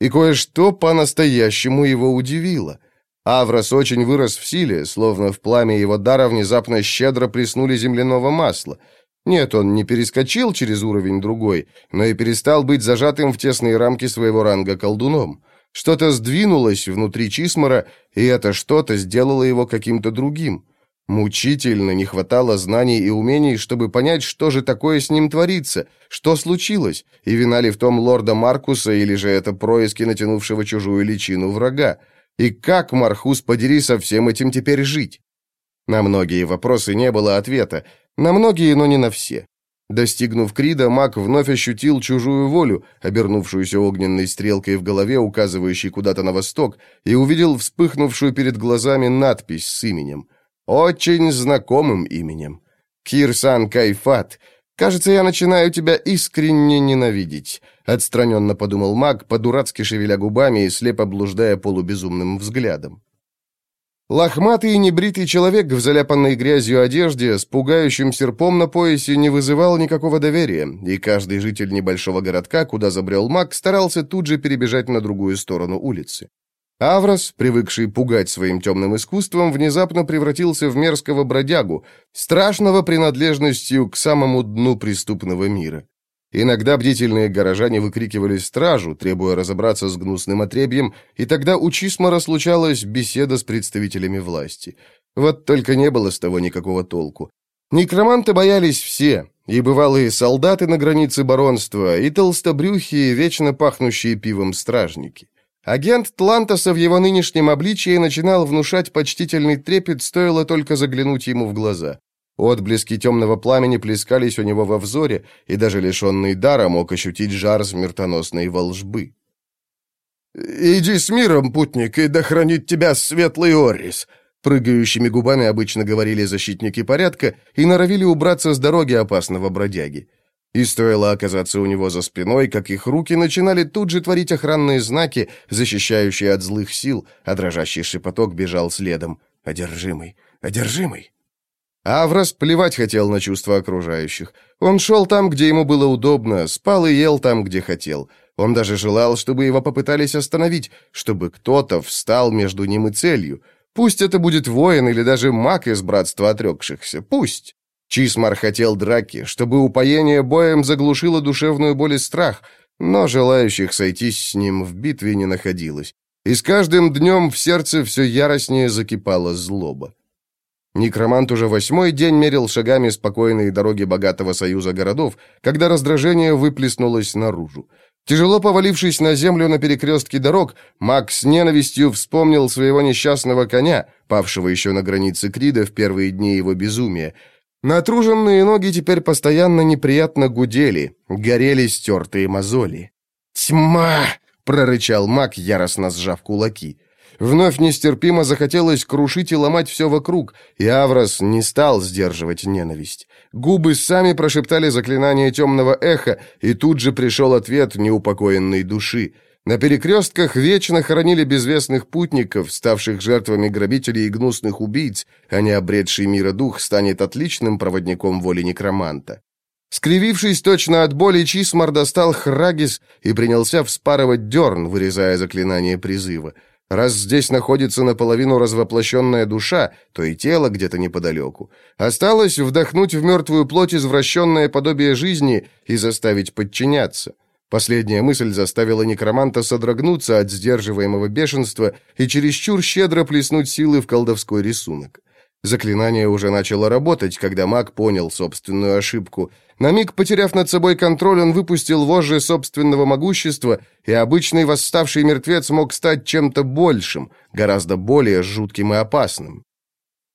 И кое-что по-настоящему его удивило. Аврос очень вырос в силе, словно в пламя его дара внезапно щедро приснули земляного масла — нет, он не перескочил через уровень другой, но и перестал быть зажатым в тесные рамки своего ранга колдуном. Что-то сдвинулось внутри Чисмара, и это что-то сделало его каким-то другим. Мучительно не хватало знаний и умений, чтобы понять, что же такое с ним творится, что случилось, и вина ли в том лорда Маркуса, или же это происки натянувшего чужую личину врага. И как, Мархус, подери, со всем этим теперь жить? На многие вопросы не было ответа, на многие, но не на все. Достигнув Крида, маг вновь ощутил чужую волю, обернувшуюся огненной стрелкой в голове, указывающей куда-то на восток, и увидел вспыхнувшую перед глазами надпись с именем. Очень знакомым именем. Кирсан Кайфат. Кажется, я начинаю тебя искренне ненавидеть. Отстраненно подумал маг, по-дурацки шевеля губами и слепо блуждая полубезумным взглядом. Лохматый и небритый человек в заляпанной грязью одежде с пугающим серпом на поясе не вызывал никакого доверия, и каждый житель небольшого городка, куда забрел маг, старался тут же перебежать на другую сторону улицы. Аврос, привыкший пугать своим темным искусством, внезапно превратился в мерзкого бродягу, страшного принадлежностью к самому дну преступного мира. Иногда бдительные горожане выкрикивали стражу, требуя разобраться с гнусным отребьем, и тогда у Чисмара случалась беседа с представителями власти. Вот только не было с того никакого толку. Некроманты боялись все, и бывалые солдаты на границе баронства, и толстобрюхие, вечно пахнущие пивом стражники. Агент Тлантоса в его нынешнем обличии начинал внушать почтительный трепет, стоило только заглянуть ему в глаза. Отблески темного пламени плескались у него во взоре, и даже лишенный дара мог ощутить жар смертоносной волжбы. «Иди с миром, путник, и да хранит тебя светлый Орис!» Прыгающими губами обычно говорили защитники порядка и норовили убраться с дороги опасного бродяги. И стоило оказаться у него за спиной, как их руки начинали тут же творить охранные знаки, защищающие от злых сил, а дрожащий шепоток бежал следом. «Одержимый! Одержимый!» Аврос плевать хотел на чувства окружающих. Он шел там, где ему было удобно, спал и ел там, где хотел. Он даже желал, чтобы его попытались остановить, чтобы кто-то встал между ним и целью. Пусть это будет воин или даже маг из братства отрекшихся, пусть. Чисмар хотел драки, чтобы упоение боем заглушило душевную боль и страх, но желающих сойтись с ним в битве не находилось. И с каждым днем в сердце все яростнее закипала злоба. Некромант уже восьмой день мерил шагами спокойные дороги богатого союза городов, когда раздражение выплеснулось наружу. Тяжело повалившись на землю на перекрестке дорог, Мак с ненавистью вспомнил своего несчастного коня, павшего еще на границе Крида в первые дни его безумия. Натруженные ноги теперь постоянно неприятно гудели, горели стертые мозоли. «Тьма!» — прорычал Мак, яростно сжав кулаки. Вновь нестерпимо захотелось крушить и ломать все вокруг, и Аврос не стал сдерживать ненависть. Губы сами прошептали заклинание темного эха, и тут же пришел ответ неупокоенной души. На перекрестках вечно хоронили безвестных путников, ставших жертвами грабителей и гнусных убийц, а не обретший мира дух станет отличным проводником воли некроманта. Скривившись точно от боли, Чисмар достал Храгис и принялся вспарывать дерн, вырезая заклинание призыва. Раз здесь находится наполовину развоплощенная душа, то и тело где-то неподалеку. Осталось вдохнуть в мертвую плоть извращенное подобие жизни и заставить подчиняться. Последняя мысль заставила некроманта содрогнуться от сдерживаемого бешенства и чересчур щедро плеснуть силы в колдовской рисунок. Заклинание уже начало работать, когда маг понял собственную ошибку. На миг, потеряв над собой контроль, он выпустил вожжи собственного могущества, и обычный восставший мертвец мог стать чем-то большим, гораздо более жутким и опасным.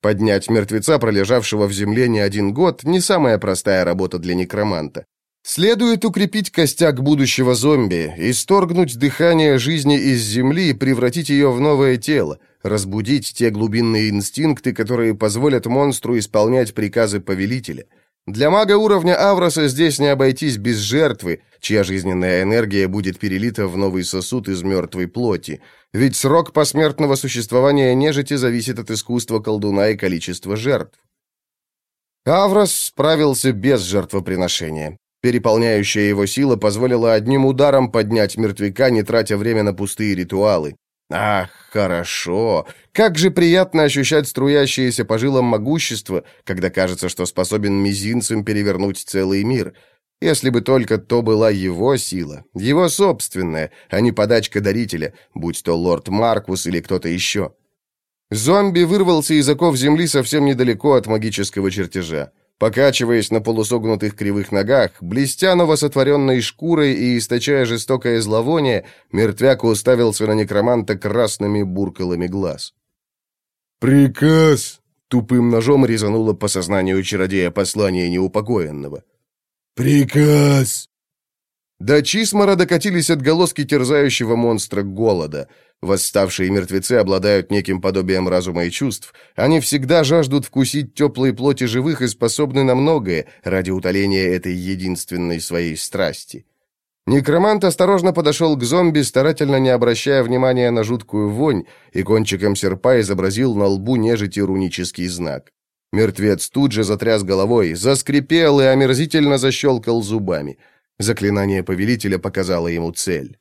Поднять мертвеца, пролежавшего в земле не один год, не самая простая работа для некроманта. Следует укрепить костяк будущего зомби, исторгнуть дыхание жизни из земли и превратить ее в новое тело, разбудить те глубинные инстинкты, которые позволят монстру исполнять приказы повелителя. Для мага уровня Авроса здесь не обойтись без жертвы, чья жизненная энергия будет перелита в новый сосуд из мертвой плоти. Ведь срок посмертного существования нежити зависит от искусства колдуна и количества жертв. Аврос справился без жертвоприношения. Переполняющая его сила позволила одним ударом поднять мертвяка, не тратя время на пустые ритуалы. Ах, хорошо. Как же приятно ощущать струящееся по жилам могущество, когда кажется, что способен мизинцем перевернуть целый мир. Если бы только то была его сила, его собственная, а не подачка дарителя, будь то лорд Маркус или кто-то еще. Зомби вырвался из оков земли совсем недалеко от магического чертежа. Покачиваясь на полусогнутых кривых ногах, блестя новосотворенной шкурой и источая жестокое зловоние, мертвяк уставился на некроманта красными буркалами глаз. «Приказ!» — тупым ножом резануло по сознанию чародея послание неупокоенного. «Приказ!» До Чисмара докатились отголоски терзающего монстра голода. Восставшие мертвецы обладают неким подобием разума и чувств. Они всегда жаждут вкусить теплые плоти живых и способны на многое ради утоления этой единственной своей страсти. Некромант осторожно подошел к зомби, старательно не обращая внимания на жуткую вонь, и кончиком серпа изобразил на лбу нежити рунический знак. Мертвец тут же затряс головой, заскрипел и омерзительно защелкал зубами – Заклинание повелителя показало ему цель.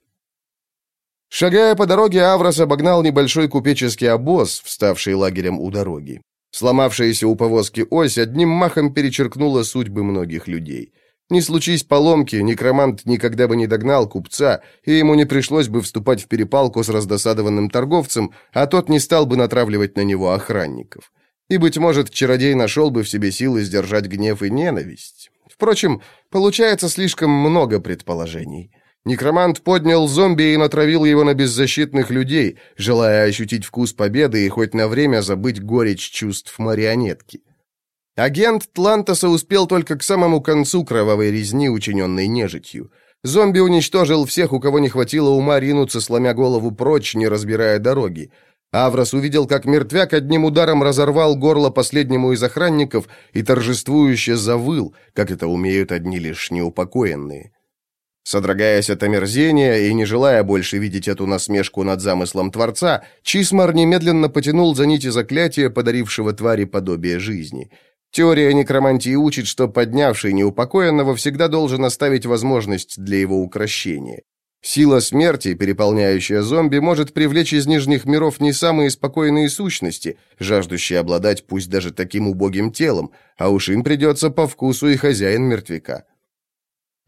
Шагая по дороге, Аврос обогнал небольшой купеческий обоз, вставший лагерем у дороги. Сломавшаяся у повозки ось одним махом перечеркнула судьбы многих людей. Не случись поломки, некромант никогда бы не догнал купца, и ему не пришлось бы вступать в перепалку с раздосадованным торговцем, а тот не стал бы натравливать на него охранников. И, быть может, чародей нашел бы в себе силы сдержать гнев и ненависть. Впрочем, получается слишком много предположений. Некромант поднял зомби и натравил его на беззащитных людей, желая ощутить вкус победы и хоть на время забыть горечь чувств марионетки. Агент Тлантоса успел только к самому концу кровавой резни, учиненной нежитью. Зомби уничтожил всех, у кого не хватило ума ринуться, сломя голову прочь, не разбирая дороги. Аврос увидел, как мертвяк одним ударом разорвал горло последнему из охранников и торжествующе завыл, как это умеют одни лишь неупокоенные. Содрогаясь от омерзения и не желая больше видеть эту насмешку над замыслом Творца, Чисмар немедленно потянул за нити заклятия, подарившего твари подобие жизни. Теория некромантии учит, что поднявший неупокоенного всегда должен оставить возможность для его укрощения. Сила смерти, переполняющая зомби, может привлечь из нижних миров не самые спокойные сущности, жаждущие обладать пусть даже таким убогим телом, а уж им придется по вкусу и хозяин мертвяка.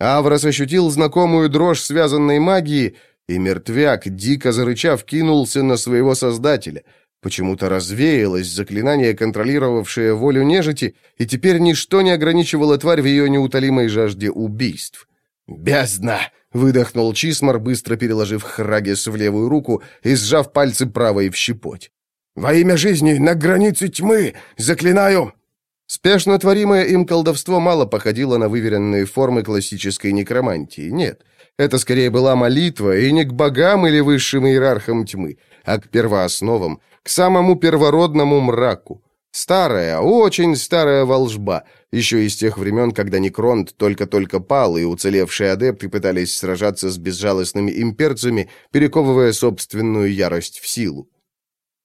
Аврос ощутил знакомую дрожь связанной магии, и мертвяк, дико зарычав, кинулся на своего создателя. Почему-то развеялось заклинание, контролировавшее волю нежити, и теперь ничто не ограничивало тварь в ее неутолимой жажде убийств. «Бездна!» — выдохнул Чисмар, быстро переложив Храгис в левую руку и сжав пальцы правой в щепоть. «Во имя жизни на границе тьмы! Заклинаю!» Спешно творимое им колдовство мало походило на выверенные формы классической некромантии. Нет, это скорее была молитва, и не к богам или высшим иерархам тьмы, а к первоосновам, к самому первородному мраку. Старая, очень старая волжба, еще из тех времен, когда Некронт только-только пал, и уцелевшие адепты пытались сражаться с безжалостными имперцами, перековывая собственную ярость в силу.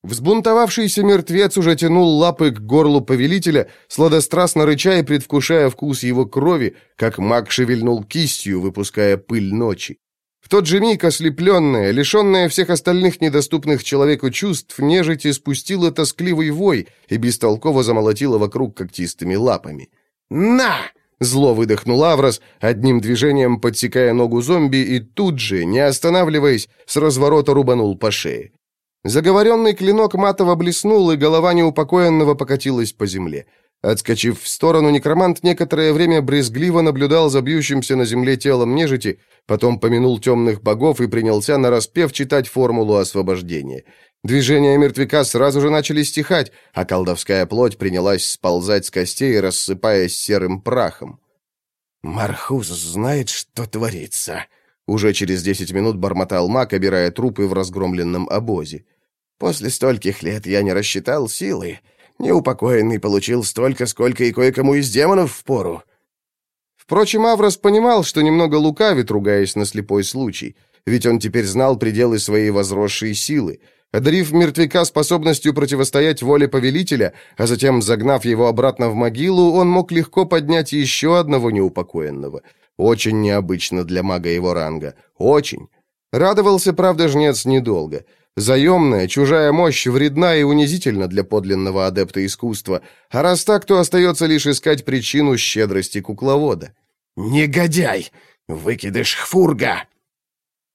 Взбунтовавшийся мертвец уже тянул лапы к горлу повелителя, сладострастно рыча и предвкушая вкус его крови, как маг шевельнул кистью, выпуская пыль ночи. В тот же миг ослепленная, лишенная всех остальных недоступных человеку чувств, нежить испустила тоскливый вой и бестолково замолотила вокруг когтистыми лапами. «На!» — зло выдохнул Аврос, одним движением подсекая ногу зомби и тут же, не останавливаясь, с разворота рубанул по шее. Заговоренный клинок матово блеснул, и голова неупокоенного покатилась по земле. Отскочив в сторону, некромант некоторое время брезгливо наблюдал за бьющимся на земле телом нежити, потом помянул темных богов и принялся нараспев читать формулу освобождения. Движения мертвяка сразу же начали стихать, а колдовская плоть принялась сползать с костей, рассыпаясь серым прахом. «Мархуз знает, что творится», — уже через десять минут бормотал маг, обирая трупы в разгромленном обозе. «После стольких лет я не рассчитал силы». Неупокоенный получил столько, сколько и кое-кому из демонов в пору. Впрочем, Аврос понимал, что немного лукавит, ругаясь на слепой случай, ведь он теперь знал пределы своей возросшей силы. Одарив мертвяка способностью противостоять воле повелителя, а затем загнав его обратно в могилу, он мог легко поднять еще одного неупокоенного. Очень необычно для мага его ранга. Очень. Радовался, правда, жнец недолго. Заемная, чужая мощь вредна и унизительна для подлинного адепта искусства, а раз так, то остается лишь искать причину щедрости кукловода. «Негодяй! Выкидыш хфурга!»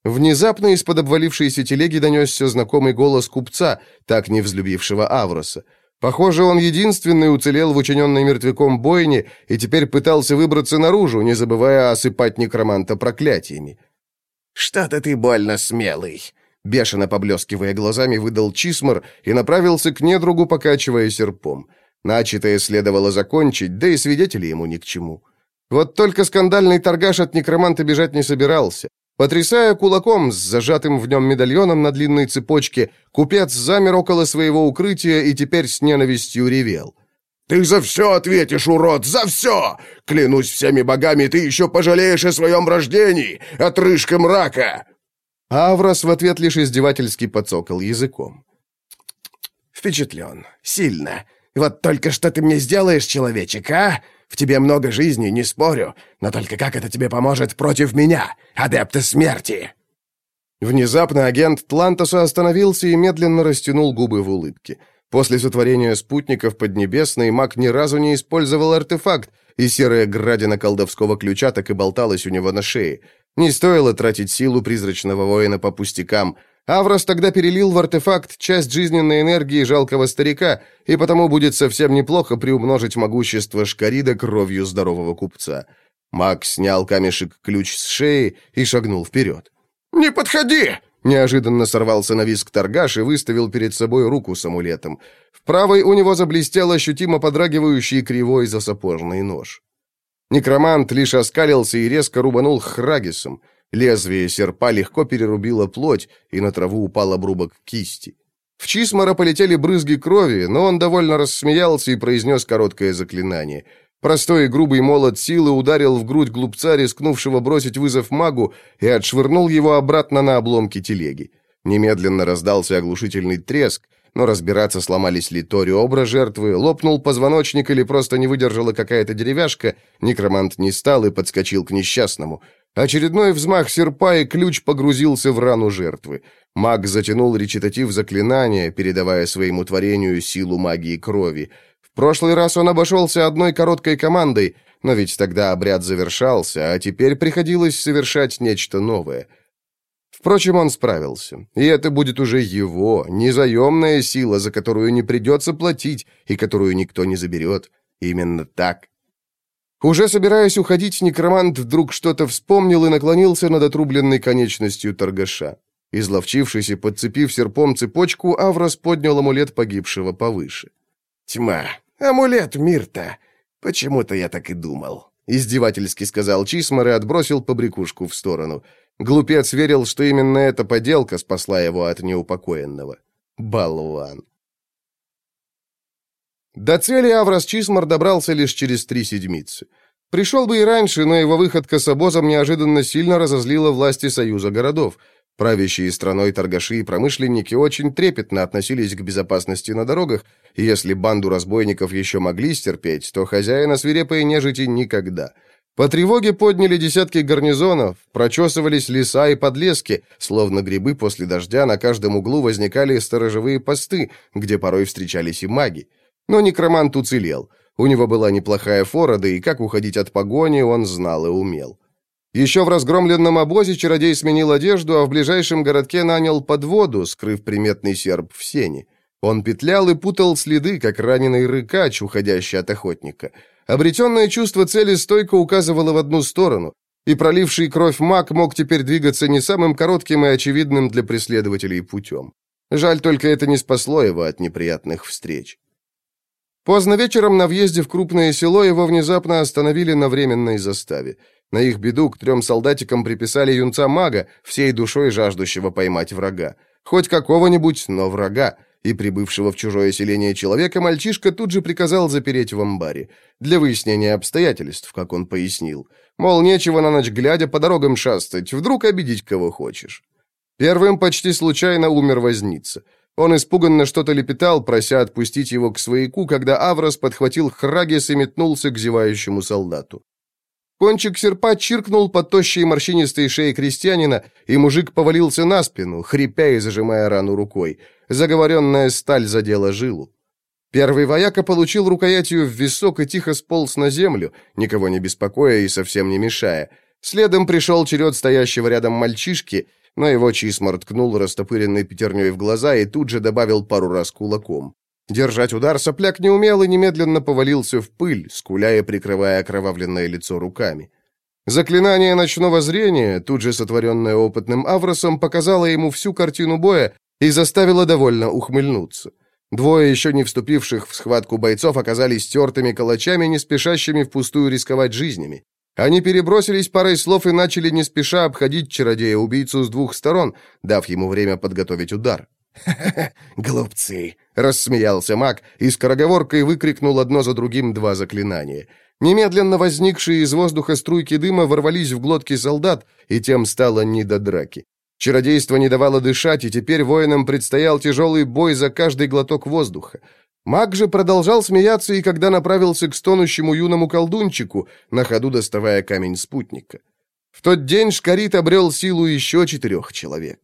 Внезапно из-под обвалившейся телеги донесся знакомый голос купца, так не взлюбившего Авроса. Похоже, он единственный уцелел в учиненной мертвяком бойне и теперь пытался выбраться наружу, не забывая осыпать некроманта проклятиями. «Что-то ты больно смелый!» Бешено поблескивая глазами, выдал Чисмар и направился к недругу, покачивая серпом. Начатое следовало закончить, да и свидетели ему ни к чему. Вот только скандальный торгаш от некроманта бежать не собирался. Потрясая кулаком с зажатым в нем медальоном на длинной цепочке, купец замер около своего укрытия и теперь с ненавистью ревел. «Ты за все ответишь, урод, за все! Клянусь всеми богами, ты еще пожалеешь о своем рождении, отрыжка мрака!» Аврос в ответ лишь издевательски подсокал языком. «Впечатлен. Сильно. Вот только что ты мне сделаешь, человечек, а? В тебе много жизни, не спорю. Но только как это тебе поможет против меня, адепта смерти?» Внезапно агент Тлантоса остановился и медленно растянул губы в улыбке. После сотворения спутников Поднебесной маг ни разу не использовал артефакт, и серая градина колдовского ключа так и болталась у него на шее. Не стоило тратить силу призрачного воина по пустякам. Аврос тогда перелил в артефакт часть жизненной энергии жалкого старика, и потому будет совсем неплохо приумножить могущество Шкарида кровью здорового купца. Маг снял камешек-ключ с шеи и шагнул вперед. «Не подходи!» Неожиданно сорвался на виск торгаш и выставил перед собой руку с амулетом. В правой у него заблестел ощутимо подрагивающий кривой засапожный нож. Некромант лишь оскалился и резко рубанул храгисом. Лезвие серпа легко перерубило плоть, и на траву упал обрубок кисти. В Чисмара полетели брызги крови, но он довольно рассмеялся и произнес короткое заклинание. Простой и грубый молот силы ударил в грудь глупца, рискнувшего бросить вызов магу, и отшвырнул его обратно на обломки телеги. Немедленно раздался оглушительный треск, но разбираться, сломались ли то ребра жертвы, лопнул позвоночник или просто не выдержала какая-то деревяшка, некромант не стал и подскочил к несчастному. Очередной взмах серпа, и ключ погрузился в рану жертвы. Маг затянул речитатив заклинания, передавая своему творению силу магии крови. В прошлый раз он обошелся одной короткой командой, но ведь тогда обряд завершался, а теперь приходилось совершать нечто новое. Впрочем, он справился, и это будет уже его, незаемная сила, за которую не придется платить и которую никто не заберет. Именно так. Уже собираясь уходить, некромант вдруг что-то вспомнил и наклонился над отрубленной конечностью торгаша. Изловчившись и подцепив серпом цепочку, Аврос поднял амулет погибшего повыше. «Тьма! Амулет Мирта! Почему-то я так и думал!» Издевательски сказал Чисмар и отбросил побрякушку в сторону. Глупец верил, что именно эта поделка спасла его от неупокоенного. Болван. До цели Аврос Чисмар добрался лишь через три седмицы. Пришел бы и раньше, но его выходка с обозом неожиданно сильно разозлила власти Союза городов. Правящие страной торгаши и промышленники очень трепетно относились к безопасности на дорогах, и если банду разбойников еще могли стерпеть, то хозяина свирепой нежити никогда. По тревоге подняли десятки гарнизонов, прочесывались леса и подлески, словно грибы после дождя на каждом углу возникали сторожевые посты, где порой встречались и маги. Но некромант уцелел. У него была неплохая фора, да и как уходить от погони он знал и умел. Еще в разгромленном обозе чародей сменил одежду, а в ближайшем городке нанял подводу, скрыв приметный серп в сене. Он петлял и путал следы, как раненый рыкач, уходящий от охотника. Обретенное чувство цели стойко указывало в одну сторону, и проливший кровь маг мог теперь двигаться не самым коротким и очевидным для преследователей путем. Жаль, только это не спасло его от неприятных встреч. Поздно вечером на въезде в крупное село его внезапно остановили на временной заставе. На их беду к трем солдатикам приписали юнца-мага, всей душой жаждущего поймать врага. Хоть какого-нибудь, но врага. И прибывшего в чужое селение человека мальчишка тут же приказал запереть в амбаре. Для выяснения обстоятельств, как он пояснил. Мол, нечего на ночь глядя по дорогам шастать, вдруг обидеть кого хочешь. Первым почти случайно умер возница. Он испуганно что-то лепетал, прося отпустить его к свояку, когда Аврос подхватил Храгис и метнулся к зевающему солдату. Кончик серпа чиркнул по тощей морщинистой шее крестьянина, и мужик повалился на спину, хрипя и зажимая рану рукой. Заговоренная сталь задела жилу. Первый вояка получил рукоятью в висок и тихо сполз на землю, никого не беспокоя и совсем не мешая. Следом пришел черед стоящего рядом мальчишки — но его Чисмар ткнул растопыренной пятерней в глаза и тут же добавил пару раз кулаком. Держать удар сопляк не умел и немедленно повалился в пыль, скуляя, прикрывая окровавленное лицо руками. Заклинание ночного зрения, тут же сотворенное опытным Авросом, показало ему всю картину боя и заставило довольно ухмыльнуться. Двое еще не вступивших в схватку бойцов оказались тертыми калачами, не спешащими впустую рисковать жизнями. Они перебросились парой слов и начали не спеша обходить чародея-убийцу с двух сторон, дав ему время подготовить удар. <laughs> «Ха-ха-ха, глупцы!» — рассмеялся маг и скороговоркой выкрикнул одно за другим два заклинания. Немедленно возникшие из воздуха струйки дыма ворвались в глотки солдат, и тем стало не до драки. Чародейство не давало дышать, и теперь воинам предстоял тяжелый бой за каждый глоток воздуха. Маг же продолжал смеяться и когда направился к стонущему юному колдунчику, на ходу доставая камень спутника. В тот день Шкарит обрел силу еще четырех человек.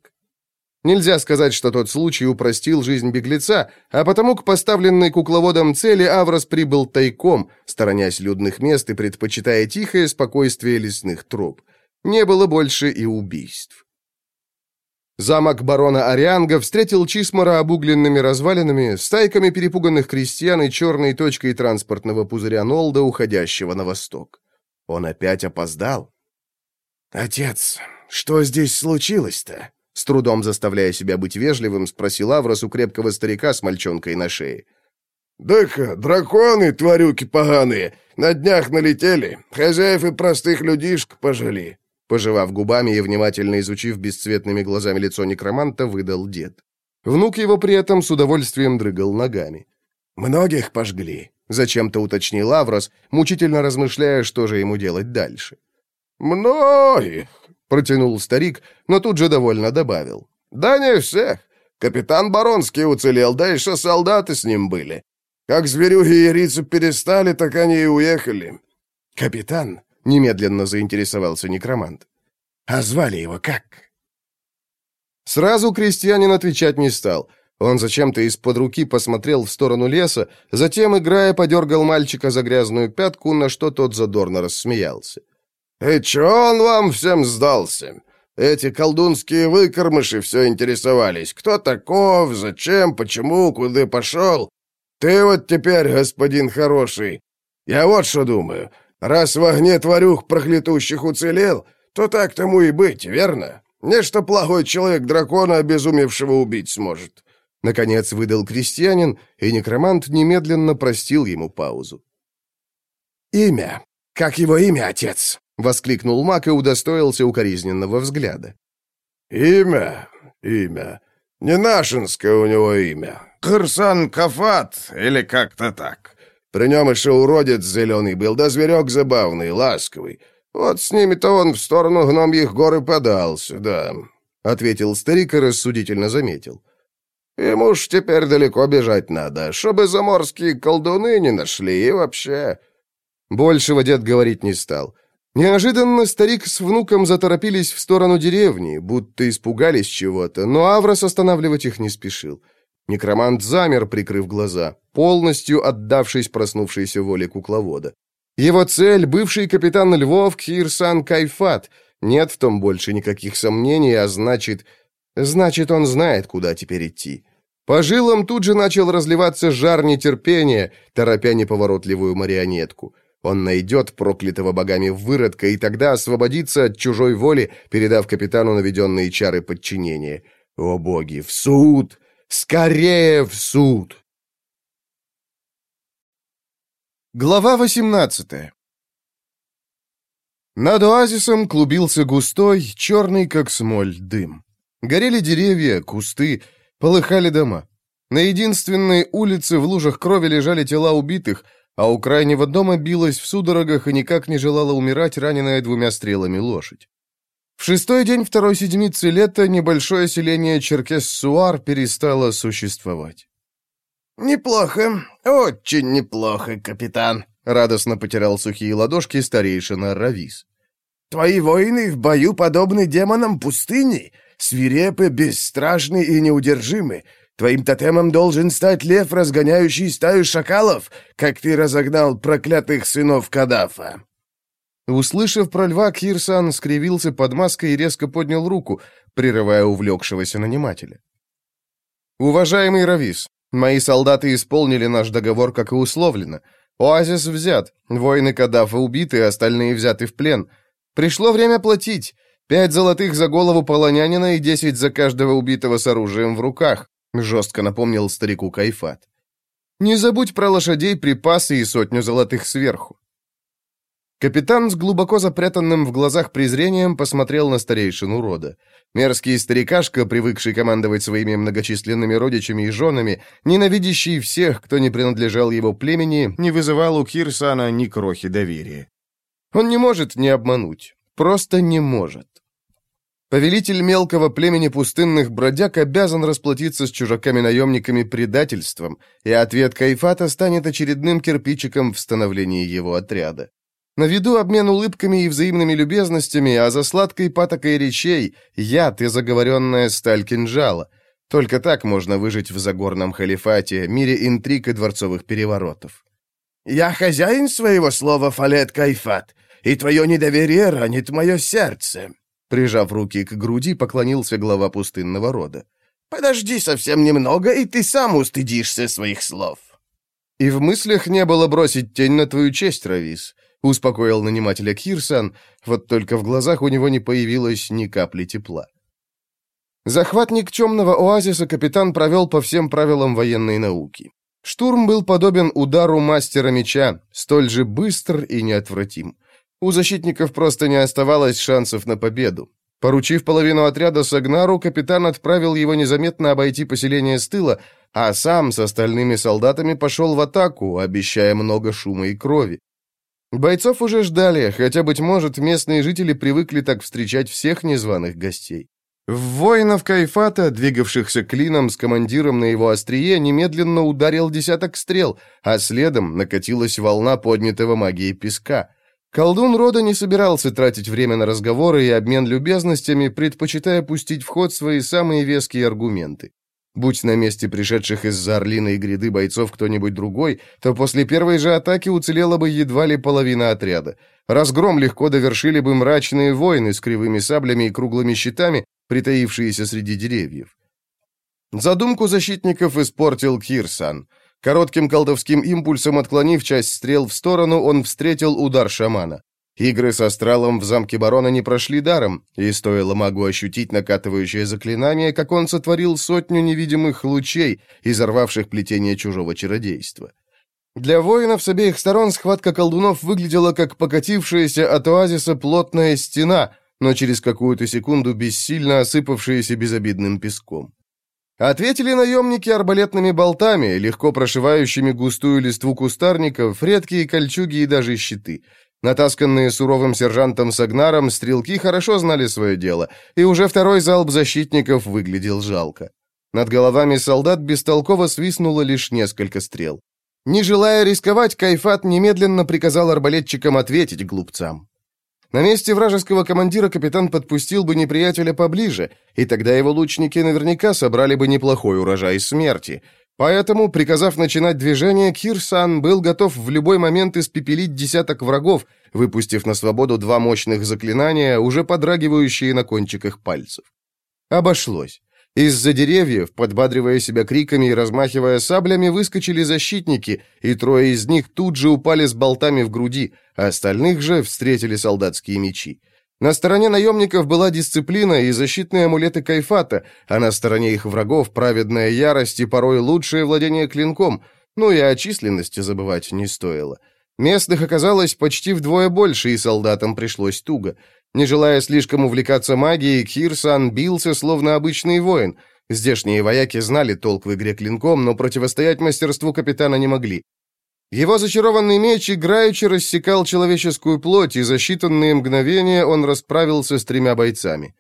Нельзя сказать, что тот случай упростил жизнь беглеца, а потому к поставленной кукловодом цели Аврос прибыл тайком, сторонясь людных мест и предпочитая тихое спокойствие лесных троп. Не было больше и убийств. Замок барона Арианга встретил Чисмара обугленными развалинами, стайками перепуганных крестьян и черной точкой транспортного пузыря Нолда, уходящего на восток. Он опять опоздал. «Отец, что здесь случилось-то?» С трудом заставляя себя быть вежливым, спросил Аврос у крепкого старика с мальчонкой на шее. «Да-ка, драконы, тварюки поганые, на днях налетели, хозяев и простых людишек пожали. Пожевав губами и внимательно изучив бесцветными глазами лицо некроманта, выдал дед. Внук его при этом с удовольствием дрыгал ногами. «Многих пожгли», — зачем-то уточнил Аврос, мучительно размышляя, что же ему делать дальше. «Многих», — протянул старик, но тут же довольно добавил. «Да не всех. Капитан Баронский уцелел, да еще солдаты с ним были. Как зверюги и ярицы перестали, так они и уехали». «Капитан?» Немедленно заинтересовался некромант. А звали его как?» Сразу крестьянин отвечать не стал. Он зачем-то из-под руки посмотрел в сторону леса, затем, играя, подергал мальчика за грязную пятку, на что тот задорно рассмеялся. «И чё он вам всем сдался? Эти колдунские выкормыши все интересовались. Кто таков, зачем, почему, куда пошел? Ты вот теперь, господин хороший. Я вот что думаю. Раз в огне тварюх проклятущих уцелел, то так тому и быть, верно? Нечто плохой человек дракона, обезумевшего, убить сможет. Наконец выдал крестьянин, и некромант немедленно простил ему паузу. «Имя. Как его имя, отец?» — воскликнул маг и удостоился укоризненного взгляда. «Имя? Имя. Не нашинское у него имя. Кырсан Кафат, или как-то так. При нем еще уродец зеленый был, да зверек забавный, ласковый. Вот с ними-то он в сторону гномьих гор и подался, да», — ответил старик и рассудительно заметил. Ему ж теперь далеко бежать надо, чтобы заморские колдуны не нашли и вообще...» Большего дед говорить не стал. Неожиданно старик с внуком заторопились в сторону деревни, будто испугались чего-то, но Аврос останавливать их не спешил. Некромант замер, прикрыв глаза, полностью отдавшись проснувшейся воле кукловода. Его цель — бывший капитан Львов Кирсан Кайфат. Нет в том больше никаких сомнений, а значит... Значит, он знает, куда теперь идти. По жилам тут же начал разливаться жар нетерпения, торопя неповоротливую марионетку. Он найдет проклятого богами выродка и тогда освободится от чужой воли, передав капитану наведенные чары подчинения. О боги, в суд! Скорее в суд! Глава 18 Над оазисом клубился густой, черный как смоль, дым. Горели деревья, кусты, Полыхали дома. На единственной улице в лужах крови лежали тела убитых, а у крайнего дома билась в судорогах и никак не желала умирать раненая двумя стрелами лошадь. В шестой день второй седмицы лета небольшое селение Черкес-Суар перестало существовать. «Неплохо, очень неплохо, капитан», — радостно потерял сухие ладошки старейшина Равис. «Твои воины в бою подобны демонам пустыни, свирепы, бесстрашны и неудержимы. Твоим тотемом должен стать лев, разгоняющий стаю шакалов, как ты разогнал проклятых сынов Кадафа». Услышав про льва, Кирсан скривился под маской и резко поднял руку, прерывая увлекшегося нанимателя. «Уважаемый Равис, мои солдаты исполнили наш договор, как и условлено. Оазис взят, воины Кадафа убиты, остальные взяты в плен. Пришло время платить. Пять золотых за голову полонянина и десять за каждого убитого с оружием в руках», — жестко напомнил старику Кайфат. «Не забудь про лошадей, припасы и сотню золотых сверху». Капитан с глубоко запрятанным в глазах презрением посмотрел на старейшину рода. Мерзкий старикашка, привыкший командовать своими многочисленными родичами и женами, ненавидящий всех, кто не принадлежал его племени, не вызывал у Кирсана ни крохи доверия. Он не может не обмануть. Просто не может. Повелитель мелкого племени пустынных бродяг обязан расплатиться с чужаками-наемниками предательством, и ответ Кайфата станет очередным кирпичиком в становлении его отряда. На виду обмен улыбками и взаимными любезностями, а за сладкой патокой речей яд и заговоренная сталь кинжала. Только так можно выжить в загорном халифате, мире интриг и дворцовых переворотов. «Я хозяин своего слова, Фалет Кайфат, и твое недоверие ранит мое сердце», Прижав руки к груди, поклонился глава пустынного рода. «Подожди совсем немного, и ты сам устыдишься своих слов». «И в мыслях не было бросить тень на твою честь, Равис», — успокоил нанимателя Кирсан, вот только в глазах у него не появилось ни капли тепла. Захватник темного оазиса капитан провел по всем правилам военной науки. Штурм был подобен удару мастера меча, столь же быстр и неотвратим. У защитников просто не оставалось шансов на победу. Поручив половину отряда Сагнару, капитан отправил его незаметно обойти поселение с тыла, а сам с остальными солдатами пошел в атаку, обещая много шума и крови. Бойцов уже ждали, хотя, быть может, местные жители привыкли так встречать всех незваных гостей. В воинов Кайфата, двигавшихся клином с командиром на его острие, немедленно ударил десяток стрел, а следом накатилась волна поднятого магией песка — Колдун рода не собирался тратить время на разговоры и обмен любезностями, предпочитая пустить в ход свои самые веские аргументы. Будь на месте пришедших из-за орлиной гряды бойцов кто-нибудь другой, то после первой же атаки уцелела бы едва ли половина отряда. Разгром легко довершили бы мрачные воины с кривыми саблями и круглыми щитами, притаившиеся среди деревьев. Задумку защитников испортил Кирсан. Коротким колдовским импульсом отклонив часть стрел в сторону, он встретил удар шамана. Игры с астралом в замке барона не прошли даром, и стоило магу ощутить накатывающее заклинание, как он сотворил сотню невидимых лучей, изорвавших плетение чужого чародейства. Для воинов с обеих сторон схватка колдунов выглядела как покатившаяся от оазиса плотная стена, но через какую-то секунду бессильно осыпавшаяся безобидным песком. Ответили наемники арбалетными болтами, легко прошивающими густую листву кустарников, редкие кольчуги и даже щиты. Натасканные суровым сержантом Сагнаром, стрелки хорошо знали свое дело, и уже второй залп защитников выглядел жалко. Над головами солдат бестолково свистнуло лишь несколько стрел. Не желая рисковать, Кайфат немедленно приказал арбалетчикам ответить глупцам. На месте вражеского командира капитан подпустил бы неприятеля поближе, и тогда его лучники наверняка собрали бы неплохой урожай смерти. Поэтому, приказав начинать движение, Кирсан был готов в любой момент испепелить десяток врагов, выпустив на свободу два мощных заклинания, уже подрагивающие на кончиках пальцев. Обошлось. Из-за деревьев, подбадривая себя криками и размахивая саблями, выскочили защитники, и трое из них тут же упали с болтами в груди, а остальных же встретили солдатские мечи. На стороне наемников была дисциплина и защитные амулеты Кайфата, а на стороне их врагов праведная ярость и порой лучшее владение клинком, ну и о численности забывать не стоило. Местных оказалось почти вдвое больше, и солдатам пришлось туго. Не желая слишком увлекаться магией, Кирсан бился, словно обычный воин. Здешние вояки знали толк в игре клинком, но противостоять мастерству капитана не могли. Его зачарованный меч играючи рассекал человеческую плоть, и за считанные мгновения он расправился с тремя бойцами.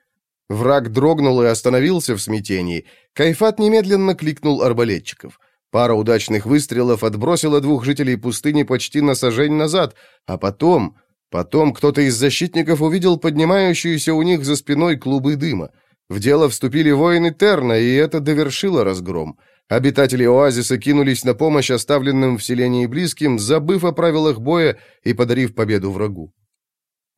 Враг дрогнул и остановился в смятении. Кайфат немедленно кликнул арбалетчиков. Пара удачных выстрелов отбросила двух жителей пустыни почти на сажень назад, а потом... Потом кто-то из защитников увидел поднимающиеся у них за спиной клубы дыма. В дело вступили воины Терна, и это довершило разгром. Обитатели оазиса кинулись на помощь оставленным в селении близким, забыв о правилах боя и подарив победу врагу.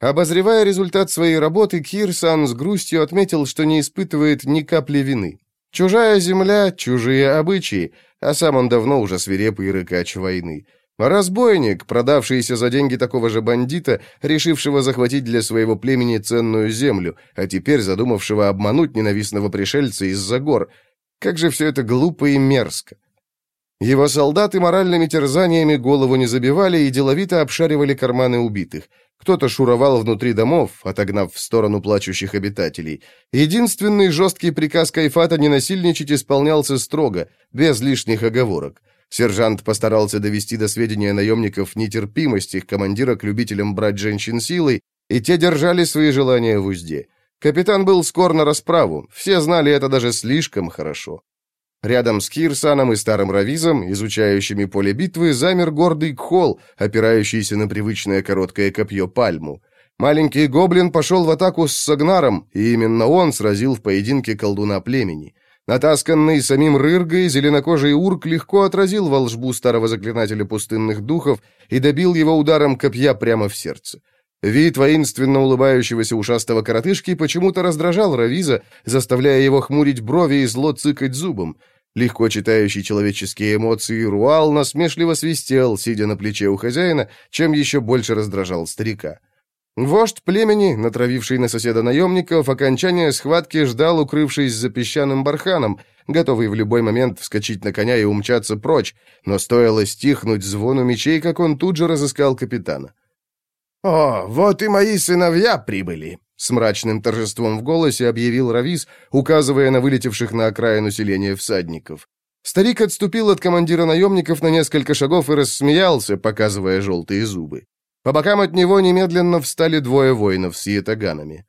Обозревая результат своей работы, Кирсан с грустью отметил, что не испытывает ни капли вины. Чужая земля, чужие обычаи, а сам он давно уже свирепый рыкач войны. Разбойник, продавшийся за деньги такого же бандита, решившего захватить для своего племени ценную землю, а теперь задумавшего обмануть ненавистного пришельца из-за гор. Как же все это глупо и мерзко. Его солдаты моральными терзаниями голову не забивали и деловито обшаривали карманы убитых. Кто-то шуровал внутри домов, отогнав в сторону плачущих обитателей. Единственный жесткий приказ Кайфата не насильничать исполнялся строго, без лишних оговорок. Сержант постарался довести до сведения наемников нетерпимость их командира к любителям брать женщин силой, и те держали свои желания в узде. Капитан был скор на расправу, все знали это даже слишком хорошо. Рядом с Кирсаном и старым Равизом, изучающими поле битвы, замер гордый Кхол, опирающийся на привычное короткое копье пальму. Маленький гоблин пошел в атаку с Сагнаром, и именно он сразил в поединке колдуна племени. Натасканный самим Рыргой, зеленокожий урк легко отразил волшбу старого заклинателя пустынных духов и добил его ударом копья прямо в сердце. Вид воинственно улыбающегося ушастого коротышки почему-то раздражал Равиза, заставляя его хмурить брови и зло цыкать зубом. Легко читающий человеческие эмоции Руал насмешливо свистел, сидя на плече у хозяина, чем еще больше раздражал старика. Вождь племени, натравивший на соседа наемников, окончания схватки ждал, укрывшись за песчаным барханом, готовый в любой момент вскочить на коня и умчаться прочь, но стоило стихнуть звону мечей, как он тут же разыскал капитана. «О, вот и мои сыновья прибыли!» С мрачным торжеством в голосе объявил Равис, указывая на вылетевших на окраину селения всадников. Старик отступил от командира наемников на несколько шагов и рассмеялся, показывая желтые зубы. По бокам от него немедленно встали двое воинов с ятаганами.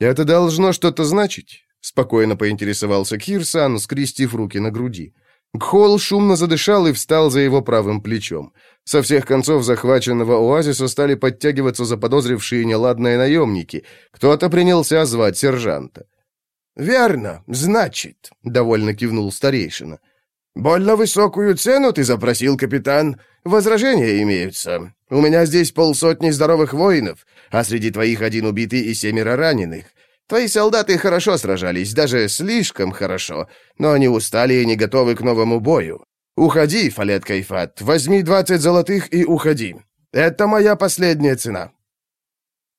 «Это должно что-то значить?» — спокойно поинтересовался Кирсан, скрестив руки на груди. Гхол шумно задышал и встал за его правым плечом. Со всех концов захваченного оазиса стали подтягиваться заподозрившие неладные наемники. Кто-то принялся звать сержанта. «Верно, значит», — довольно кивнул старейшина. «Больно высокую цену ты запросил, капитан. Возражения имеются. У меня здесь полсотни здоровых воинов, а среди твоих один убитый и семеро раненых. Твои солдаты хорошо сражались, даже слишком хорошо, но они устали и не готовы к новому бою. Уходи, Фалет Кайфат, возьми двадцать золотых и уходи. Это моя последняя цена».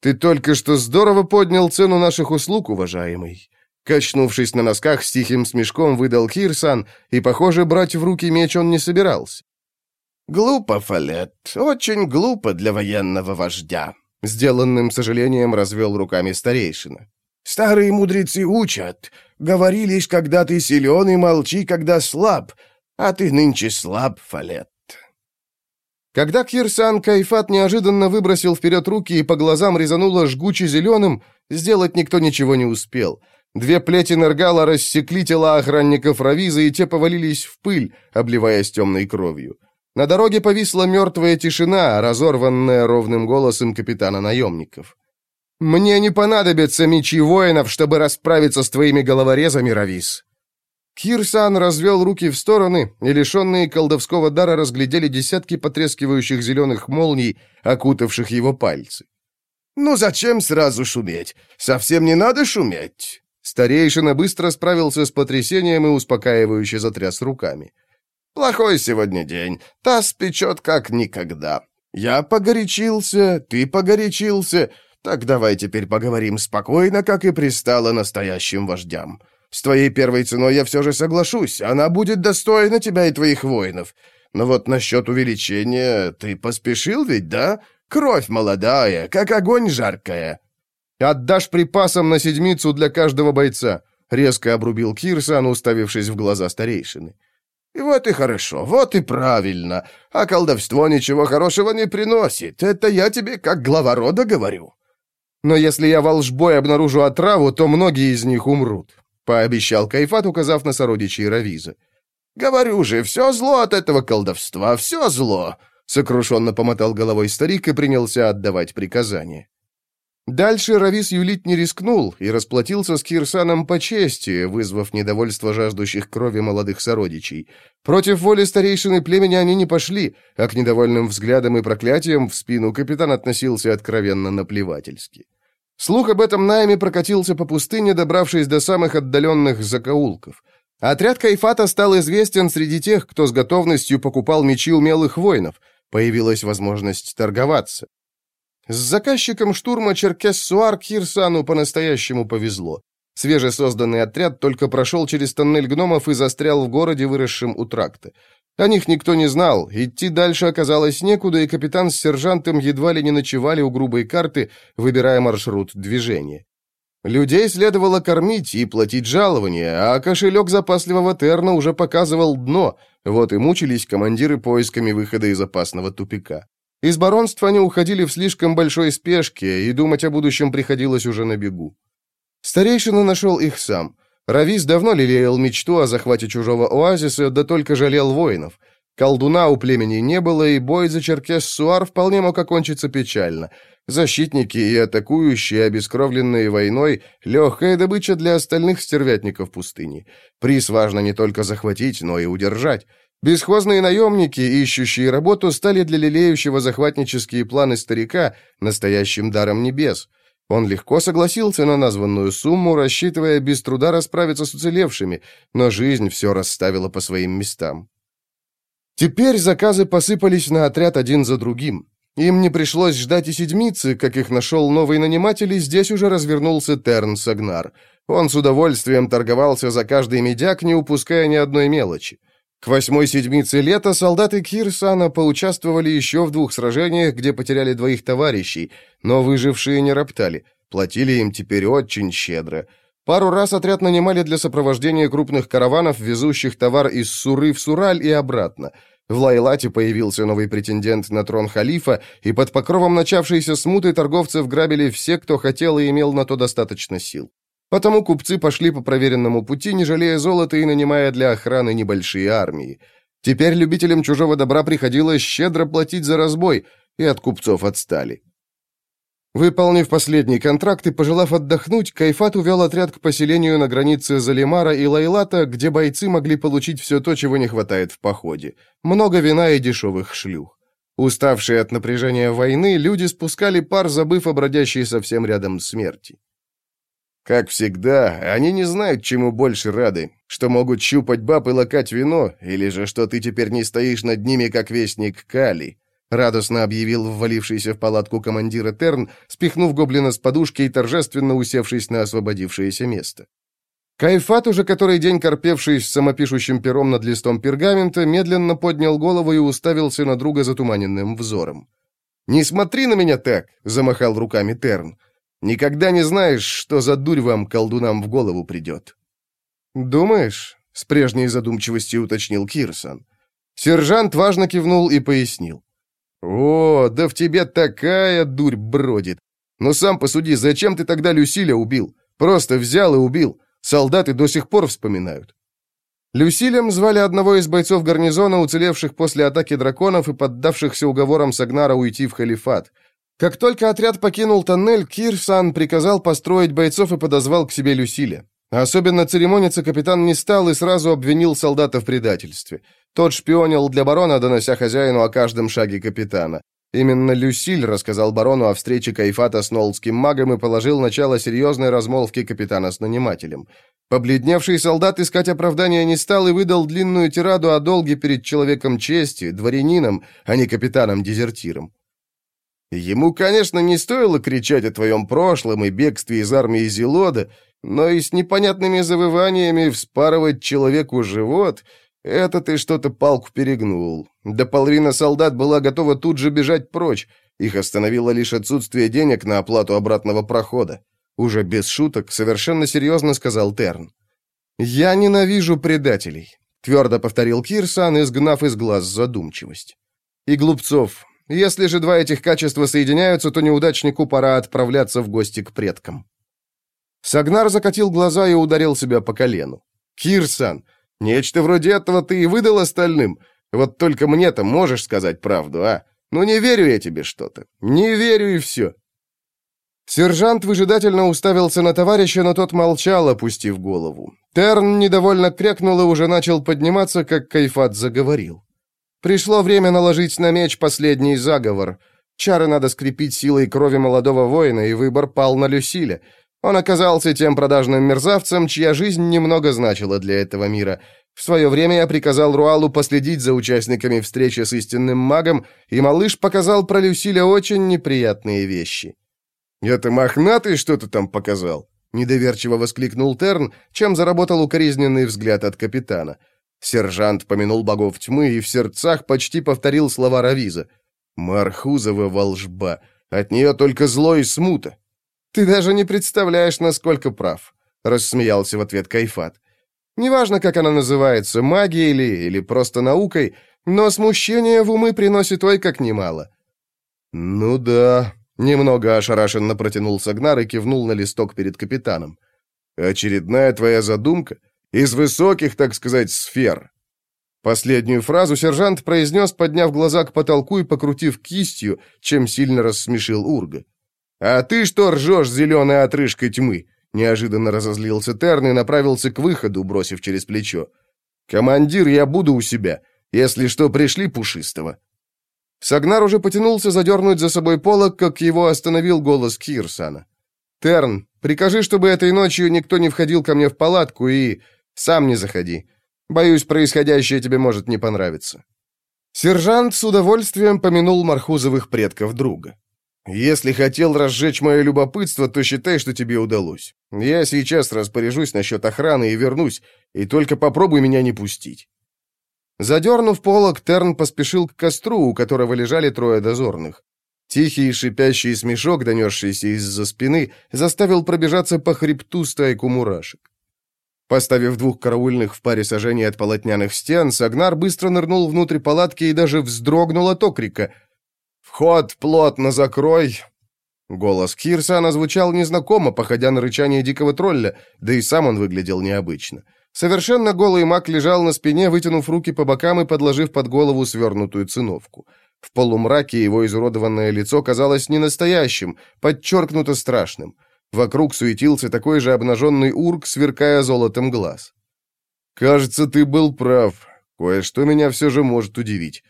«Ты только что здорово поднял цену наших услуг, уважаемый». Качнувшись на носках, с тихим смешком выдал Кирсан, и, похоже, брать в руки меч он не собирался. «Глупо, Фалет, очень глупо для военного вождя», — сделанным сожалением развел руками старейшина. «Старые мудрецы учат. Говори лишь, когда ты силен, и молчи, когда слаб. А ты нынче слаб, Фалет». Когда Кирсан Кайфат неожиданно выбросил вперед руки и по глазам резануло жгуче зеленым, сделать никто ничего не успел — Две плети Нергала рассекли тела охранников Равиза, и те повалились в пыль, обливаясь темной кровью. На дороге повисла мертвая тишина, разорванная ровным голосом капитана наемников. «Мне не понадобятся мечи воинов, чтобы расправиться с твоими головорезами, Равиз!» Кирсан развел руки в стороны, и лишенные колдовского дара разглядели десятки потрескивающих зеленых молний, окутавших его пальцы. «Ну зачем сразу шуметь? Совсем не надо шуметь!» Старейшина быстро справился с потрясением и успокаивающе затряс руками. «Плохой сегодня день. Таз печет как никогда. Я погорячился, ты погорячился. Так давай теперь поговорим спокойно, как и пристало настоящим вождям. С твоей первой ценой я все же соглашусь. Она будет достойна тебя и твоих воинов. Но вот насчет увеличения ты поспешил ведь, да? Кровь молодая, как огонь жаркая». «Отдашь припасам на седмицу для каждого бойца», — резко обрубил Кирсан, уставившись в глаза старейшины. И «Вот и хорошо, вот и правильно. А колдовство ничего хорошего не приносит. Это я тебе как глава рода говорю». «Но если я волжбой обнаружу отраву, то многие из них умрут», — пообещал Кайфат, указав на сородичей Равиза. «Говорю же, все зло от этого колдовства, все зло», — сокрушенно помотал головой старик и принялся отдавать приказания. Дальше Равис юлить не рискнул и расплатился с Кирсаном по чести, вызвав недовольство жаждущих крови молодых сородичей. Против воли старейшины племени они не пошли, а к недовольным взглядам и проклятиям в спину капитан относился откровенно наплевательски. Слух об этом найме прокатился по пустыне, добравшись до самых отдаленных закоулков. Отряд Кайфата стал известен среди тех, кто с готовностью покупал мечи умелых воинов. Появилась возможность торговаться. С заказчиком штурма Черкес-Суар Кирсану по-настоящему повезло. Свежесозданный отряд только прошел через тоннель гномов и застрял в городе, выросшем у тракта. О них никто не знал, идти дальше оказалось некуда, и капитан с сержантом едва ли не ночевали у грубой карты, выбирая маршрут движения. Людей следовало кормить и платить жалования, а кошелек запасливого Терна уже показывал дно, вот и мучились командиры поисками выхода из опасного тупика. Из баронства они уходили в слишком большой спешке, и думать о будущем приходилось уже на бегу. Старейшина нашел их сам. Равис давно лелеял мечту о захвате чужого оазиса, да только жалел воинов. Колдуна у племени не было, и бой за Черкес-Суар вполне мог окончиться печально. Защитники и атакующие, обескровленные войной, легкая добыча для остальных стервятников пустыни. Приз важно не только захватить, но и удержать. Бесхозные наемники, ищущие работу, стали для лелеющего захватнические планы старика настоящим даром небес. Он легко согласился на названную сумму, рассчитывая без труда расправиться с уцелевшими, но жизнь все расставила по своим местам. Теперь заказы посыпались на отряд один за другим. Им не пришлось ждать и седмицы, как их нашел новый наниматель, и здесь уже развернулся Терн Сагнар. Он с удовольствием торговался за каждый медяк, не упуская ни одной мелочи. К восьмой седмице лета солдаты Кирсана поучаствовали еще в двух сражениях, где потеряли двоих товарищей, но выжившие не роптали, платили им теперь очень щедро. Пару раз отряд нанимали для сопровождения крупных караванов, везущих товар из Суры в Сураль и обратно. В Лайлате появился новый претендент на трон халифа, и под покровом начавшейся смуты торговцев грабили все, кто хотел и имел на то достаточно сил. Потому купцы пошли по проверенному пути, не жалея золота и нанимая для охраны небольшие армии. Теперь любителям чужого добра приходилось щедро платить за разбой, и от купцов отстали. Выполнив последний контракт и пожелав отдохнуть, Кайфат увел отряд к поселению на границе Залимара и Лайлата, где бойцы могли получить все то, чего не хватает в походе. Много вина и дешевых шлюх. Уставшие от напряжения войны, люди спускали пар, забыв о бродящей совсем рядом смерти. Как всегда, они не знают, чему больше рады, что могут щупать баб и лакать вино, или же что ты теперь не стоишь над ними, как вестник Кали. Радостно объявил ввалившийся в палатку командир Этерн, спихнув гоблина с подушки и торжественно усевшись на освободившееся место. Кайфат, уже который день корпевший с самопишущим пером над листом пергамента, медленно поднял голову и уставился на друга затуманенным взором. «Не смотри на меня так!» — замахал руками Терн. «Никогда не знаешь, что за дурь вам, колдунам, в голову придет». «Думаешь?» — с прежней задумчивостью уточнил Кирсон. Сержант важно кивнул и пояснил. «О, да в тебе такая дурь бродит! Но сам посуди, зачем ты тогда Люсиля убил? Просто взял и убил. Солдаты до сих пор вспоминают». Люсилем звали одного из бойцов гарнизона, уцелевших после атаки драконов и поддавшихся уговорам Сагнара уйти в халифат. Как только отряд покинул тоннель, Кирсан приказал построить бойцов и подозвал к себе Люсиля. Особенно церемониться капитан не стал и сразу обвинил солдата в предательстве. Тот шпионил для барона, донося хозяину о каждом шаге капитана. Именно Люсиль рассказал барону о встрече Кайфата с нолдским магом и положил начало серьезной размолвке капитана с нанимателем. Побледневший солдат искать оправдания не стал и выдал длинную тираду о долге перед человеком чести, дворянином, а не капитаном-дезертиром. Ему, конечно, не стоило кричать о твоем прошлом и бегстве из армии Зелода, но и с непонятными завываниями вспарывать человеку живот — это ты что-то палку перегнул. Да половина солдат была готова тут же бежать прочь. Их остановило лишь отсутствие денег на оплату обратного прохода. Уже без шуток, совершенно серьезно сказал Терн. «Я ненавижу предателей», — твердо повторил Кирсан, изгнав из глаз задумчивость. «И глупцов. Если же два этих качества соединяются, то неудачнику пора отправляться в гости к предкам». Сагнар закатил глаза и ударил себя по колену. «Кирсан, нечто вроде этого ты и выдал остальным. Вот только мне-то можешь сказать правду, а? Ну не верю я тебе что-то. Не верю и все». Сержант выжидательно уставился на товарища, но тот молчал, опустив голову. Терн недовольно крякнул и уже начал подниматься, как Кайфат заговорил. «Пришло время наложить на меч последний заговор. Чары надо скрепить силой крови молодого воина, и выбор пал на Люсиля. Он оказался тем продажным мерзавцем, чья жизнь немного значила для этого мира. В свое время я приказал Руалу последить за участниками встречи с истинным магом, и малыш показал про Люсиля очень неприятные вещи. «Это мохнатый что-то там показал?» — недоверчиво воскликнул Терн, чем заработал укоризненный взгляд от капитана. Сержант помянул богов тьмы и в сердцах почти повторил слова Равиза. «Мархузова волжба! От нее только зло и смута!» «Ты даже не представляешь, насколько прав», — рассмеялся в ответ Кайфат. «Неважно, как она называется, магией или, или просто наукой, но смущение в умы приносит ой как немало». «Ну да», — немного ошарашенно протянул Сагнар и кивнул на листок перед капитаном. «Очередная твоя задумка? Из высоких, так сказать, сфер». Последнюю фразу сержант произнес, подняв глаза к потолку и покрутив кистью, чем сильно рассмешил Урга. «А ты что ржешь, зеленая отрыжка тьмы?» Неожиданно разозлился Терн и направился к выходу, бросив через плечо. «Командир, я буду у себя. Если что, пришли пушистого». Сагнар уже потянулся задернуть за собой полок, как его остановил голос Кирсана. «Терн, прикажи, чтобы этой ночью никто не входил ко мне в палатку и... сам не заходи. Боюсь, происходящее тебе может не понравиться». Сержант с удовольствием помянул Мархузовых предков друга. Если хотел разжечь мое любопытство, то считай, что тебе удалось. Я сейчас распоряжусь насчет охраны и вернусь, и только попробуй меня не пустить». Задернув полок, Терн поспешил к костру, у которого лежали трое дозорных. Тихий шипящий смешок, донесшийся из-за спины, заставил пробежаться по хребту стайку мурашек. Поставив двух караульных в паре сажений от полотняных стен, Сагнар быстро нырнул внутрь палатки и даже вздрогнул от окрика — «Вход плотно закрой!» Голос Кирсана звучал незнакомо, походя на рычание дикого тролля, да и сам он выглядел необычно. Совершенно голый маг лежал на спине, вытянув руки по бокам и подложив под голову свернутую циновку. В полумраке его изуродованное лицо казалось ненастоящим, подчеркнуто страшным. Вокруг суетился такой же обнаженный урк, сверкая золотом глаз. «Кажется, ты был прав. Кое-что меня все же может удивить.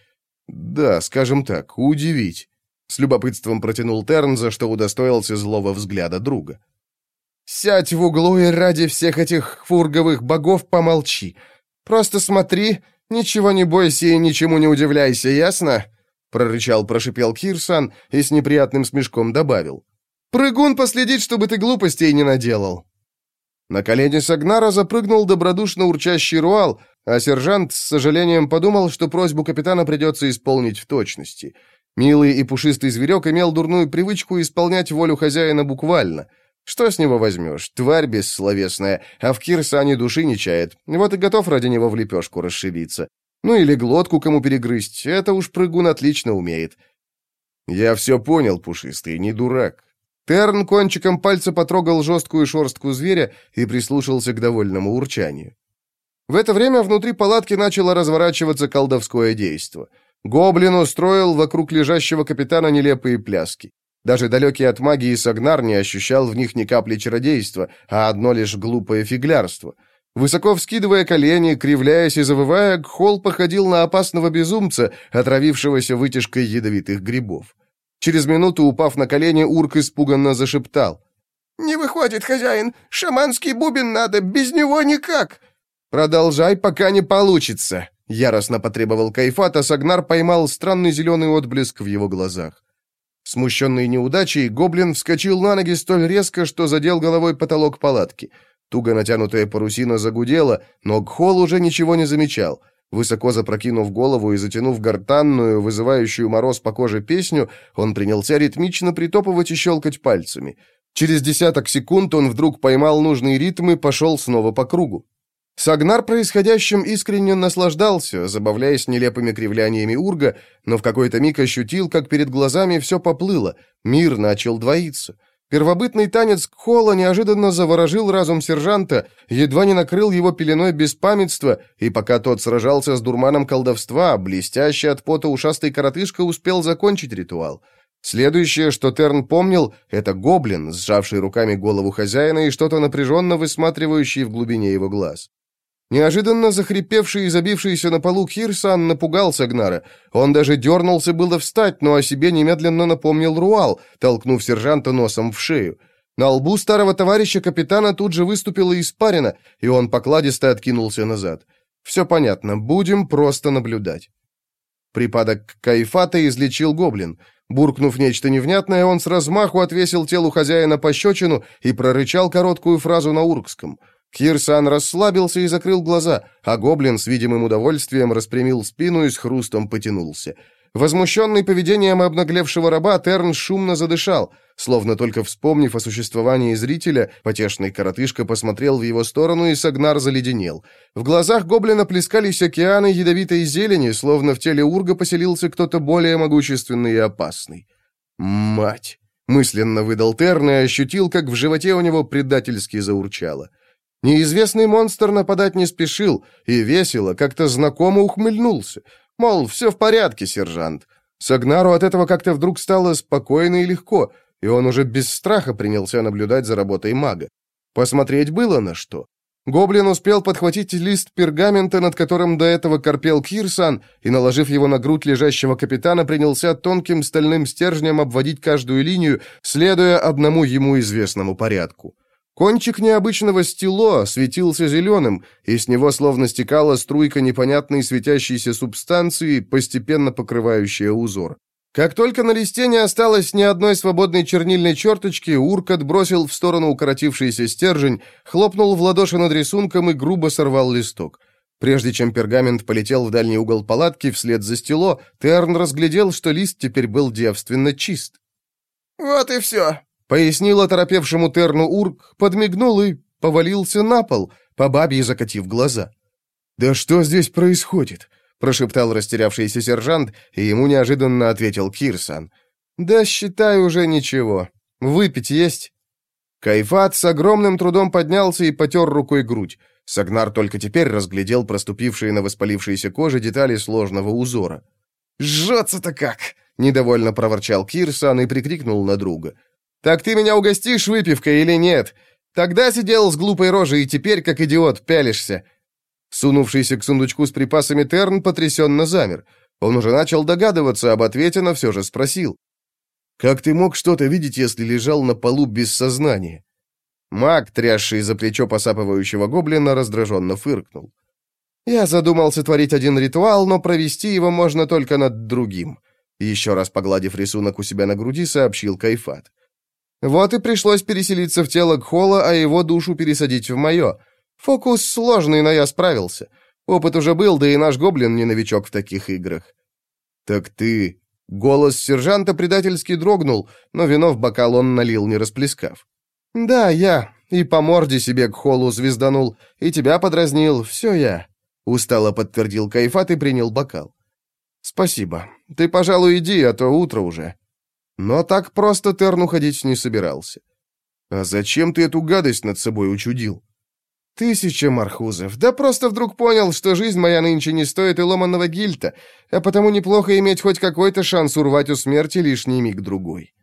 Да, скажем так, удивить. С любопытством протянул Терн, за что удостоился злого взгляда друга. «Сядь в углу и ради всех этих фурговых богов помолчи. Просто смотри, ничего не бойся и ничему не удивляйся, ясно?» Прорычал, прошипел Кирсан и с неприятным смешком добавил. «Прыгун последит, чтобы ты глупостей не наделал». На колени Сагнара запрыгнул добродушно урчащий руал, а сержант с сожалением подумал, что просьбу капитана придется исполнить в точности — Милый и пушистый зверек имел дурную привычку исполнять волю хозяина буквально. Что с него возьмешь? Тварь бессловесная, а в Кирсане души не чает. Вот и готов ради него в лепешку расшибиться. Ну или глотку кому перегрызть, это уж прыгун отлично умеет. Я все понял, пушистый, не дурак. Терн кончиком пальца потрогал жесткую шорстку зверя и прислушался к довольному урчанию. В это время внутри палатки начало разворачиваться колдовское действо — Гоблин устроил вокруг лежащего капитана нелепые пляски. Даже далекий от магии Сагнар не ощущал в них ни капли чародейства, а одно лишь глупое фиглярство. Высоко вскидывая колени, кривляясь и завывая, Гхол походил на опасного безумца, отравившегося вытяжкой ядовитых грибов. Через минуту, упав на колени, Урк испуганно зашептал. «Не выходит, хозяин! Шаманский бубен надо, без него никак!» «Продолжай, пока не получится!» Яростно потребовал Кайфат, а Сагнар поймал странный зеленый отблеск в его глазах. Смущенный неудачей, гоблин вскочил на ноги столь резко, что задел головой потолок палатки. Туго натянутая парусина загудела, но Гхол уже ничего не замечал. Высоко запрокинув голову и затянув гортанную, вызывающую мороз по коже песню, он принялся ритмично притопывать и щелкать пальцами. Через десяток секунд он вдруг поймал нужный ритм и пошел снова по кругу. Сагнар происходящим искренне наслаждался, забавляясь нелепыми кривляниями урга, но в какой-то миг ощутил, как перед глазами все поплыло, мир начал двоиться. Первобытный танец Кхола неожиданно заворожил разум сержанта, едва не накрыл его пеленой беспамятства, и пока тот сражался с дурманом колдовства, блестящий от пота ушастый коротышка успел закончить ритуал. Следующее, что Терн помнил, это гоблин, сжавший руками голову хозяина и что-то напряженно высматривающий в глубине его глаз. Неожиданно захрипевший и забившийся на полу Хирсан напугал Сагнара. Он даже дернулся было встать, но о себе немедленно напомнил Руал, толкнув сержанта носом в шею. На лбу старого товарища капитана тут же выступила испарина, и он покладисто откинулся назад. «Все понятно, будем просто наблюдать». Припадок кайфата излечил гоблин. Буркнув нечто невнятное, он с размаху отвесил телу хозяина пощечину и прорычал короткую фразу на уркском — Кирсан расслабился и закрыл глаза, а гоблин с видимым удовольствием распрямил спину и с хрустом потянулся. Возмущенный поведением обнаглевшего раба, Терн шумно задышал. Словно только вспомнив о существовании зрителя, потешный коротышка посмотрел в его сторону, и Сагнар заледенел. В глазах гоблина плескались океаны ядовитой зелени, словно в теле урга поселился кто-то более могущественный и опасный. «Мать!» — мысленно выдал Терн и ощутил, как в животе у него предательски заурчало. — Неизвестный монстр нападать не спешил и весело, как-то знакомо ухмыльнулся. Мол, все в порядке, сержант. Сагнару от этого как-то вдруг стало спокойно и легко, и он уже без страха принялся наблюдать за работой мага. Посмотреть было на что. Гоблин успел подхватить лист пергамента, над которым до этого корпел Кирсан, и, наложив его на грудь лежащего капитана, принялся тонким стальным стержнем обводить каждую линию, следуя одному ему известному порядку. Кончик необычного стело светился зеленым, и с него словно стекала струйка непонятной светящейся субстанции, постепенно покрывающая узор. Как только на листе не осталось ни одной свободной чернильной черточки, Урк отбросил в сторону укоротившийся стержень, хлопнул в ладоши над рисунком и грубо сорвал листок. Прежде чем пергамент полетел в дальний угол палатки вслед за стело, Терн разглядел, что лист теперь был девственно чист. «Вот и все», Пояснил оторопевшему Терну Урк, подмигнул и повалился на пол, по бабье закатив глаза. «Да что здесь происходит?» — прошептал растерявшийся сержант, и ему неожиданно ответил Кирсан. «Да считай уже ничего. Выпить есть?» Кайфат с огромным трудом поднялся и потер рукой грудь. Сагнар только теперь разглядел проступившие на воспалившейся коже детали сложного узора. «Жжется-то как!» — недовольно проворчал Кирсан и прикрикнул на друга. «Так ты меня угостишь выпивкой или нет? Тогда сидел с глупой рожей и теперь, как идиот, пялишься». Сунувшийся к сундучку с припасами Терн потрясенно замер. Он уже начал догадываться об ответе, но все же спросил. «Как ты мог что-то видеть, если лежал на полу без сознания?» Маг, трясший за плечо посапывающего гоблина, раздраженно фыркнул. «Я задумался творить один ритуал, но провести его можно только над другим», еще раз погладив рисунок у себя на груди, сообщил Кайфат. «Вот и пришлось переселиться в тело Кхола, а его душу пересадить в мое. Фокус сложный, но я справился. Опыт уже был, да и наш гоблин не новичок в таких играх». «Так ты...» Голос сержанта предательски дрогнул, но вино в бокал он налил, не расплескав. «Да, я. И по морде себе к холу звезданул, и тебя подразнил. Все я», — устало подтвердил Кайфат и принял бокал. «Спасибо. Ты, пожалуй, иди, а то утро уже». Но так просто Терн уходить не собирался. «А зачем ты эту гадость над собой учудил?» «Тысяча мархузов. Да просто вдруг понял, что жизнь моя нынче не стоит и ломаного гильта, а потому неплохо иметь хоть какой-то шанс урвать у смерти лишний миг-другой».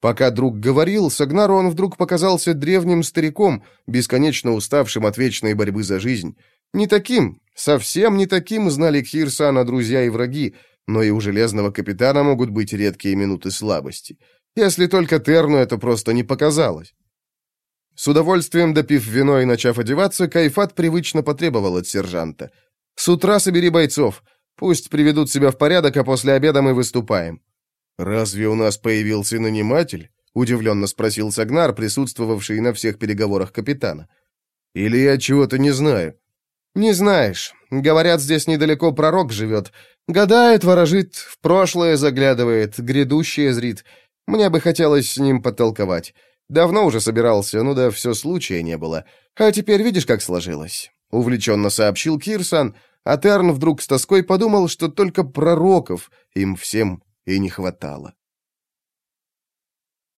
Пока друг говорил, Сагнару он вдруг показался древним стариком, бесконечно уставшим от вечной борьбы за жизнь. Не таким, совсем не таким знали Кхирсана друзья и враги, но и у железного капитана могут быть редкие минуты слабости. Если только Терну это просто не показалось. С удовольствием допив вино и начав одеваться, Кайфат привычно потребовал от сержанта. «С утра собери бойцов. Пусть приведут себя в порядок, а после обеда мы выступаем». «Разве у нас появился наниматель?» — удивленно спросил Сагнар, присутствовавший на всех переговорах капитана. «Или я чего-то не знаю?» «Не знаешь. Говорят, здесь недалеко пророк живет. Гадает, ворожит, в прошлое заглядывает, грядущее зрит. Мне бы хотелось с ним потолковать. Давно уже собирался, ну да все случая не было. А теперь видишь, как сложилось?» Увлеченно сообщил Кирсан, а Терн вдруг с тоской подумал, что только пророков им всем и не хватало.